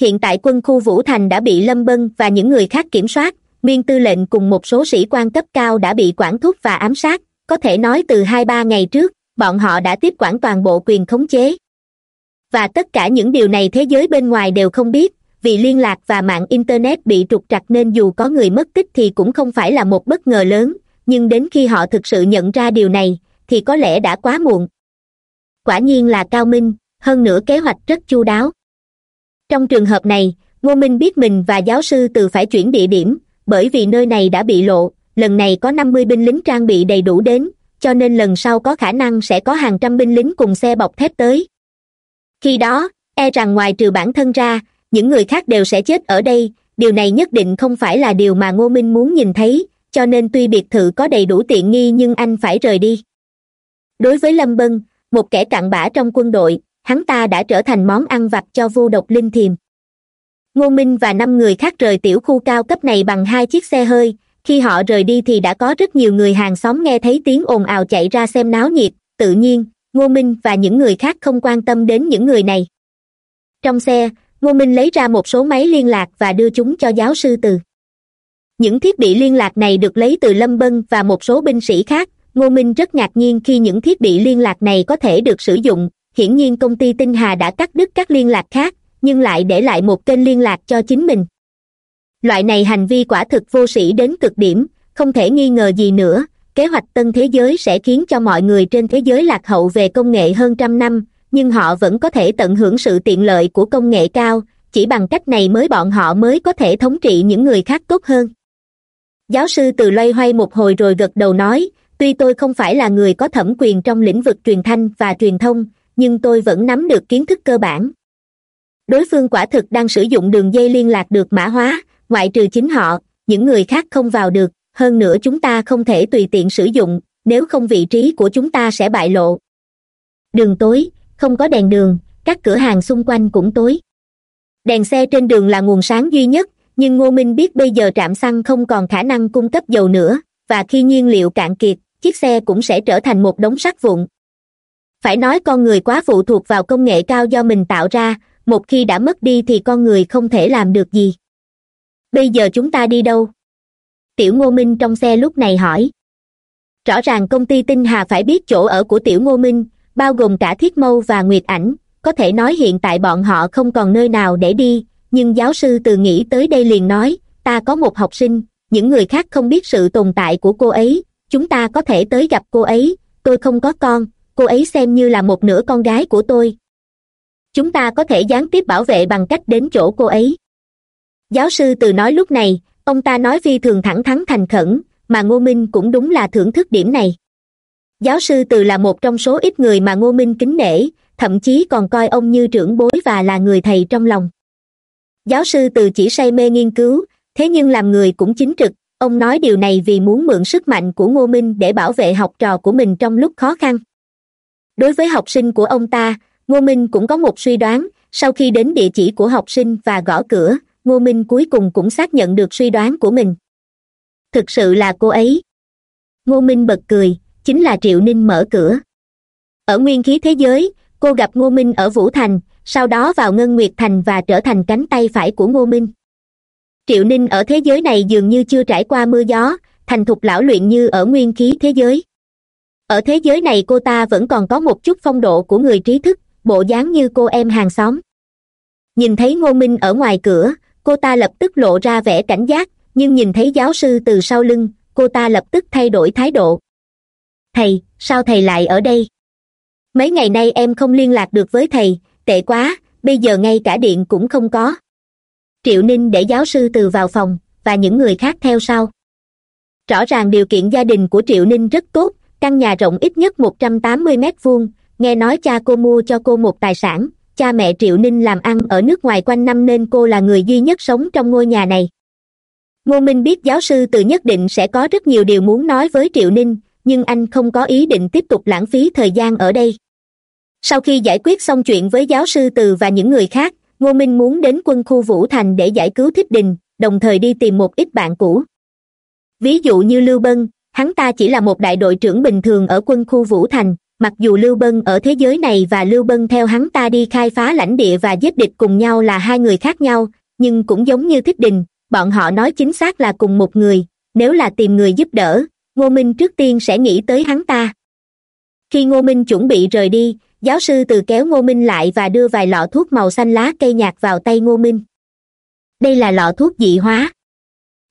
Hiện tại quân khu vũ thành đã bị lâm bân và những người khác kiểm soát, miên tư lệnh cùng một số sĩ quan cấp cao đã bị quản thúc và ám sát có thể nói từ hai ba ngày trước, bọn họ đã tiếp quản toàn bộ quyền khống chế. Và tất cả những điều này thế giới bên ngoài đều không biết, vì liên lạc và mạng internet bị trục trặc nên dù có người mất tích thì cũng không phải là một bất ngờ lớn, nhưng đến khi họ thực sự nhận ra điều này, thì có lẽ đã quá muộn. Quả nhiên là cao minh, hơn nữa kế hoạch rất chu đáo. Trong trường hợp này, ngô minh biết mình và giáo sư từ phải chuyển địa điểm, bởi vì nơi này đã bị lộ lần này có năm mươi binh lính trang bị đầy đủ đến, cho nên lần sau có khả năng sẽ có hàng trăm binh lính cùng xe bọc thép tới. Khi đó e rằng ngoài trừ bản thân ra, những người khác đều sẽ chết ở đây. Điều này nhất định không phải là điều mà ngô minh muốn nhìn thấy, cho nên tuy biệt thự có đầy đủ tiện nghi nhưng anh phải rời đi. Đối với lâm bân, một kẻ cặn bã trong quân đội, hắn ta đã trở thành món ăn vặt cho vô độc linh thiềm. Ngô minh và năm người khác rời tiểu khu cao cấp này bằng hai chiếc xe hơi khi họ rời đi thì đã có rất nhiều người hàng xóm nghe thấy tiếng ồn ào chạy ra xem náo nhiệt, tự nhiên, ngô minh và những người khác không quan tâm đến những người này. Trong xe, ngô minh lấy ra một số máy liên lạc và đưa chúng cho giáo sư từ. Những thiết bị liên lạc này được lấy từ lâm bân và một số binh sĩ khác, ngô minh rất ngạc nhiên khi những thiết bị liên lạc này có thể được sử dụng. Hiển nhiên công ty tinh hà đã cắt đứt các liên lạc khác, nhưng lại để lại một kênh liên lạc cho chính mình loại này hành vi quả thực vô sĩ đến cực điểm, không thể nghi ngờ gì nữa. Kế hoạch tân thế giới sẽ khiến cho mọi người trên thế giới lạc hậu về công nghệ hơn trăm năm, nhưng họ vẫn có thể tận hưởng sự tiện lợi của công nghệ cao, chỉ bằng cách này mới bọn họ mới có thể thống trị những người khác tốt hơn. Giáo sư từ loay hoay một hồi rồi gật đầu nói, tuy tôi không phải là người có thẩm quyền trong lĩnh vực truyền thanh và truyền thông, nhưng tôi vẫn nắm được kiến thức cơ bản. Đối phương quả thực đang sử dụng đường dây liên lạc được mã hóa ngoại trừ chính họ, những người khác không vào được, hơn nữa chúng ta không thể tùy tiện sử dụng, nếu không vị trí của chúng ta sẽ bại lộ. Đường tối, không có đèn đường, các cửa hàng xung quanh cũng tối. Đèn xe trên đường là nguồn sáng duy nhất, nhưng ngô minh biết bây giờ trạm xăng không còn khả năng cung cấp dầu nữa, và khi nhiên liệu cạn kiệt, chiếc xe cũng sẽ trở thành một đống sắt vụn. Phải nói con người quá phụ thuộc vào công nghệ cao do mình tạo ra, một khi đã mất đi thì con người không thể làm được gì bây giờ chúng ta đi đâu? Tiểu ngô minh trong xe lúc này hỏi. Rõ ràng công ty tinh hà phải biết chỗ ở của tiểu ngô minh, bao gồm cả thiết mâu và nguyệt ảnh, có thể nói hiện tại bọn họ không còn nơi nào để đi, nhưng giáo sư từ nghĩ tới đây liền nói, ta có một học sinh, những người khác không biết sự tồn tại của cô ấy, chúng ta có thể tới gặp cô ấy, tôi không có con, cô ấy xem như là một nửa con gái của tôi. Chúng ta có thể gián tiếp bảo vệ bằng cách đến chỗ cô ấy giáo sư từ nói lúc này, ông ta nói phi thường thẳng thắn thành khẩn, mà ngô minh cũng đúng là thưởng thức điểm này. Giáo sư từ là một trong số ít người mà ngô minh kính nể, thậm chí còn coi ông như trưởng bối và là người thầy trong lòng. Giáo sư từ chỉ say mê nghiên cứu, thế nhưng làm người cũng chính trực, ông nói điều này vì muốn mượn sức mạnh của ngô minh để bảo vệ học trò của mình trong lúc khó khăn. Đối với học sinh của ông ta, ngô minh cũng có một suy đoán, sau khi đến địa chỉ của học sinh và gõ cửa ngô minh cuối cùng cũng xác nhận được suy đoán của mình. Thực sự là cô ấy. Ngô minh bật cười, chính là triệu ninh mở cửa. Ở nguyên khí thế giới, cô gặp ngô minh ở vũ thành, sau đó vào ngân nguyệt thành và trở thành cánh tay phải của ngô minh. Triệu ninh ở thế giới này dường như chưa trải qua mưa gió, thành thục lão luyện như ở nguyên khí thế giới. Ở thế giới này cô ta vẫn còn có một chút phong độ của người trí thức, bộ dáng như cô em hàng xóm. Nhìn thấy ngô minh ở ngoài cửa cô ta lập tức lộ ra vẻ cảnh giác, nhưng nhìn thấy giáo sư từ sau lưng, cô ta lập tức thay đổi thái độ. Thầy, sao thầy lại ở đây? Mấy ngày nay em không liên lạc được với thầy, tệ quá, bây giờ ngay cả điện cũng không có. Triệu ninh để giáo sư từ vào phòng, và những người khác theo sau. Rõ ràng điều kiện gia đình của triệu ninh rất tốt, căn nhà rộng ít nhất một trăm tám mươi mét vuông, nghe nói cha cô mua cho cô một tài sản cha mẹ triệu ninh làm ăn ở nước ngoài quanh năm nên cô là người duy nhất sống trong ngôi nhà này. Ngô minh biết giáo sư từ nhất định sẽ có rất nhiều điều muốn nói với triệu ninh, nhưng anh không có ý định tiếp tục lãng phí thời gian ở đây. Sau khi giải quyết xong chuyện với giáo sư từ và những người khác, ngô minh muốn đến quân khu vũ thành để giải cứu thích đình, đồng thời đi tìm một ít bạn cũ. Ví dụ như lưu bân, hắn ta chỉ là một đại đội trưởng bình thường ở quân khu vũ thành mặc dù lưu bân ở thế giới này và lưu bân theo hắn ta đi khai phá lãnh địa và giết địch cùng nhau là hai người khác nhau, nhưng cũng giống như thích đình, bọn họ nói chính xác là cùng một người, nếu là tìm người giúp đỡ, ngô minh trước tiên sẽ nghĩ tới hắn ta. Khi ngô minh chuẩn bị rời đi, giáo sư từ kéo ngô minh lại và đưa vài lọ thuốc màu xanh lá cây nhạt vào tay ngô minh. Đây là lọ thuốc dị hóa.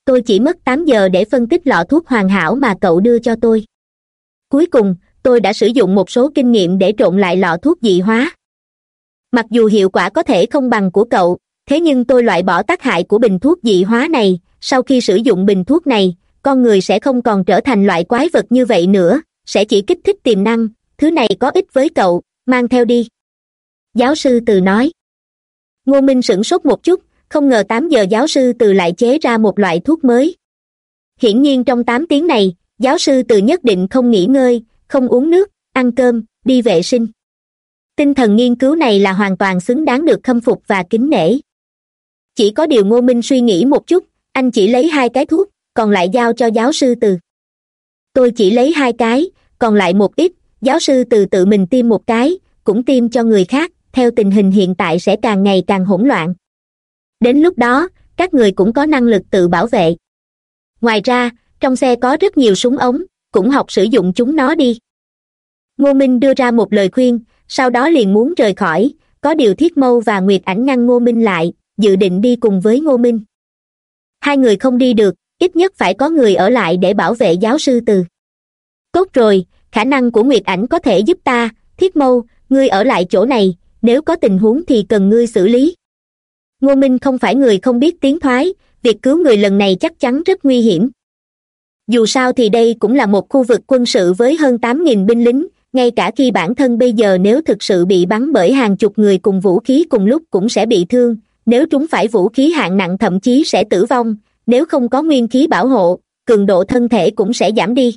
Tôi chỉ mất tám giờ để phân tích lọ thuốc hoàn hảo mà cậu đưa cho tôi. Cuối cùng tôi đã sử dụng một số kinh nghiệm để trộn lại lọ thuốc dị hóa. Mặc dù hiệu quả có thể không bằng của cậu, thế nhưng tôi loại bỏ tác hại của bình thuốc dị hóa này. Sau khi sử dụng bình thuốc này, con người sẽ không còn trở thành loại quái vật như vậy nữa, sẽ chỉ kích thích tiềm năng. Thứ này có ích với cậu, mang theo đi. Giáo sư từ nói. Ngô minh sửng sốt một chút, không ngờ tám giờ giáo sư từ lại chế ra một loại thuốc mới. Hiển nhiên trong tám tiếng này, giáo sư từ nhất định không nghỉ ngơi không uống nước, ăn cơm, đi vệ sinh. Tinh thần nghiên cứu này là hoàn toàn xứng đáng được khâm phục và kính nể. Chỉ có điều ngô minh suy nghĩ một chút, anh chỉ lấy hai cái thuốc, còn lại giao cho giáo sư từ. Tôi chỉ lấy hai cái, còn lại một ít, giáo sư từ tự mình tiêm một cái, cũng tiêm cho người khác, theo tình hình hiện tại sẽ càng ngày càng hỗn loạn. Đến lúc đó, các người cũng có năng lực tự bảo vệ. Ngoài ra, trong xe có rất nhiều súng ống cũng học sử dụng chúng nó đi. Ngô minh đưa ra một lời khuyên, sau đó liền muốn rời khỏi, có điều thiết mâu và nguyệt ảnh ngăn ngô minh lại, dự định đi cùng với ngô minh. Hai người không đi được, ít nhất phải có người ở lại để bảo vệ giáo sư từ. Tốt rồi, khả năng của nguyệt ảnh có thể giúp ta, thiết mâu, ngươi ở lại chỗ này, nếu có tình huống thì cần ngươi xử lý. Ngô minh không phải người không biết tiếng thoái, việc cứu người lần này chắc chắn rất nguy hiểm dù sao thì đây cũng là một khu vực quân sự với hơn tám nghìn binh lính, ngay cả khi bản thân bây giờ nếu thực sự bị bắn bởi hàng chục người cùng vũ khí cùng lúc cũng sẽ bị thương, nếu trúng phải vũ khí hạng nặng thậm chí sẽ tử vong, nếu không có nguyên khí bảo hộ, cường độ thân thể cũng sẽ giảm đi.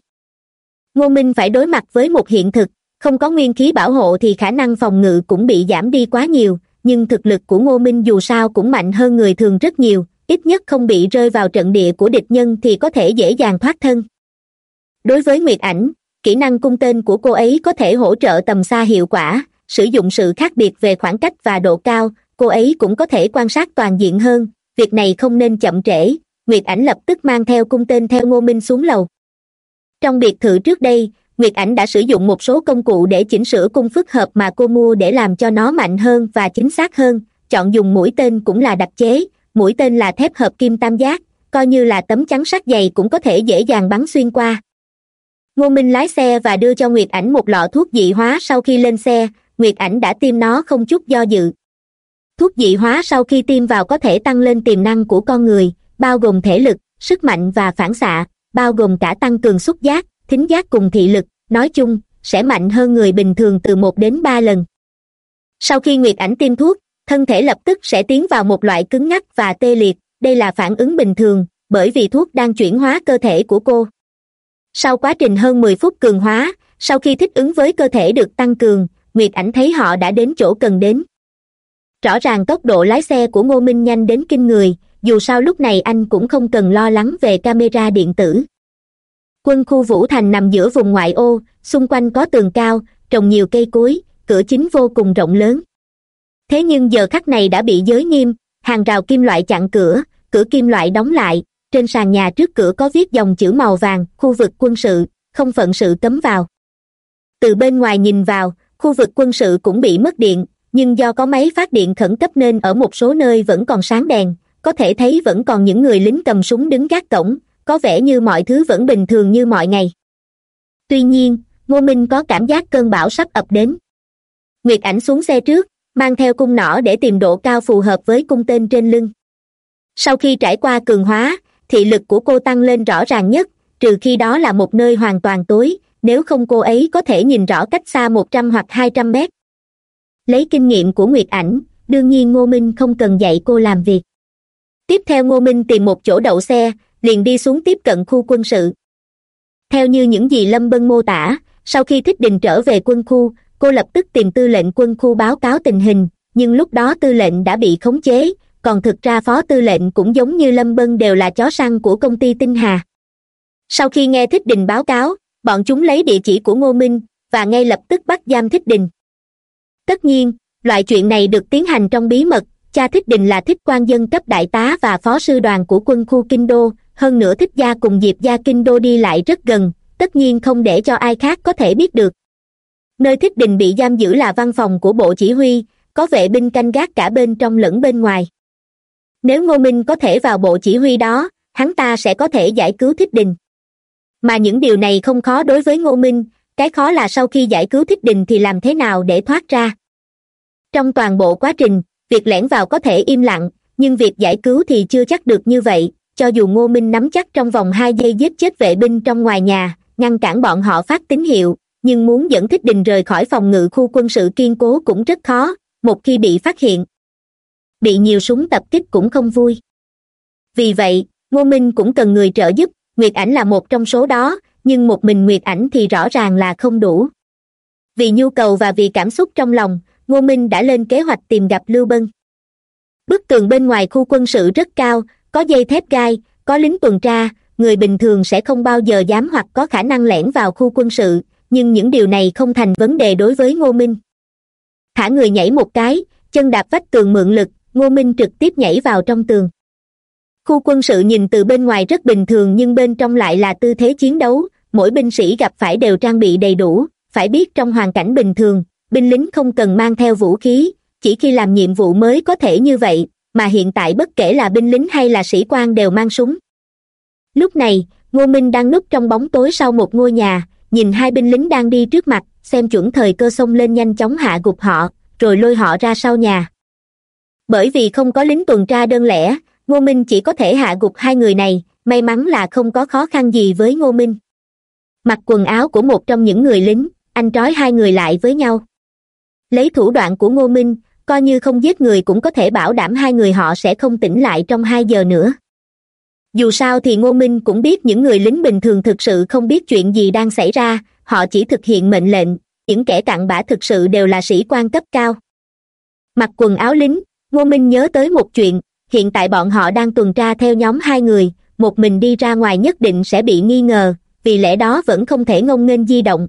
Ngô minh phải đối mặt với một hiện thực, không có nguyên khí bảo hộ thì khả năng phòng ngự cũng bị giảm đi quá nhiều, nhưng thực lực của ngô minh dù sao cũng mạnh hơn người thường rất nhiều ít nhất không bị rơi vào trận địa của địch nhân thì có thể dễ dàng thoát thân. Đối với nguyệt ảnh, kỹ năng cung tên của cô ấy có thể hỗ trợ tầm xa hiệu quả, sử dụng sự khác biệt về khoảng cách và độ cao, cô ấy cũng có thể quan sát toàn diện hơn, việc này không nên chậm trễ, nguyệt ảnh lập tức mang theo cung tên theo ngô minh xuống lầu. Trong biệt thự trước đây, nguyệt ảnh đã sử dụng một số công cụ để chỉnh sửa cung phức hợp mà cô mua để làm cho nó mạnh hơn và chính xác hơn, chọn dùng mũi tên cũng là đặc chế mũi tên là thép hợp kim tam giác, coi như là tấm chắn sắt dày cũng có thể dễ dàng bắn xuyên qua. Ngô minh lái xe và đưa cho nguyệt ảnh một lọ thuốc dị hóa sau khi lên xe, nguyệt ảnh đã tiêm nó không chút do dự. Thuốc dị hóa sau khi tiêm vào có thể tăng lên tiềm năng của con người, bao gồm thể lực, sức mạnh và phản xạ, bao gồm cả tăng cường xúc giác, thính giác cùng thị lực, nói chung, sẽ mạnh hơn người bình thường từ một đến ba lần. Sau khi nguyệt ảnh tiêm thuốc thân thể lập tức sẽ tiến vào một loại cứng ngắc và tê liệt. Đây là phản ứng bình thường, bởi vì thuốc đang chuyển hóa cơ thể của cô. Sau quá trình hơn mười phút cường hóa, sau khi thích ứng với cơ thể được tăng cường, nguyệt ảnh thấy họ đã đến chỗ cần đến. Rõ ràng tốc độ lái xe của ngô minh nhanh đến kinh người, dù sao lúc này anh cũng không cần lo lắng về camera điện tử. Quân khu vũ thành nằm giữa vùng ngoại ô, xung quanh có tường cao, trồng nhiều cây cối, cửa chính vô cùng rộng lớn thế nhưng giờ khắc này đã bị giới nghiêm, hàng rào kim loại chặn cửa cửa kim loại đóng lại, trên sàn nhà trước cửa có viết dòng chữ màu vàng, khu vực quân sự, không phận sự cấm vào. Từ bên ngoài nhìn vào, khu vực quân sự cũng bị mất điện, nhưng do có máy phát điện khẩn cấp nên ở một số nơi vẫn còn sáng đèn, có thể thấy vẫn còn những người lính cầm súng đứng gác cổng, có vẻ như mọi thứ vẫn bình thường như mọi ngày. Tuy nhiên, ngô minh có cảm giác cơn bão sắp ập đến. Nguyệt ảnh xuống xe trước mang theo cung nỏ để tìm độ cao phù hợp với cung tên trên lưng. Sau khi trải qua cường hóa, thị lực của cô tăng lên rõ ràng nhất, trừ khi đó là một nơi hoàn toàn tối, nếu không cô ấy có thể nhìn rõ cách xa một trăm hoặc hai trăm mét. Lấy kinh nghiệm của nguyệt ảnh, đương nhiên ngô minh không cần dạy cô làm việc. Tiếp theo ngô minh tìm một chỗ đậu xe, liền đi xuống tiếp cận khu quân sự. Theo như những gì lâm bân mô tả, sau khi thích đình trở về quân khu cô lập tức tìm tư lệnh quân khu báo cáo tình hình, nhưng lúc đó tư lệnh đã bị khống chế, còn thực ra phó tư lệnh cũng giống như lâm bân đều là chó săn của công ty tinh hà. Sau khi nghe thích đình báo cáo, bọn chúng lấy địa chỉ của ngô minh, và ngay lập tức bắt giam thích đình. Tất nhiên, loại chuyện này được tiến hành trong bí mật, cha thích đình là thích quan dân cấp đại tá và phó sư đoàn của quân khu kinh đô, hơn nữa thích gia cùng diệp gia kinh đô đi lại rất gần, tất nhiên không để cho ai khác có thể biết được nơi thích đình bị giam giữ là văn phòng của bộ chỉ huy, có vệ binh canh gác cả bên trong lẫn bên ngoài. Nếu ngô minh có thể vào bộ chỉ huy đó, hắn ta sẽ có thể giải cứu thích đình. Mà những điều này không khó đối với ngô minh, cái khó là sau khi giải cứu thích đình thì làm thế nào để thoát ra? Trong toàn bộ quá trình, việc lẻn vào có thể im lặng, nhưng việc giải cứu thì chưa chắc được như vậy, cho dù ngô minh nắm chắc trong vòng hai giây giết chết vệ binh trong ngoài nhà, ngăn cản bọn họ phát tín hiệu nhưng muốn dẫn thích đình rời khỏi phòng ngự khu quân sự kiên cố cũng rất khó, một khi bị phát hiện. Bị nhiều súng tập kích cũng không vui. Vì vậy, ngô minh cũng cần người trợ giúp, nguyệt ảnh là một trong số đó, nhưng một mình nguyệt ảnh thì rõ ràng là không đủ. Vì nhu cầu và vì cảm xúc trong lòng, ngô minh đã lên kế hoạch tìm gặp lưu bân. Bức tường bên ngoài khu quân sự rất cao, có dây thép gai, có lính tuần tra, người bình thường sẽ không bao giờ dám hoặc có khả năng lẻn vào khu quân sự nhưng những điều này không thành vấn đề đối với ngô minh. Thả người nhảy một cái, chân đạp vách tường mượn lực, ngô minh trực tiếp nhảy vào trong tường. Khu quân sự nhìn từ bên ngoài rất bình thường nhưng bên trong lại là tư thế chiến đấu, mỗi binh sĩ gặp phải đều trang bị đầy đủ, phải biết trong hoàn cảnh bình thường, binh lính không cần mang theo vũ khí, chỉ khi làm nhiệm vụ mới có thể như vậy, mà hiện tại bất kể là binh lính hay là sĩ quan đều mang súng. Lúc này, ngô minh đang núp trong bóng tối sau một ngôi nhà nhìn hai binh lính đang đi trước mặt, xem chuẩn thời cơ xông lên nhanh chóng hạ gục họ, rồi lôi họ ra sau nhà. Bởi vì không có lính tuần tra đơn lẻ, ngô minh chỉ có thể hạ gục hai người này, may mắn là không có khó khăn gì với ngô minh. Mặc quần áo của một trong những người lính, anh trói hai người lại với nhau. Lấy thủ đoạn của ngô minh, coi như không giết người cũng có thể bảo đảm hai người họ sẽ không tỉnh lại trong hai giờ nữa dù sao thì ngô minh cũng biết những người lính bình thường thực sự không biết chuyện gì đang xảy ra, họ chỉ thực hiện mệnh lệnh, những kẻ cặn bã thực sự đều là sĩ quan cấp cao. Mặc quần áo lính, ngô minh nhớ tới một chuyện, hiện tại bọn họ đang tuần tra theo nhóm hai người, một mình đi ra ngoài nhất định sẽ bị nghi ngờ, vì lẽ đó vẫn không thể ngông nghênh di động.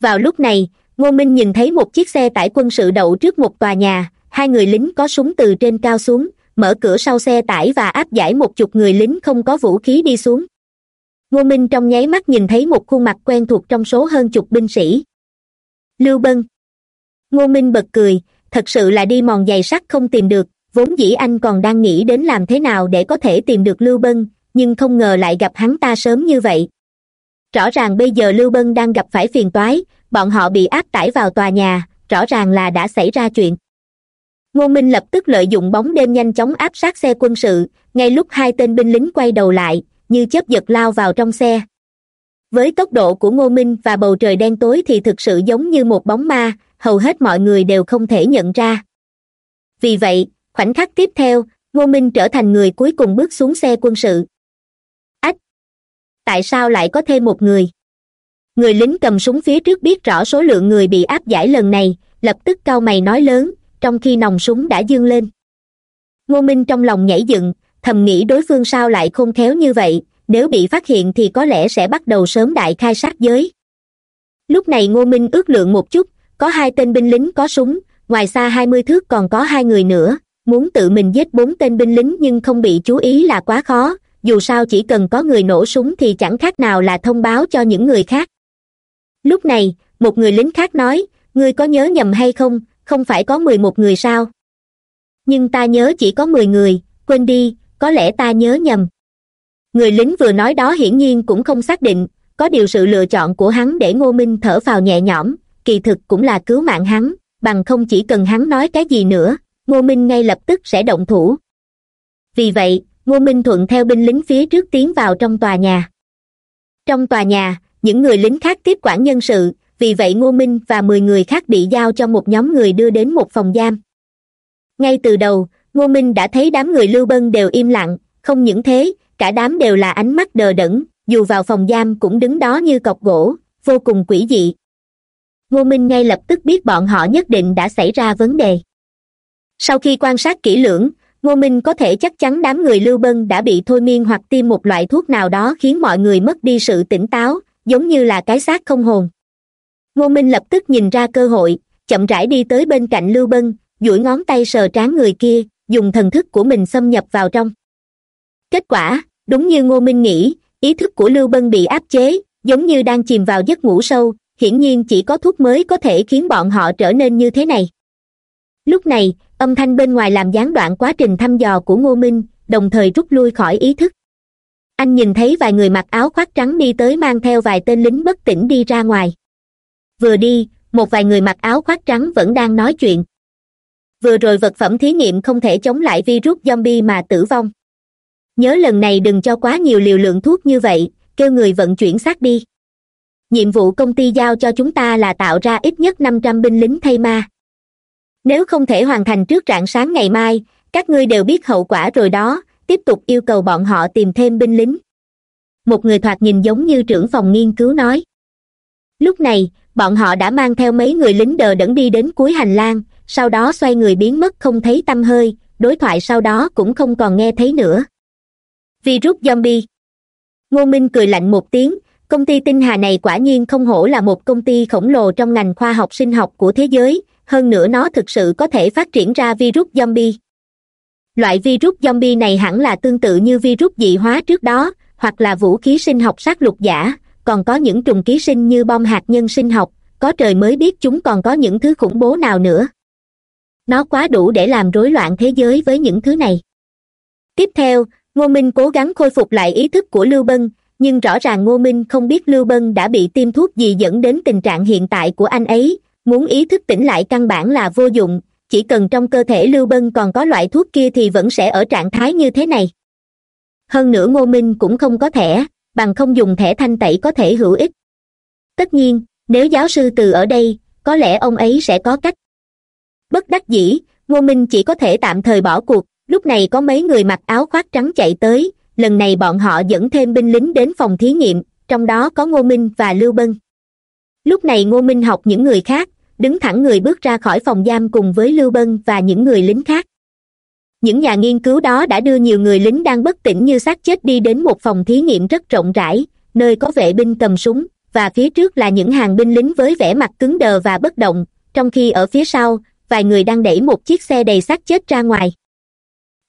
Vào lúc này, ngô minh nhìn thấy một chiếc xe tải quân sự đậu trước một tòa nhà, hai người lính có súng từ trên cao xuống mở cửa sau xe tải và áp giải một chục người lính không có vũ khí đi xuống. Ngô minh trong nháy mắt nhìn thấy một khuôn mặt quen thuộc trong số hơn chục binh sĩ. Lưu bân. Ngô minh bật cười, thật sự là đi mòn giày sắt không tìm được, vốn dĩ anh còn đang nghĩ đến làm thế nào để có thể tìm được lưu bân, nhưng không ngờ lại gặp hắn ta sớm như vậy. Rõ ràng bây giờ lưu bân đang gặp phải phiền toái, bọn họ bị áp tải vào tòa nhà, rõ ràng là đã xảy ra chuyện ngô minh lập tức lợi dụng bóng đêm nhanh chóng áp sát xe quân sự, ngay lúc hai tên binh lính quay đầu lại, như chớp giật lao vào trong xe. Với tốc độ của ngô minh và bầu trời đen tối thì thực sự giống như một bóng ma, hầu hết mọi người đều không thể nhận ra. Vì vậy, khoảnh khắc tiếp theo, ngô minh trở thành người cuối cùng bước xuống xe quân sự. Ách! Tại sao lại có thêm một người? Người lính cầm súng phía trước biết rõ số lượng người bị áp giải lần này, lập tức cau mày nói lớn trong khi nòng súng đã dương lên. Ngô minh trong lòng nhảy dựng, thầm nghĩ đối phương sao lại khôn khéo như vậy, nếu bị phát hiện thì có lẽ sẽ bắt đầu sớm đại khai sát giới. Lúc này ngô minh ước lượng một chút, có hai tên binh lính có súng, ngoài xa hai mươi thước còn có hai người nữa, muốn tự mình giết bốn tên binh lính nhưng không bị chú ý là quá khó, dù sao chỉ cần có người nổ súng thì chẳng khác nào là thông báo cho những người khác. Lúc này, một người lính khác nói, ngươi có nhớ nhầm hay không không phải có mười một người sao? Nhưng ta nhớ chỉ có mười người, quên đi, có lẽ ta nhớ nhầm. Người lính vừa nói đó hiển nhiên cũng không xác định, có điều sự lựa chọn của hắn để ngô minh thở phào nhẹ nhõm, kỳ thực cũng là cứu mạng hắn, bằng không chỉ cần hắn nói cái gì nữa, ngô minh ngay lập tức sẽ động thủ. Vì vậy, ngô minh thuận theo binh lính phía trước tiến vào trong tòa nhà. Trong tòa nhà, những người lính khác tiếp quản nhân sự vì vậy ngô minh và mười người khác bị giao cho một nhóm người đưa đến một phòng giam. Ngay từ đầu, ngô minh đã thấy đám người lưu bân đều im lặng, không những thế, cả đám đều là ánh mắt đờ đẫn, dù vào phòng giam cũng đứng đó như cọc gỗ, vô cùng quỷ dị. Ngô minh ngay lập tức biết bọn họ nhất định đã xảy ra vấn đề. Sau khi quan sát kỹ lưỡng, ngô minh có thể chắc chắn đám người lưu bân đã bị thôi miên hoặc tiêm một loại thuốc nào đó khiến mọi người mất đi sự tỉnh táo, giống như là cái xác không hồn ngô minh lập tức nhìn ra cơ hội, chậm rãi đi tới bên cạnh lưu bân, duỗi ngón tay sờ trán người kia, dùng thần thức của mình xâm nhập vào trong. Kết quả, đúng như ngô minh nghĩ, ý thức của lưu bân bị áp chế, giống như đang chìm vào giấc ngủ sâu, hiển nhiên chỉ có thuốc mới có thể khiến bọn họ trở nên như thế này. Lúc này, âm thanh bên ngoài làm gián đoạn quá trình thăm dò của ngô minh, đồng thời rút lui khỏi ý thức. Anh nhìn thấy vài người mặc áo khoác trắng đi tới mang theo vài tên lính bất tỉnh đi ra ngoài vừa đi, một vài người mặc áo khoác trắng vẫn đang nói chuyện. Vừa rồi vật phẩm thí nghiệm không thể chống lại virus zombie mà tử vong. Nhớ lần này đừng cho quá nhiều liều lượng thuốc như vậy, kêu người vận chuyển xác đi. Nhiệm vụ công ty giao cho chúng ta là tạo ra ít nhất năm trăm binh lính thay ma. Nếu không thể hoàn thành trước rạng sáng ngày mai, các ngươi đều biết hậu quả rồi đó, tiếp tục yêu cầu bọn họ tìm thêm binh lính. Một người thoạt nhìn giống như trưởng phòng nghiên cứu nói. Lúc này bọn họ đã mang theo mấy người lính đờ đẫn đi đến cuối hành lang, sau đó xoay người biến mất không thấy t hơi, đối thoại sau đó cũng không còn nghe thấy nữa. Virus zombie. Ngô minh cười lạnh một tiếng, công ty tinh hà này quả nhiên không hổ là một công ty khổng lồ trong ngành khoa học sinh học của thế giới, hơn nữa nó thực sự có thể phát triển ra virus zombie. Loại virus zombie này hẳn là tương tự như virus dị hóa trước đó, hoặc là vũ khí sinh học sát lục giả còn có những trùng ký sinh như bom hạt nhân sinh học, có trời mới biết chúng còn có những thứ khủng bố nào nữa. Nó quá đủ để làm rối loạn thế giới với những thứ này. Tiếp theo, ngô minh cố gắng khôi phục lại ý thức của lưu bân, nhưng rõ ràng ngô minh không biết lưu bân đã bị tiêm thuốc gì dẫn đến tình trạng hiện tại của anh ấy, muốn ý thức tỉnh lại căn bản là vô dụng, chỉ cần trong cơ thể lưu bân còn có loại thuốc kia thì vẫn sẽ ở trạng thái như thế này. Hơn nữa ngô minh cũng không có thẻ bằng không dùng thẻ thanh tẩy có thể hữu ích. Tất nhiên, nếu giáo sư từ ở đây, có lẽ ông ấy sẽ có cách. Bất đắc dĩ, ngô minh chỉ có thể tạm thời bỏ cuộc, lúc này có mấy người mặc áo khoác trắng chạy tới, lần này bọn họ dẫn thêm binh lính đến phòng thí nghiệm, trong đó có ngô minh và lưu bân. Lúc này ngô minh học những người khác, đứng thẳng người bước ra khỏi phòng giam cùng với lưu bân và những người lính khác những nhà nghiên cứu đó đã đưa nhiều người lính đang bất tỉnh như xác chết đi đến một phòng thí nghiệm rất rộng rãi, nơi có vệ binh cầm súng, và phía trước là những hàng binh lính với vẻ mặt cứng đờ và bất động, trong khi ở phía sau, vài người đang đẩy một chiếc xe đầy xác chết ra ngoài.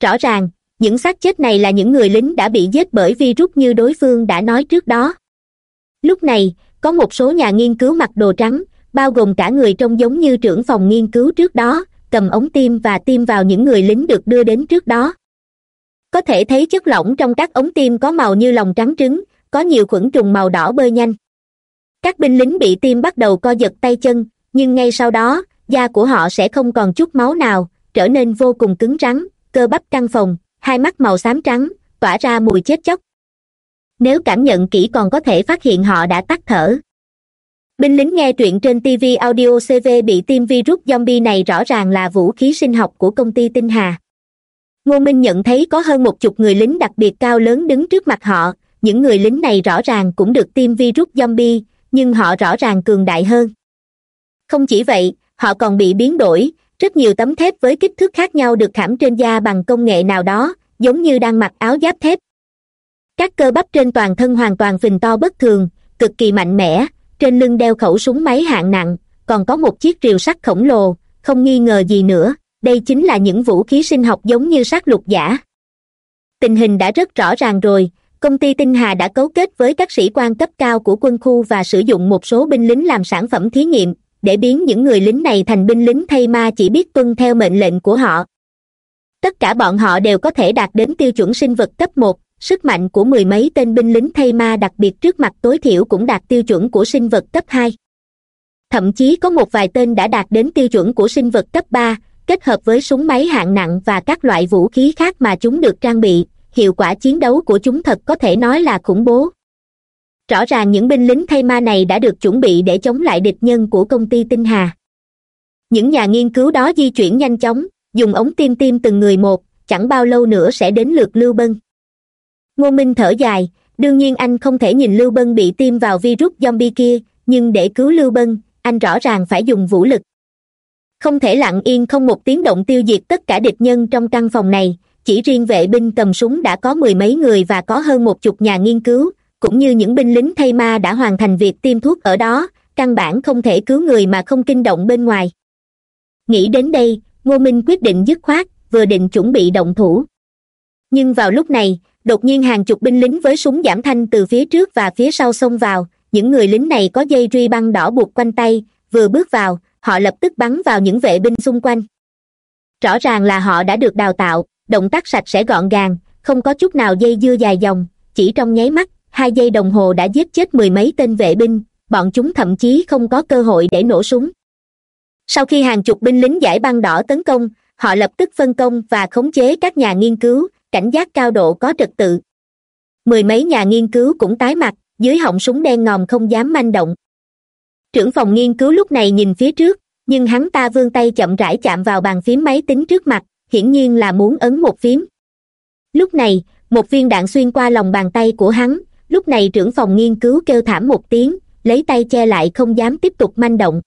Rõ ràng, những xác chết này là những người lính đã bị giết bởi virus như đối phương đã nói trước đó. Lúc này, có một số nhà nghiên cứu mặc đồ trắng, bao gồm cả người trông giống như trưởng phòng nghiên cứu trước đó cầm ống tiêm và tiêm vào những người lính được đưa đến trước đó. Có thể thấy chất lỏng trong các ống tiêm có màu như lòng trắng trứng, có nhiều khuẩn trùng màu đỏ bơi nhanh. Các binh lính bị tiêm bắt đầu co giật tay chân, nhưng ngay sau đó, da của họ sẽ không còn chút máu nào, trở nên vô cùng cứng rắn, cơ bắp căng phồng, hai mắt màu xám trắng, tỏa ra mùi chết chóc. Nếu cảm nhận kỹ còn có thể phát hiện họ đã tắt thở binh lính nghe truyện trên tv audio cv bị tiêm virus zombie này rõ ràng là vũ khí sinh học của công ty tinh hà. Ngô minh nhận thấy có hơn một chục người lính đặc biệt cao lớn đứng trước mặt họ, những người lính này rõ ràng cũng được tiêm virus zombie, nhưng họ rõ ràng cường đại hơn. Không chỉ vậy, họ còn bị biến đổi, rất nhiều tấm thép với kích thước khác nhau được khảm trên da bằng công nghệ nào đó, giống như đang mặc áo giáp thép. Các cơ bắp trên toàn thân hoàn toàn phình to bất thường, cực kỳ mạnh mẽ trên lưng đeo khẩu súng máy hạng nặng, còn có một chiếc rìu sắt khổng lồ, không nghi ngờ gì nữa, đây chính là những vũ khí sinh học giống như sát lục giả. Tình hình đã rất rõ ràng rồi, công ty tinh hà đã cấu kết với các sĩ quan cấp cao của quân khu và sử dụng một số binh lính làm sản phẩm thí nghiệm, để biến những người lính này thành binh lính thay ma chỉ biết tuân theo mệnh lệnh của họ. Tất cả bọn họ đều có thể đạt đến tiêu chuẩn sinh vật cấp một sức mạnh của mười mấy tên binh lính thay ma đặc biệt trước mặt tối thiểu cũng đạt tiêu chuẩn của sinh vật cấp hai. Thậm chí có một vài tên đã đạt đến tiêu chuẩn của sinh vật cấp ba, kết hợp với súng máy hạng nặng và các loại vũ khí khác mà chúng được trang bị, hiệu quả chiến đấu của chúng thật có thể nói là khủng bố. Rõ ràng những binh lính thay ma này đã được chuẩn bị để chống lại địch nhân của công ty tinh hà. Những nhà nghiên cứu đó di chuyển nhanh chóng, dùng ống tiêm tiêm từng người một, chẳng bao lâu nữa sẽ đến lượt lưu bân ngô minh thở dài, đương nhiên anh không thể nhìn lưu bân bị tiêm vào virus zombie kia, nhưng để cứu lưu bân, anh rõ ràng phải dùng vũ lực. Không thể lặng yên không một tiếng động tiêu diệt tất cả địch nhân trong căn phòng này, chỉ riêng vệ binh cầm súng đã có mười mấy người và có hơn một chục nhà nghiên cứu, cũng như những binh lính thay ma đã hoàn thành việc tiêm thuốc ở đó, căn bản không thể cứu người mà không kinh động bên ngoài. Nghĩ đến đây, ngô minh quyết định dứt khoát, vừa định chuẩn bị động thủ. Nhưng vào lúc này đột nhiên hàng chục binh lính với súng giảm thanh từ phía trước và phía sau xông vào. Những người lính này có dây ruy băng đỏ buộc quanh tay. Vừa bước vào, họ lập tức bắn vào những vệ binh xung quanh. Rõ ràng là họ đã được đào tạo, động tác sạch sẽ gọn gàng, không có chút nào dây dưa dài dòng. Chỉ trong nháy mắt, hai giây đồng hồ đã giết chết mười mấy tên vệ binh. Bọn chúng thậm chí không có cơ hội để nổ súng. Sau khi hàng chục binh lính giải băng đỏ tấn công, họ lập tức phân công và khống chế các nhà nghiên cứu cảnh giác cao độ có trật tự. Mười mấy nhà nghiên cứu cũng tái mặt, dưới họng súng đen ngòm không dám manh động. Trưởng phòng nghiên cứu lúc này nhìn phía trước, nhưng hắn ta vươn tay chậm rãi chạm vào bàn phím máy tính trước mặt, hiển nhiên là muốn ấn một phím. Lúc này, một viên đạn xuyên qua lòng bàn tay của hắn, lúc này trưởng phòng nghiên cứu kêu thảm một tiếng, lấy tay che lại không dám tiếp tục manh động.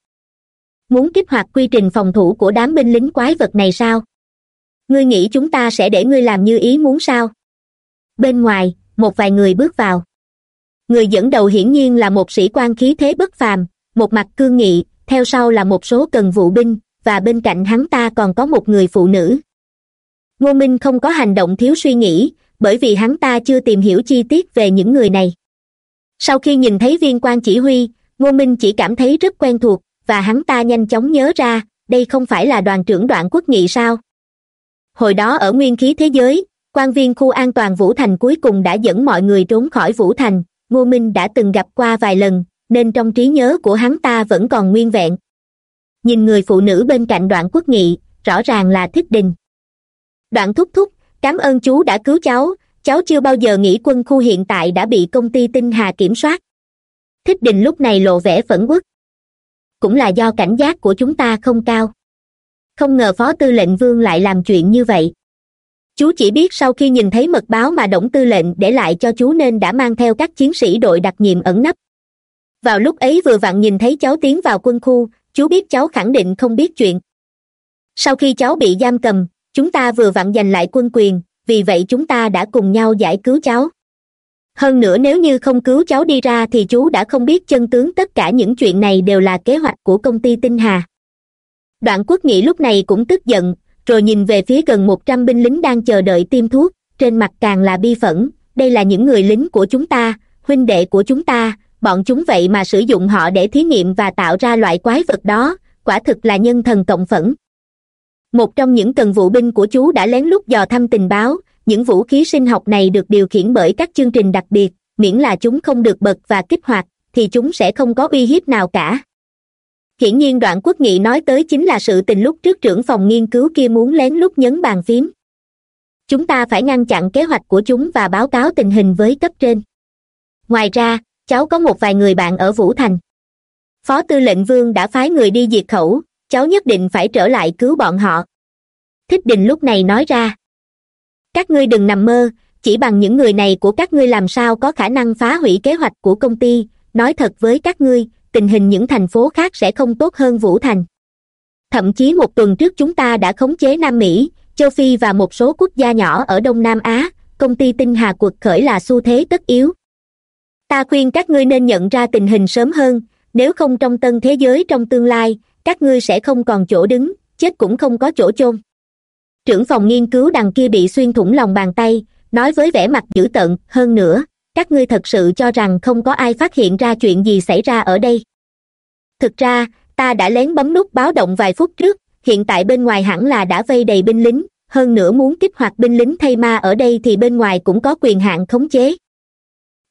Muốn kích hoạt quy trình phòng thủ của đám binh lính quái vật này sao? Ngươi nghĩ chúng ta sẽ để ngươi làm như ý muốn sao? Bên ngoài, một vài người bước vào. Người dẫn đầu hiển nhiên là một sĩ quan khí thế bất phàm, một mặt cương nghị, theo sau là một số cần vụ binh, và bên cạnh hắn ta còn có một người phụ nữ. Ngô minh không có hành động thiếu suy nghĩ, bởi vì hắn ta chưa tìm hiểu chi tiết về những người này. Sau khi nhìn thấy viên quan chỉ huy, ngô minh chỉ cảm thấy rất quen thuộc, và hắn ta nhanh chóng nhớ ra, đây không phải là đoàn trưởng đoạn quốc nghị sao? Hồi đó ở nguyên khí thế giới, quan viên khu an toàn vũ thành cuối cùng đã dẫn mọi người trốn khỏi vũ thành. Ngô minh đã từng gặp qua vài lần, nên trong trí nhớ của hắn ta vẫn còn nguyên vẹn. Nhìn người phụ nữ bên cạnh đoạn quốc nghị, rõ ràng là thích đình. Đoạn thúc thúc, cảm ơn chú đã cứu cháu cháu chưa bao giờ nghĩ quân khu hiện tại đã bị công ty tinh hà kiểm soát. Thích đình lúc này lộ vẻ phẫn uất. Cũng là do cảnh giác của chúng ta không cao không ngờ phó tư lệnh vương lại làm chuyện như vậy. Chú chỉ biết sau khi nhìn thấy mật báo mà đổng tư lệnh để lại cho chú nên đã mang theo các chiến sĩ đội đặc nhiệm ẩn nấp. Vào lúc ấy vừa vặn nhìn thấy cháu tiến vào quân khu, chú biết cháu khẳng định không biết chuyện. Sau khi cháu bị giam cầm, chúng ta vừa vặn giành lại quân quyền, vì vậy chúng ta đã cùng nhau giải cứu cháu. Hơn nữa nếu như không cứu cháu đi ra thì chú đã không biết chân tướng tất cả những chuyện này đều là kế hoạch của công ty tinh hà đoạn quốc nghĩ lúc này cũng tức giận, rồi nhìn về phía gần một trăm binh lính đang chờ đợi tiêm thuốc, trên mặt càng là bi phẫn, đây là những người lính của chúng ta, huynh đệ của chúng ta, bọn chúng vậy mà sử dụng họ để thí nghiệm và tạo ra loại quái vật đó, quả thực là nhân thần cộng phẫn. Một trong những cần vụ binh của chú đã lén lút dò thăm tình báo, những vũ khí sinh học này được điều khiển bởi các chương trình đặc biệt, miễn là chúng không được bật và kích hoạt, thì chúng sẽ không có uy hiếp nào cả hiển nhiên đoạn quốc nghị nói tới chính là sự tình lúc trước trưởng phòng nghiên cứu kia muốn lén lút nhấn bàn phím. Chúng ta phải ngăn chặn kế hoạch của chúng và báo cáo tình hình với cấp trên. Ngoài ra, cháu có một vài người bạn ở vũ thành. Phó tư lệnh vương đã phái người đi diệt khẩu, cháu nhất định phải trở lại cứu bọn họ. Thích đình lúc này nói ra. Các ngươi đừng nằm mơ, chỉ bằng những người này của các ngươi làm sao có khả năng phá hủy kế hoạch của công ty, nói thật với các ngươi tình hình những thành phố khác sẽ không tốt hơn vũ thành. Thậm chí một tuần trước chúng ta đã khống chế nam mỹ, châu phi và một số quốc gia nhỏ ở đông nam á, công ty tinh hà quật khởi là xu thế tất yếu. Ta khuyên các ngươi nên nhận ra tình hình sớm hơn, nếu không trong tân thế giới trong tương lai, các ngươi sẽ không còn chỗ đứng, chết cũng không có chỗ chôn. Trưởng phòng nghiên cứu đằng kia bị xuyên thủng lòng bàn tay, nói với vẻ mặt dữ tợn, hơn nữa các ngươi thật sự cho rằng không có ai phát hiện ra chuyện gì xảy ra ở đây? Thực ra, ta đã lén bấm nút báo động vài phút trước, hiện tại bên ngoài hẳn là đã vây đầy binh lính, hơn nữa muốn kích hoạt binh lính thay ma ở đây thì bên ngoài cũng có quyền hạn khống chế.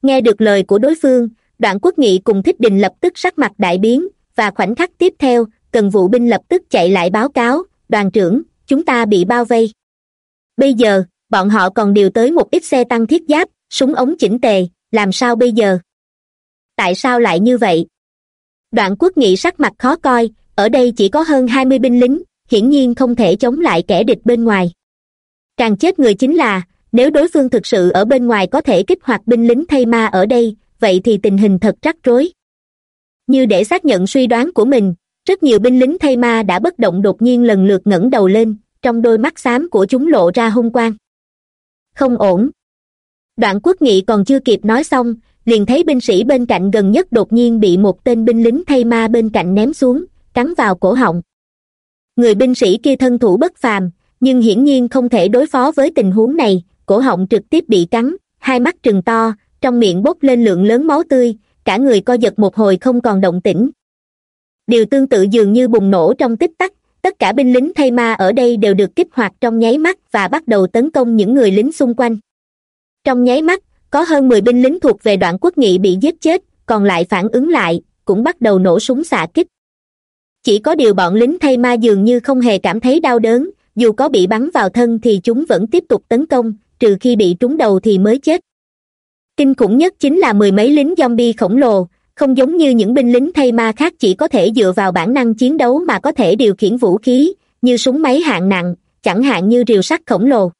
Nghe được lời của đối phương, đoạn quốc nghị cùng thích đình lập tức sắc mặt đại biến, và khoảnh khắc tiếp theo, cần vụ binh lập tức chạy lại báo cáo, đoàn trưởng, chúng ta bị bao vây. Bây giờ, bọn họ còn điều tới một ít xe tăng thiết giáp súng ống chỉnh tề, làm sao bây giờ? Tại sao lại như vậy? Đoạn quốc nghị sắc mặt khó coi, ở đây chỉ có hơn hai mươi binh lính, hiển nhiên không thể chống lại kẻ địch bên ngoài. Càng chết người chính là, nếu đối phương thực sự ở bên ngoài có thể kích hoạt binh lính thay ma ở đây, vậy thì tình hình thật rắc rối. Như để xác nhận suy đoán của mình, rất nhiều binh lính thay ma đã bất động đột nhiên lần lượt ngẩng đầu lên, trong đôi mắt xám của chúng lộ ra hung quang. Không ổn đoạn quốc nghị còn chưa kịp nói xong, liền thấy binh sĩ bên cạnh gần nhất đột nhiên bị một tên binh lính thay ma bên cạnh ném xuống, cắn vào cổ họng. Người binh sĩ kia thân thủ bất phàm, nhưng hiển nhiên không thể đối phó với tình huống này, cổ họng trực tiếp bị cắn, hai mắt trừng to, trong miệng bốc lên lượng lớn máu tươi, cả người co giật một hồi không còn động tĩnh. Điều tương tự dường như bùng nổ trong tích tắc, tất cả binh lính thay ma ở đây đều được kích hoạt trong nháy mắt và bắt đầu tấn công những người lính xung quanh trong nháy mắt, có hơn mười binh lính thuộc về đoạn quốc nghị bị giết chết, còn lại phản ứng lại, cũng bắt đầu nổ súng xạ kích. Chỉ có điều bọn lính thay ma dường như không hề cảm thấy đau đớn, dù có bị bắn vào thân thì chúng vẫn tiếp tục tấn công, trừ khi bị trúng đầu thì mới chết. Kinh khủng nhất chính là mười mấy lính zombie khổng lồ, không giống như những binh lính thay ma khác chỉ có thể dựa vào bản năng chiến đấu mà có thể điều khiển vũ khí, như súng máy hạng nặng, chẳng hạn như rìu sắt khổng lồ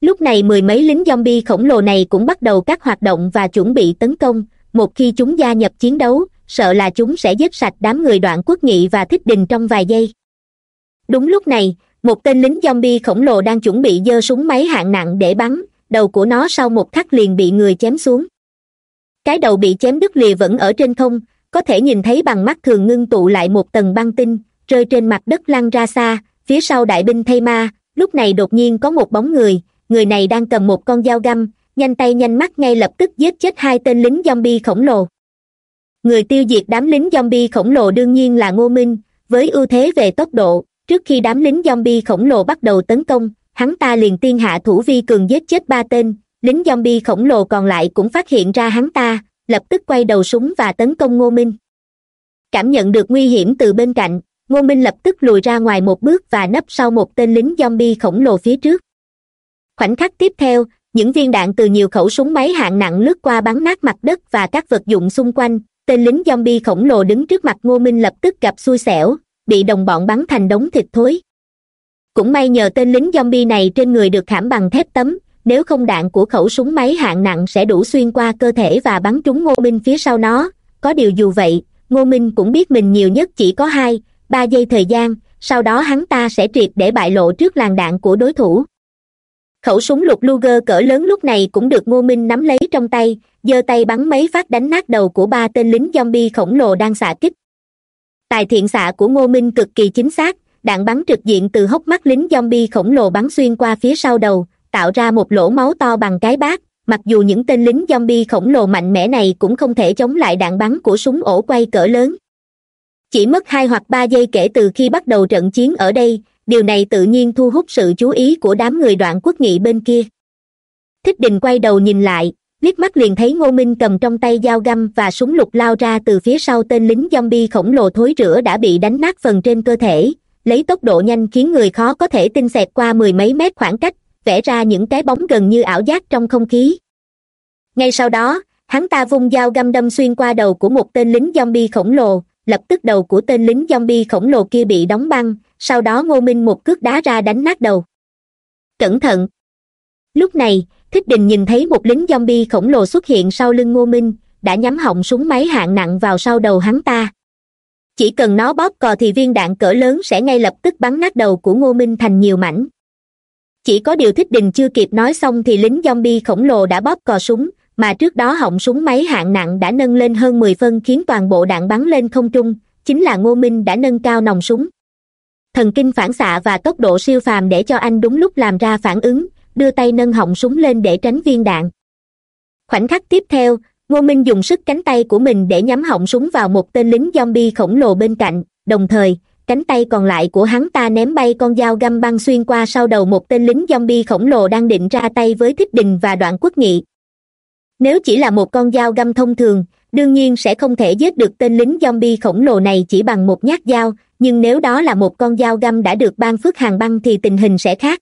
lúc này mười mấy lính zombie khổng lồ này cũng bắt đầu các hoạt động và chuẩn bị tấn công. Một khi chúng gia nhập chiến đấu, sợ là chúng sẽ giết sạch đám người đoạn quốc nghị và thích đình trong vài giây. Đúng lúc này, một tên lính zombie khổng lồ đang chuẩn bị giơ súng máy hạng nặng để bắn. Đầu của nó sau một khắc liền bị người chém xuống. Cái đầu bị chém đứt lìa vẫn ở trên không, có thể nhìn thấy bằng mắt thường ngưng tụ lại một tầng băng tinh, rơi trên mặt đất lăn ra xa, phía sau đại binh thay ma. Lúc này đột nhiên có một bóng người người này đang cầm một con dao găm, nhanh tay nhanh mắt ngay lập tức giết chết hai tên lính zombie khổng lồ. Người tiêu diệt đám lính zombie khổng lồ đương nhiên là ngô minh, với ưu thế về tốc độ, trước khi đám lính zombie khổng lồ bắt đầu tấn công, hắn ta liền tiên hạ thủ vi cường giết chết ba tên, lính zombie khổng lồ còn lại cũng phát hiện ra hắn ta, lập tức quay đầu súng và tấn công ngô minh. Cảm nhận được nguy hiểm từ bên cạnh, ngô minh lập tức lùi ra ngoài một bước và nấp sau một tên lính zombie khổng lồ phía trước khoảnh khắc tiếp theo, những viên đạn từ nhiều khẩu súng máy hạng nặng lướt qua bắn nát mặt đất và các vật dụng xung quanh, tên lính zombie khổng lồ đứng trước mặt ngô minh lập tức gặp xui xẻo, bị đồng bọn bắn thành đống thịt thối. Cũng may nhờ tên lính zombie này trên người được khảm bằng thép tấm, nếu không đạn của khẩu súng máy hạng nặng sẽ đủ xuyên qua cơ thể và bắn trúng ngô minh phía sau nó. Có điều dù vậy, ngô minh cũng biết mình nhiều nhất chỉ có hai, ba giây thời gian, sau đó hắn ta sẽ triệt để bại lộ trước làn đạn của đối thủ khẩu súng lục luger cỡ lớn lúc này cũng được ngô minh nắm lấy trong tay, giơ tay bắn mấy phát đánh nát đầu của ba tên lính zombie khổng lồ đang xạ kích. Tài thiện xạ của ngô minh cực kỳ chính xác, đạn bắn trực diện từ hốc mắt lính zombie khổng lồ bắn xuyên qua phía sau đầu, tạo ra một lỗ máu to bằng cái bát. Mặc dù những tên lính zombie khổng lồ mạnh mẽ này cũng không thể chống lại đạn bắn của súng ổ quay cỡ lớn. Chỉ mất hai hoặc ba giây kể từ khi bắt đầu trận chiến ở đây điều này tự nhiên thu hút sự chú ý của đám người đoạn quốc nghị bên kia. Thích đình quay đầu nhìn lại, liếc mắt liền thấy ngô minh cầm trong tay dao găm và súng lục lao ra từ phía sau tên lính zombie khổng lồ thối rữa đã bị đánh nát phần trên cơ thể, lấy tốc độ nhanh khiến người khó có thể tinh xẹt qua mười mấy mét khoảng cách, vẽ ra những cái bóng gần như ảo giác trong không khí. Ngay sau đó, hắn ta vung dao găm đâm xuyên qua đầu của một tên lính zombie khổng lồ, lập tức đầu của tên lính zombie khổng lồ kia bị đóng băng sau đó ngô minh một cước đá ra đánh nát đầu. Cẩn thận. Lúc này, thích đình nhìn thấy một lính zombie khổng lồ xuất hiện sau lưng ngô minh, đã nhắm họng súng máy hạng nặng vào sau đầu hắn ta. Chỉ cần nó bóp cò thì viên đạn cỡ lớn sẽ ngay lập tức bắn nát đầu của ngô minh thành nhiều mảnh. Chỉ có điều thích đình chưa kịp nói xong thì lính zombie khổng lồ đã bóp cò súng, mà trước đó họng súng máy hạng nặng đã nâng lên hơn mười phân khiến toàn bộ đạn bắn lên không trung, chính là ngô minh đã nâng cao nòng súng thần kinh phản xạ và tốc độ siêu phàm để cho anh đúng lúc làm ra phản ứng, đưa tay nâng họng súng lên để tránh viên đạn. Khoảnh khắc tiếp theo, ngô minh dùng sức cánh tay của mình để nhắm họng súng vào một tên lính zombie khổng lồ bên cạnh, đồng thời, cánh tay còn lại của hắn ta ném bay con dao găm băng xuyên qua sau đầu một tên lính zombie khổng lồ đang định ra tay với thích đình và đoạn quốc nghị. Nếu chỉ là một con dao găm thông thường đương nhiên sẽ không thể giết được tên lính zombie khổng lồ này chỉ bằng một nhát dao, nhưng nếu đó là một con dao găm đã được ban phước hàng băng thì tình hình sẽ khác.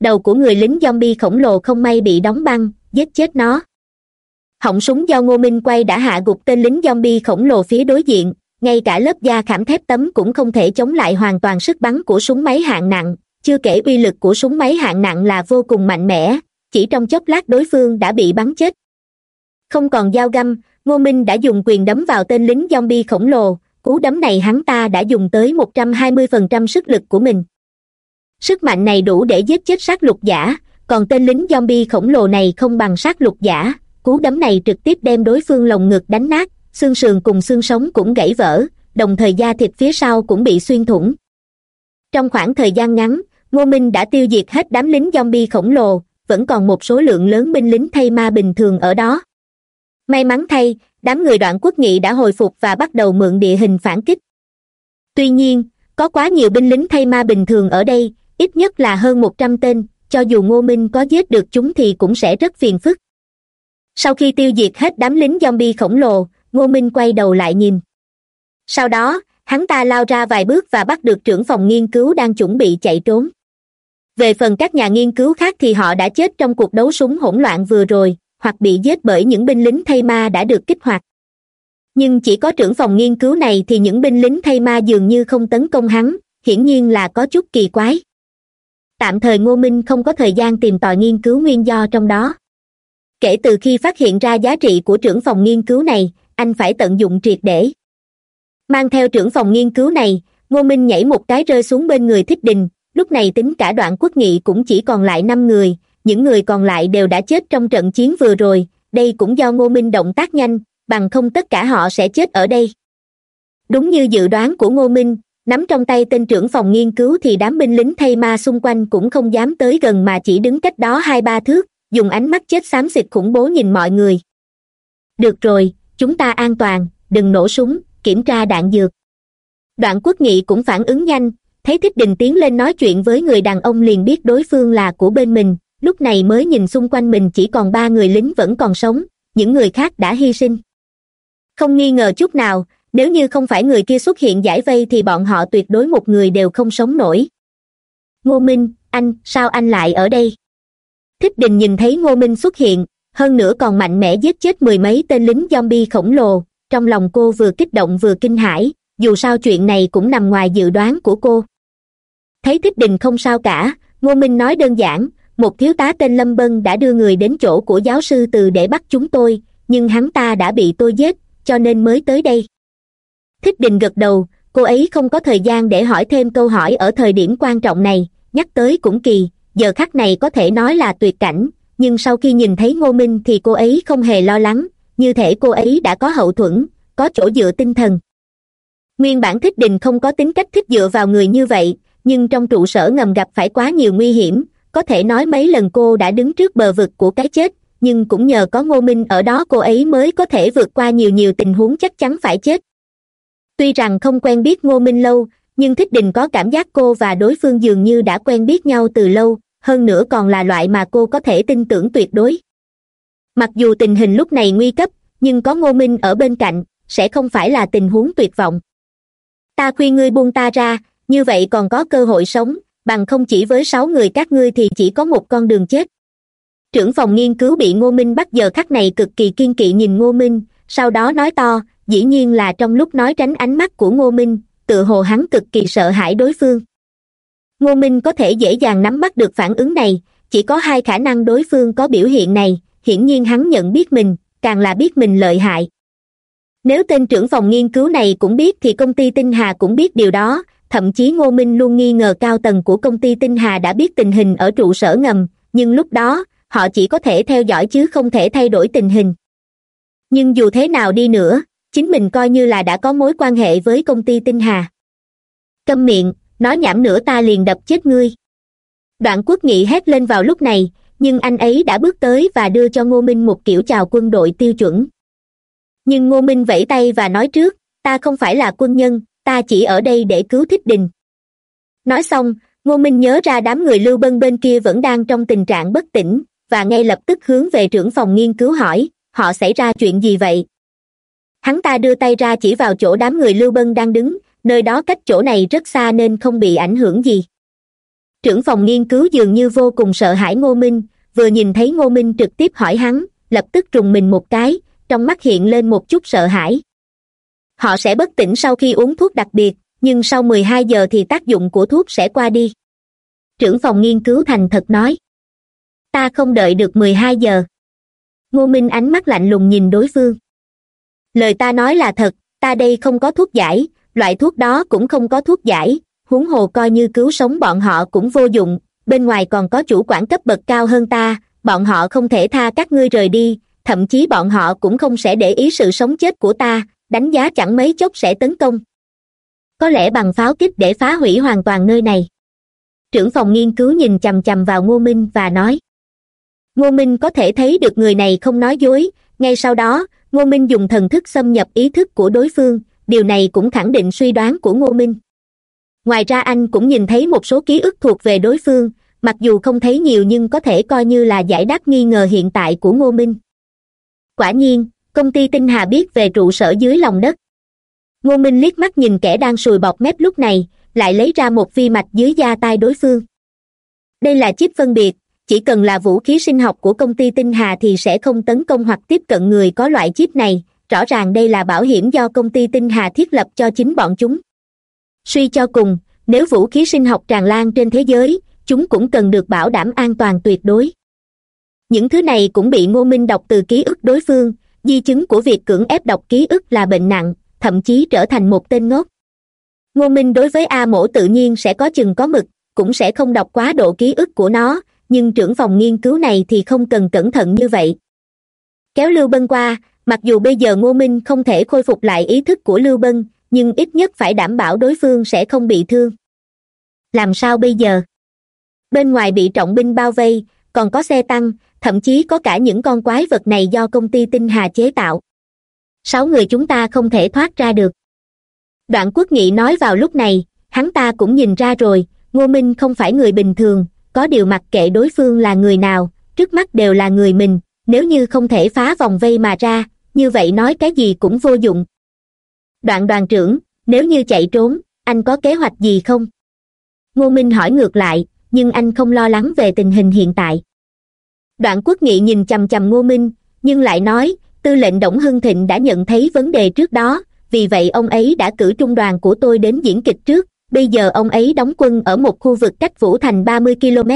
Đầu của người lính zombie khổng lồ không may bị đóng băng, giết chết nó. Họng súng do ngô minh quay đã hạ gục tên lính zombie khổng lồ phía đối diện, ngay cả lớp da khảm thép tấm cũng không thể chống lại hoàn toàn sức bắn của súng máy hạng nặng, chưa kể uy lực của súng máy hạng nặng là vô cùng mạnh mẽ, chỉ trong chốc lát đối phương đã bị bắn chết. Không còn dao găm ngô minh đã dùng quyền đấm vào tên lính zombie khổng lồ, cú đấm này hắn ta đã dùng tới một trăm hai mươi phần trăm sức lực của mình. Sức mạnh này đủ để giết chết sát lục giả, còn tên lính zombie khổng lồ này không bằng sát lục giả, cú đấm này trực tiếp đem đối phương lồng ngực đánh nát, xương sườn cùng xương sống cũng gãy vỡ, đồng thời da thịt phía sau cũng bị xuyên thủng. Trong khoảng thời gian ngắn, ngô minh đã tiêu diệt hết đám lính zombie khổng lồ, vẫn còn một số lượng lớn binh lính thay ma bình thường ở đó may mắn thay, đám người đoạn quốc nghị đã hồi phục và bắt đầu mượn địa hình phản kích. Tuy nhiên, có quá nhiều binh lính thay ma bình thường ở đây, ít nhất là hơn một trăm tên, cho dù ngô minh có giết được chúng thì cũng sẽ rất phiền phức. Sau khi tiêu diệt hết đám lính zombie khổng lồ, ngô minh quay đầu lại nhìn. Sau đó, hắn ta lao ra vài bước và bắt được trưởng phòng nghiên cứu đang chuẩn bị chạy trốn. Về phần các nhà nghiên cứu khác thì họ đã chết trong cuộc đấu súng hỗn loạn vừa rồi hoặc bị giết bởi những binh lính thay ma đã được kích hoạt. Nhưng chỉ có trưởng phòng nghiên cứu này thì những binh lính thay ma dường như không tấn công hắn, hiển nhiên là có chút kỳ quái. Tạm thời ngô minh không có thời gian tìm tòi nghiên cứu nguyên do trong đó. Kể từ khi phát hiện ra giá trị của trưởng phòng nghiên cứu này, anh phải tận dụng triệt để. Mang theo trưởng phòng nghiên cứu này, ngô minh nhảy một cái rơi xuống bên người thích đình, lúc này tính cả đoạn quốc nghị cũng chỉ còn lại năm người những người còn lại đều đã chết trong trận chiến vừa rồi, đây cũng do ngô minh động tác nhanh, bằng không tất cả họ sẽ chết ở đây. Đúng như dự đoán của ngô minh, nắm trong tay tên trưởng phòng nghiên cứu thì đám binh lính thay ma xung quanh cũng không dám tới gần mà chỉ đứng cách đó hai ba thước, dùng ánh mắt chết xám xịt khủng bố nhìn mọi người. Được rồi, chúng ta an toàn, đừng nổ súng, kiểm tra đạn dược. Đoạn quốc nghị cũng phản ứng nhanh, thấy thích đình tiến lên nói chuyện với người đàn ông liền biết đối phương là của bên mình lúc này mới nhìn xung quanh mình chỉ còn ba người lính vẫn còn sống, những người khác đã hy sinh. Không nghi ngờ chút nào, nếu như không phải người kia xuất hiện giải vây thì bọn họ tuyệt đối một người đều không sống nổi. Ngô minh, anh, sao anh lại ở đây? Thích đình nhìn thấy ngô minh xuất hiện, hơn nữa còn mạnh mẽ giết chết mười mấy tên lính zombie khổng lồ, trong lòng cô vừa kích động vừa kinh hãi, dù sao chuyện này cũng nằm ngoài dự đoán của cô. Thấy thích đình không sao cả, ngô minh nói đơn giản một thiếu tá tên lâm bân đã đưa người đến chỗ của giáo sư từ để bắt chúng tôi, nhưng hắn ta đã bị tôi giết, cho nên mới tới đây. Thích đình gật đầu, cô ấy không có thời gian để hỏi thêm câu hỏi ở thời điểm quan trọng này, nhắc tới cũng kỳ, giờ khắc này có thể nói là tuyệt cảnh, nhưng sau khi nhìn thấy ngô minh thì cô ấy không hề lo lắng, như thể cô ấy đã có hậu thuẫn, có chỗ dựa tinh thần. Nguyên bản thích đình không có tính cách thích dựa vào người như vậy, nhưng trong trụ sở ngầm gặp phải quá nhiều nguy hiểm có thể nói mấy lần cô đã đứng trước bờ vực của cái chết, nhưng cũng nhờ có ngô minh ở đó cô ấy mới có thể vượt qua nhiều nhiều tình huống chắc chắn phải chết. Tuy rằng không quen biết ngô minh lâu, nhưng thích đình có cảm giác cô và đối phương dường như đã quen biết nhau từ lâu, hơn nữa còn là loại mà cô có thể tin tưởng tuyệt đối. Mặc dù tình hình lúc này nguy cấp, nhưng có ngô minh ở bên cạnh, sẽ không phải là tình huống tuyệt vọng. Ta khuyên ngươi buông ta ra, như vậy còn có cơ hội sống bằng không chỉ với sáu người các ngươi thì chỉ có một con đường chết. Trưởng phòng nghiên cứu bị ngô minh bắt giờ khắc này cực kỳ kiên kỵ nhìn ngô minh, sau đó nói to, dĩ nhiên là trong lúc nói tránh ánh mắt của ngô minh, tự hồ hắn cực kỳ sợ hãi đối phương. Ngô minh có thể dễ dàng nắm bắt được phản ứng này, chỉ có hai khả năng đối phương có biểu hiện này, hiển nhiên hắn nhận biết mình, càng là biết mình lợi hại. Nếu tên trưởng phòng nghiên cứu này cũng biết thì công ty tinh hà cũng biết điều đó thậm chí ngô minh luôn nghi ngờ cao tầng của công ty tinh hà đã biết tình hình ở trụ sở ngầm, nhưng lúc đó, họ chỉ có thể theo dõi chứ không thể thay đổi tình hình. Nhưng dù thế nào đi nữa, chính mình coi như là đã có mối quan hệ với công ty tinh hà. Câm miệng, nói nhảm nữa ta liền đập chết ngươi. Đoạn quốc nghị hét lên vào lúc này, nhưng anh ấy đã bước tới và đưa cho ngô minh một kiểu chào quân đội tiêu chuẩn. Nhưng ngô minh vẫy tay và nói trước, ta không phải là quân nhân ta chỉ ở đây để cứu thích đình. Nói xong, ngô minh nhớ ra đám người lưu bân bên kia vẫn đang trong tình trạng bất tỉnh, và ngay lập tức hướng về trưởng phòng nghiên cứu hỏi, họ xảy ra chuyện gì vậy? Hắn ta đưa tay ra chỉ vào chỗ đám người lưu bân đang đứng, nơi đó cách chỗ này rất xa nên không bị ảnh hưởng gì. Trưởng phòng nghiên cứu dường như vô cùng sợ hãi ngô minh, vừa nhìn thấy ngô minh trực tiếp hỏi hắn, lập tức trùng mình một cái, trong mắt hiện lên một chút sợ hãi họ sẽ bất tỉnh sau khi uống thuốc đặc biệt, nhưng sau mười hai giờ thì tác dụng của thuốc sẽ qua đi. Trưởng phòng nghiên cứu thành thật nói, ta không đợi được mười hai giờ. Ngô minh ánh mắt lạnh lùng nhìn đối phương. Lời ta nói là thật, ta đây không có thuốc giải, loại thuốc đó cũng không có thuốc giải, huống hồ coi như cứu sống bọn họ cũng vô dụng, bên ngoài còn có chủ quản cấp bậc cao hơn ta, bọn họ không thể tha các ngươi rời đi, thậm chí bọn họ cũng không sẽ để ý sự sống chết của ta đánh giá chẳng mấy chốc sẽ tấn công. Có lẽ bằng pháo kích để phá hủy hoàn toàn nơi này. Trưởng phòng nghiên cứu nhìn chằm chằm vào ngô minh và nói. Ngô minh có thể thấy được người này không nói dối. Ngay sau đó, ngô minh dùng thần thức xâm nhập ý thức của đối phương. Điều này cũng khẳng định suy đoán của ngô minh. Ngoài ra anh cũng nhìn thấy một số ký ức thuộc về đối phương. Mặc dù không thấy nhiều nhưng có thể coi như là giải đáp nghi ngờ hiện tại của ngô minh. Quả nhiên công ty tinh hà biết về trụ sở dưới lòng đất. Ngô minh liếc mắt nhìn kẻ đang sùi bọt mép lúc này, lại lấy ra một vi mạch dưới da tay đối phương. Đây là chip phân biệt, chỉ cần là vũ khí sinh học của công ty tinh hà thì sẽ không tấn công hoặc tiếp cận người có loại chip này, rõ ràng đây là bảo hiểm do công ty tinh hà thiết lập cho chính bọn chúng. Suy cho cùng, nếu vũ khí sinh học tràn lan trên thế giới, chúng cũng cần được bảo đảm an toàn tuyệt đối. Những thứ này cũng bị ngô minh đọc từ ký ức đối phương di chứng của việc cưỡng ép đọc ký ức là bệnh nặng, thậm chí trở thành một tên ngốc. Ngô minh đối với a mổ tự nhiên sẽ có chừng có mực, cũng sẽ không đọc quá độ ký ức của nó, nhưng trưởng phòng nghiên cứu này thì không cần cẩn thận như vậy. Kéo lưu bân qua, mặc dù bây giờ ngô minh không thể khôi phục lại ý thức của lưu bân, nhưng ít nhất phải đảm bảo đối phương sẽ không bị thương. Làm sao bây giờ? Bên ngoài bị trọng binh bao vây, còn có xe tăng thậm chí có cả những con quái vật này do công ty tinh hà chế tạo. Sáu người chúng ta không thể thoát ra được. Đoạn quốc nghị nói vào lúc này, hắn ta cũng nhìn ra rồi, ngô minh không phải người bình thường, có điều mặc kệ đối phương là người nào, trước mắt đều là người mình, nếu như không thể phá vòng vây mà ra, như vậy nói cái gì cũng vô dụng. Đoạn đoàn trưởng, nếu như chạy trốn, anh có kế hoạch gì không? Ngô minh hỏi ngược lại, nhưng anh không lo lắng về tình hình hiện tại đoạn quốc nghị nhìn chằm chằm ngô minh, nhưng lại nói, tư lệnh đổng hưng thịnh đã nhận thấy vấn đề trước đó, vì vậy ông ấy đã cử trung đoàn của tôi đến diễn kịch trước. Bây giờ ông ấy đóng quân ở một khu vực cách vũ thành ba mươi km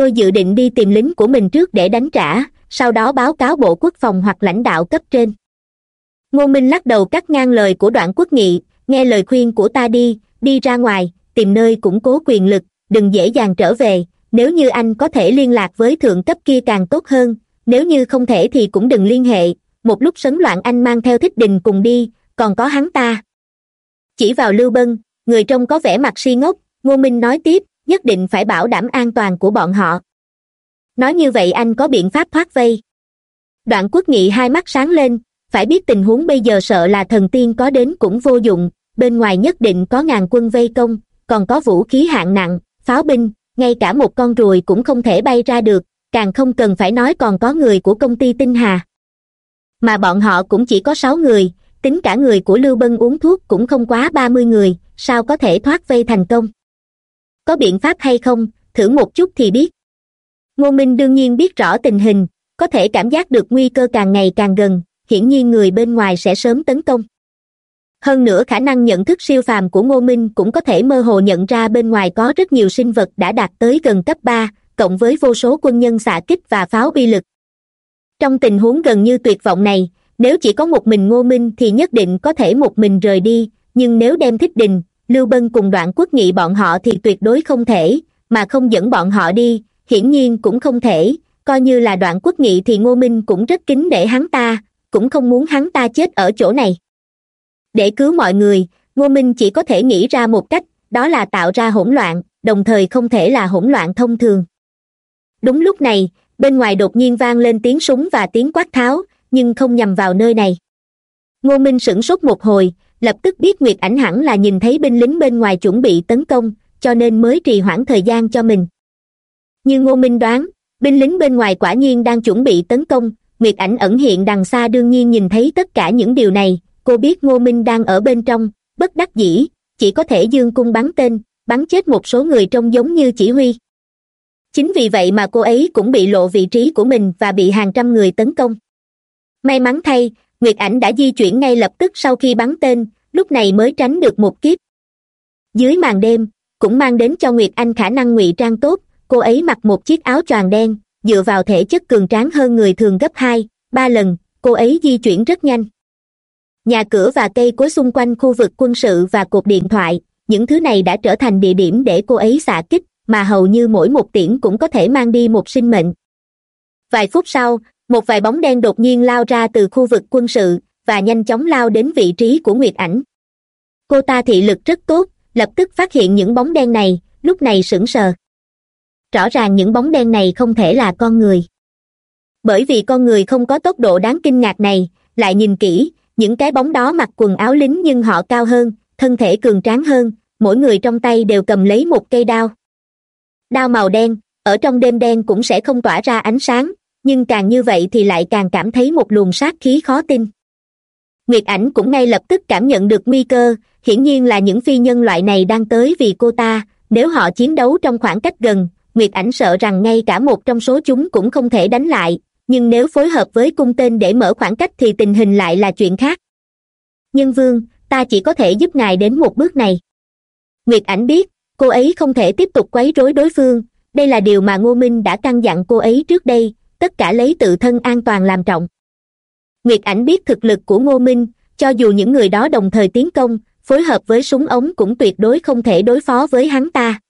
tôi dự định đi tìm lính của mình trước để đánh trả, sau đó báo cáo bộ quốc phòng hoặc lãnh đạo cấp trên. Ngô minh lắc đầu cắt ngang lời của đoạn quốc nghị, nghe lời khuyên của ta đi đi ra ngoài, tìm nơi củng cố quyền lực, đừng dễ dàng trở về nếu như anh có thể liên lạc với thượng cấp kia càng tốt hơn, nếu như không thể thì cũng đừng liên hệ, một lúc sấn loạn anh mang theo thích đình cùng đi, còn có hắn ta. Chỉ vào lưu bân, người trông có vẻ mặt si ngốc, ngô minh nói tiếp, nhất định phải bảo đảm an toàn của bọn họ. Nói như vậy anh có biện pháp thoát vây. Đoạn quốc nghị hai mắt sáng lên, phải biết tình huống bây giờ sợ là thần tiên có đến cũng vô dụng, bên ngoài nhất định có ngàn quân vây công, còn có vũ khí hạng nặng, pháo binh ngay cả một con ruồi cũng không thể bay ra được, càng không cần phải nói còn có người của công ty tinh hà. Mà bọn họ cũng chỉ có sáu người, tính cả người của lưu bân uống thuốc cũng không quá ba mươi người, sao có thể thoát vây thành công? Có biện pháp hay không, thử một chút thì biết. Ngô minh đương nhiên biết rõ tình hình, có thể cảm giác được nguy cơ càng ngày càng gần, hiển nhiên người bên ngoài sẽ sớm tấn công hơn nữa khả năng nhận thức siêu phàm của ngô minh cũng có thể mơ hồ nhận ra bên ngoài có rất nhiều sinh vật đã đạt tới gần cấp ba, cộng với vô số quân nhân xạ kích và pháo bi lực. Trong tình huống gần như tuyệt vọng này, nếu chỉ có một mình ngô minh thì nhất định có thể một mình rời đi, nhưng nếu đem thích đình, lưu bân cùng đoạn quốc nghị bọn họ thì tuyệt đối không thể, mà không dẫn bọn họ đi, hiển nhiên cũng không thể, coi như là đoạn quốc nghị thì ngô minh cũng rất kính để hắn ta, cũng không muốn hắn ta chết ở chỗ này để cứu mọi người, ngô minh chỉ có thể nghĩ ra một cách, đó là tạo ra hỗn loạn, đồng thời không thể là hỗn loạn thông thường. Đúng lúc này, bên ngoài đột nhiên vang lên tiếng súng và tiếng quát tháo, nhưng không nhằm vào nơi này. Ngô minh sửng sốt một hồi, lập tức biết nguyệt ảnh hẳn là nhìn thấy binh lính bên ngoài chuẩn bị tấn công, cho nên mới trì hoãn thời gian cho mình. Như ngô minh đoán, binh lính bên ngoài quả nhiên đang chuẩn bị tấn công, nguyệt ảnh ẩn hiện đằng xa đương nhiên nhìn thấy tất cả những điều này cô biết ngô minh đang ở bên trong, bất đắc dĩ, chỉ có thể dương cung bắn tên, bắn chết một số người trông giống như chỉ huy. Chính vì vậy mà cô ấy cũng bị lộ vị trí của mình và bị hàng trăm người tấn công. May mắn thay, nguyệt ảnh đã di chuyển ngay lập tức sau khi bắn tên, lúc này mới tránh được một kiếp. Dưới màn đêm, cũng mang đến cho nguyệt anh khả năng ngụy trang tốt, cô ấy mặc một chiếc áo choàng đen, dựa vào thể chất cường tráng hơn người thường gấp hai, ba lần, cô ấy di chuyển rất nhanh nhà cửa và cây cối xung quanh khu vực quân sự và cột điện thoại, những thứ này đã trở thành địa điểm để cô ấy xạ kích, mà hầu như mỗi một tiễn cũng có thể mang đi một sinh mệnh. Vài phút sau, một vài bóng đen đột nhiên lao ra từ khu vực quân sự và nhanh chóng lao đến vị trí của nguyệt ảnh. Cô ta thị lực rất tốt, lập tức phát hiện những bóng đen này, lúc này sững sờ. Rõ ràng những bóng đen này không thể là con người. Bởi vì con người không có tốc độ đáng kinh ngạc này, lại nhìn kỹ những cái bóng đó mặc quần áo lính nhưng họ cao hơn, thân thể cường tráng hơn, mỗi người trong tay đều cầm lấy một cây đao. Đao màu đen, ở trong đêm đen cũng sẽ không tỏa ra ánh sáng, nhưng càng như vậy thì lại càng cảm thấy một luồng sát khí khó tin. Nguyệt ảnh cũng ngay lập tức cảm nhận được nguy cơ, hiển nhiên là những phi nhân loại này đang tới vì cô ta, nếu họ chiến đấu trong khoảng cách gần, nguyệt ảnh sợ rằng ngay cả một trong số chúng cũng không thể đánh lại nhưng nếu phối hợp với cung tên để mở khoảng cách thì tình hình lại là chuyện khác. Nhân vương, ta chỉ có thể giúp ngài đến một bước này. Nguyệt ảnh biết, cô ấy không thể tiếp tục quấy rối đối phương. Đây là điều mà ngô minh đã căn dặn cô ấy trước đây, tất cả lấy tự thân an toàn làm trọng. Nguyệt ảnh biết thực lực của ngô minh, cho dù những người đó đồng thời tiến công, phối hợp với súng ống cũng tuyệt đối không thể đối phó với hắn ta.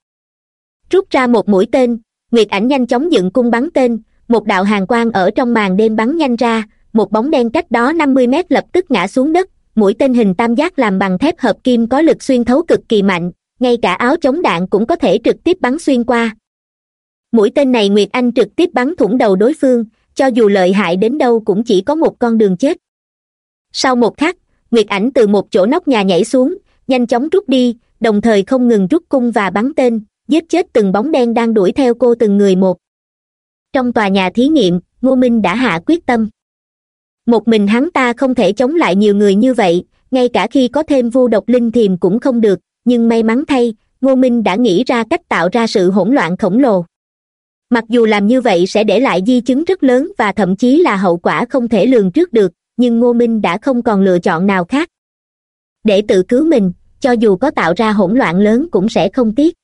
Rút ra một mũi tên, nguyệt ảnh nhanh chóng dựng cung bắn tên một đạo hàng quang ở trong màn đêm bắn nhanh ra, một bóng đen cách đó năm mươi mét lập tức ngã xuống đất, mũi tên hình tam giác làm bằng thép hợp kim có lực xuyên thấu cực kỳ mạnh, ngay cả áo chống đạn cũng có thể trực tiếp bắn xuyên qua. Mũi tên này nguyệt anh trực tiếp bắn thủng đầu đối phương, cho dù lợi hại đến đâu cũng chỉ có một con đường chết. Sau một khắc, nguyệt ảnh từ một chỗ nóc nhà nhảy xuống, nhanh chóng rút đi, đồng thời không ngừng rút cung và bắn tên, giết chết từng bóng đen đang đuổi theo cô từng người một trong tòa nhà thí nghiệm, ngô minh đã hạ quyết tâm. Một mình hắn ta không thể chống lại nhiều người như vậy, ngay cả khi có thêm vu độc linh thiềm cũng không được, nhưng may mắn thay, ngô minh đã nghĩ ra cách tạo ra sự hỗn loạn khổng lồ. Mặc dù làm như vậy sẽ để lại di chứng rất lớn và thậm chí là hậu quả không thể lường trước được, nhưng ngô minh đã không còn lựa chọn nào khác. Để tự cứu mình, cho dù có tạo ra hỗn loạn lớn cũng sẽ không tiếc.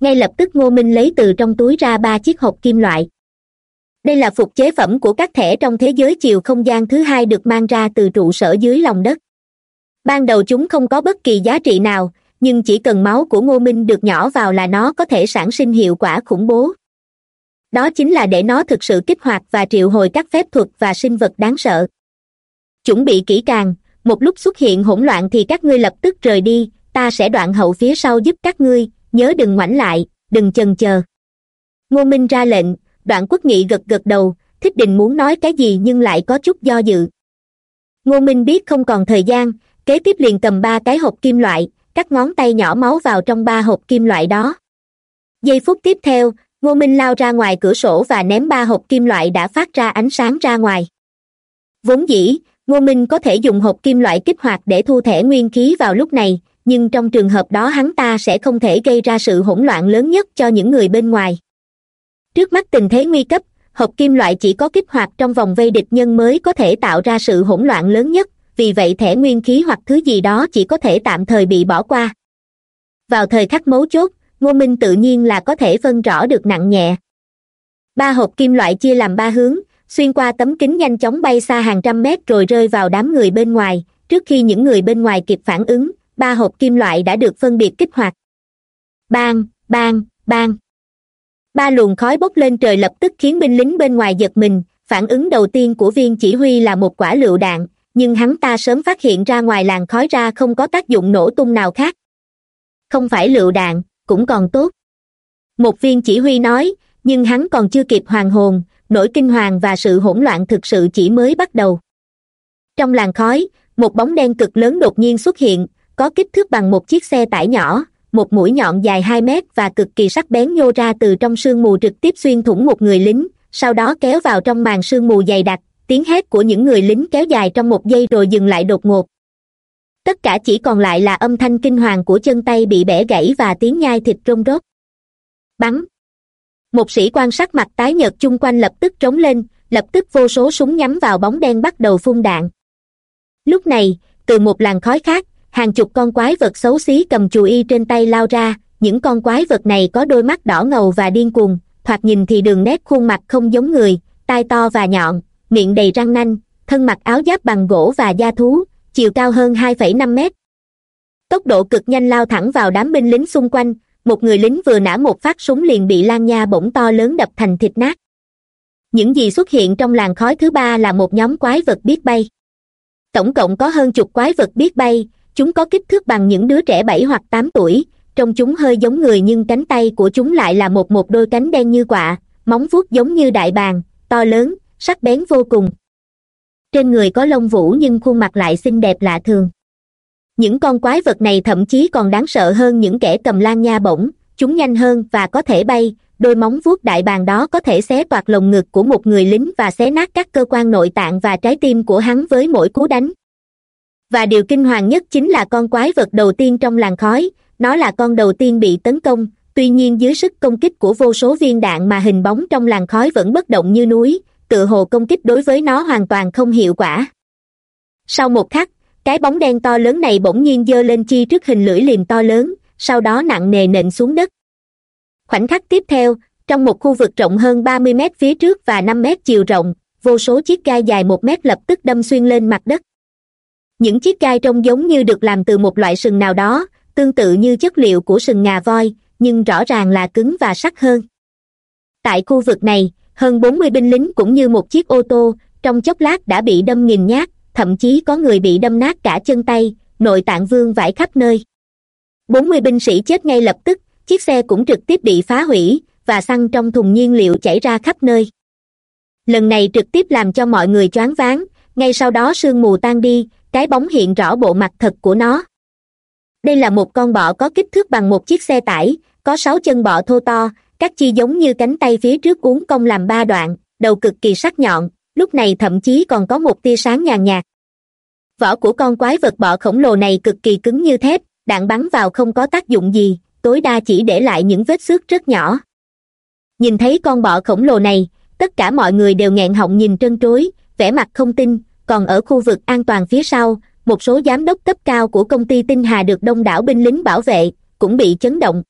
Ngay lập tức ngô minh lấy từ trong túi ra ba chiếc hộp kim loại đây là phục chế phẩm của các thẻ trong thế giới chiều không gian thứ hai được mang ra từ trụ sở dưới lòng đất. Ban đầu chúng không có bất kỳ giá trị nào, nhưng chỉ cần máu của ngô minh được nhỏ vào là nó có thể sản sinh hiệu quả khủng bố. Đó chính là để nó thực sự kích hoạt và triệu hồi các phép thuật và sinh vật đáng sợ. Chuẩn bị kỹ càng, một lúc xuất hiện hỗn loạn thì các ngươi lập tức rời đi, ta sẽ đoạn hậu phía sau giúp các ngươi, nhớ đừng ngoảnh lại, đừng chần chờ ngô minh ra lệnh đoạn quốc nghị gật gật đầu, thích định muốn nói cái gì nhưng lại có chút do dự. Ngô minh biết không còn thời gian, kế tiếp liền cầm ba cái hộp kim loại, cắt ngón tay nhỏ máu vào trong ba hộp kim loại đó. Giây phút tiếp theo, ngô minh lao ra ngoài cửa sổ và ném ba hộp kim loại đã phát ra ánh sáng ra ngoài. Vốn dĩ, ngô minh có thể dùng hộp kim loại kích hoạt để thu thẻ nguyên khí vào lúc này, nhưng trong trường hợp đó hắn ta sẽ không thể gây ra sự hỗn loạn lớn nhất cho những người bên ngoài trước mắt tình thế nguy cấp hộp kim loại chỉ có kích hoạt trong vòng vây địch nhân mới có thể tạo ra sự hỗn loạn lớn nhất, vì vậy thẻ nguyên khí hoặc thứ gì đó chỉ có thể tạm thời bị bỏ qua. Vào thời khắc mấu chốt, ngô minh tự nhiên là có thể phân rõ được nặng nhẹ. Ba hộp kim loại chia làm ba hướng, xuyên qua tấm kính nhanh chóng bay xa hàng trăm mét rồi rơi vào đám người bên ngoài. Trước khi những người bên ngoài kịp phản ứng, ba hộp kim loại đã được phân biệt kích hoạt. Bang bang bang ba luồng khói bốc lên trời lập tức khiến binh lính bên ngoài giật mình. Phản ứng đầu tiên của viên chỉ huy là một quả lựu đạn, nhưng hắn ta sớm phát hiện ra ngoài làn khói ra không có tác dụng nổ tung nào khác. Không phải lựu đạn, cũng còn tốt. Một viên chỉ huy nói, nhưng hắn còn chưa kịp hoàn hồn, nỗi kinh hoàng và sự hỗn loạn thực sự chỉ mới bắt đầu. Trong làn khói, một bóng đen cực lớn đột nhiên xuất hiện, có kích thước bằng một chiếc xe tải nhỏ một mũi nhọn dài hai mét và cực kỳ sắc bén nhô ra từ trong sương mù trực tiếp xuyên thủng một người lính, sau đó kéo vào trong màn sương mù dày đặc, tiếng hét của những người lính kéo dài trong một giây rồi dừng lại đột ngột. Tất cả chỉ còn lại là âm thanh kinh hoàng của chân tay bị bẻ gãy và tiếng nhai thịt rông rốt bắn! Một sĩ quan sắc mặt tái nhợt chung quanh lập tức trống lên, lập tức vô số súng nhắm vào bóng đen bắt đầu phun đạn. Lúc này, từ một làn khói khác hàng chục con quái vật xấu xí cầm chù y trên tay lao ra, những con quái vật này có đôi mắt đỏ ngầu và điên cuồng, thoạt nhìn thì đường nét khuôn mặt không giống người, tai to và nhọn, miệng đầy răng nanh, thân mặc áo giáp bằng gỗ và da thú, chiều cao hơn hai phẩy năm mét. Tốc độ cực nhanh lao thẳng vào đám binh lính xung quanh, một người lính vừa nã một phát súng liền bị lan nha bỗng to lớn đập thành thịt nát. Những gì xuất hiện trong làn khói thứ ba là một nhóm quái vật biết bay. Tổng cộng có hơn chục quái vật biết bay chúng có kích thước bằng những đứa trẻ bảy hoặc tám tuổi. Trông chúng hơi giống người nhưng cánh tay của chúng lại là một một đôi cánh đen như quạ. Móng vuốt giống như đại bàng, to lớn, sắc bén vô cùng. Trên người có lông vũ nhưng khuôn mặt lại xinh đẹp lạ thường. Những con quái vật này thậm chí còn đáng sợ hơn những kẻ cầm lan nha bổng. Chúng nhanh hơn và có thể bay. Đôi móng vuốt đại bàng đó có thể xé toạc lồng ngực của một người lính và xé nát các cơ quan nội tạng và trái tim của hắn với mỗi cú đánh và điều kinh hoàng nhất chính là con quái vật đầu tiên trong làn khói. Nó là con đầu tiên bị tấn công. Tuy nhiên dưới sức công kích của vô số viên đạn mà hình bóng trong làn khói vẫn bất động như núi, tự hồ công kích đối với nó hoàn toàn không hiệu quả. Sau một khắc, cái bóng đen to lớn này bỗng nhiên giơ lên chi trước hình lưỡi liềm to lớn, sau đó nặng nề nện xuống đất. Khoảnh khắc tiếp theo, trong một khu vực rộng hơn ba mươi mét phía trước và năm mét chiều rộng, vô số chiếc gai dài một mét lập tức đâm xuyên lên mặt đất những chiếc gai trông giống như được làm từ một loại sừng nào đó, tương tự như chất liệu của sừng ngà voi, nhưng rõ ràng là cứng và sắc hơn. Tại khu vực này, hơn bốn mươi binh lính cũng như một chiếc ô tô, trong chốc lát đã bị đâm nghìn nhát thậm chí có người bị đâm nát cả chân tay, nội tạng vương vãi khắp nơi. Bốn mươi binh sĩ chết ngay lập tức, chiếc xe cũng trực tiếp bị phá hủy, và xăng trong thùng nhiên liệu chảy ra khắp nơi. Lần này trực tiếp làm cho mọi người choáng váng, ngay sau đó sương mù tan đi cái bóng hiện rõ bộ mặt thật của nó. Đây là một con bọ có kích thước bằng một chiếc xe tải, có sáu chân bọ thô to, các chi giống như cánh tay phía trước uốn cong làm ba đoạn, đầu cực kỳ sắc nhọn, lúc này thậm chí còn có một tia sáng nhàn nhạt. Vỏ của con quái vật bọ khổng lồ này cực kỳ cứng như thép, đạn bắn vào không có tác dụng gì, tối đa chỉ để lại những vết xước rất nhỏ. Nhìn thấy con bọ khổng lồ này, tất cả mọi người đều nghẹn họng nhìn trân trối, vẻ mặt không tin còn ở khu vực an toàn phía sau, một số giám đốc cấp cao của công ty tinh hà được đông đảo binh lính bảo vệ, cũng bị chấn động.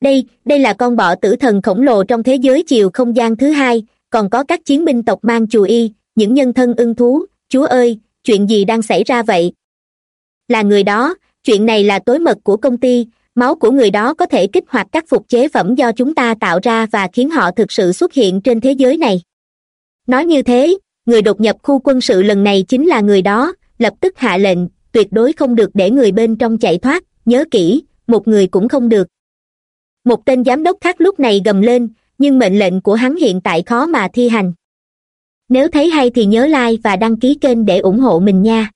Đây đây là con bọ tử thần khổng lồ trong thế giới chiều không gian thứ hai, còn có các chiến binh tộc mang chù y, những nhân thân ưng thú. Chúa ơi, chuyện gì đang xảy ra vậy? Là người đó, chuyện này là tối mật của công ty, máu của người đó có thể kích hoạt các phục chế phẩm do chúng ta tạo ra và khiến họ thực sự xuất hiện trên thế giới này. Nói như thế người đột nhập khu quân sự lần này chính là người đó, lập tức hạ lệnh, tuyệt đối không được để người bên trong chạy thoát, nhớ kỹ, một người cũng không được. Một tên giám đốc khác lúc này gầm lên, nhưng mệnh lệnh của hắn hiện tại khó mà thi hành. Nếu thấy hay thì nhớ like và đăng ký kênh để ủng hộ mình nha.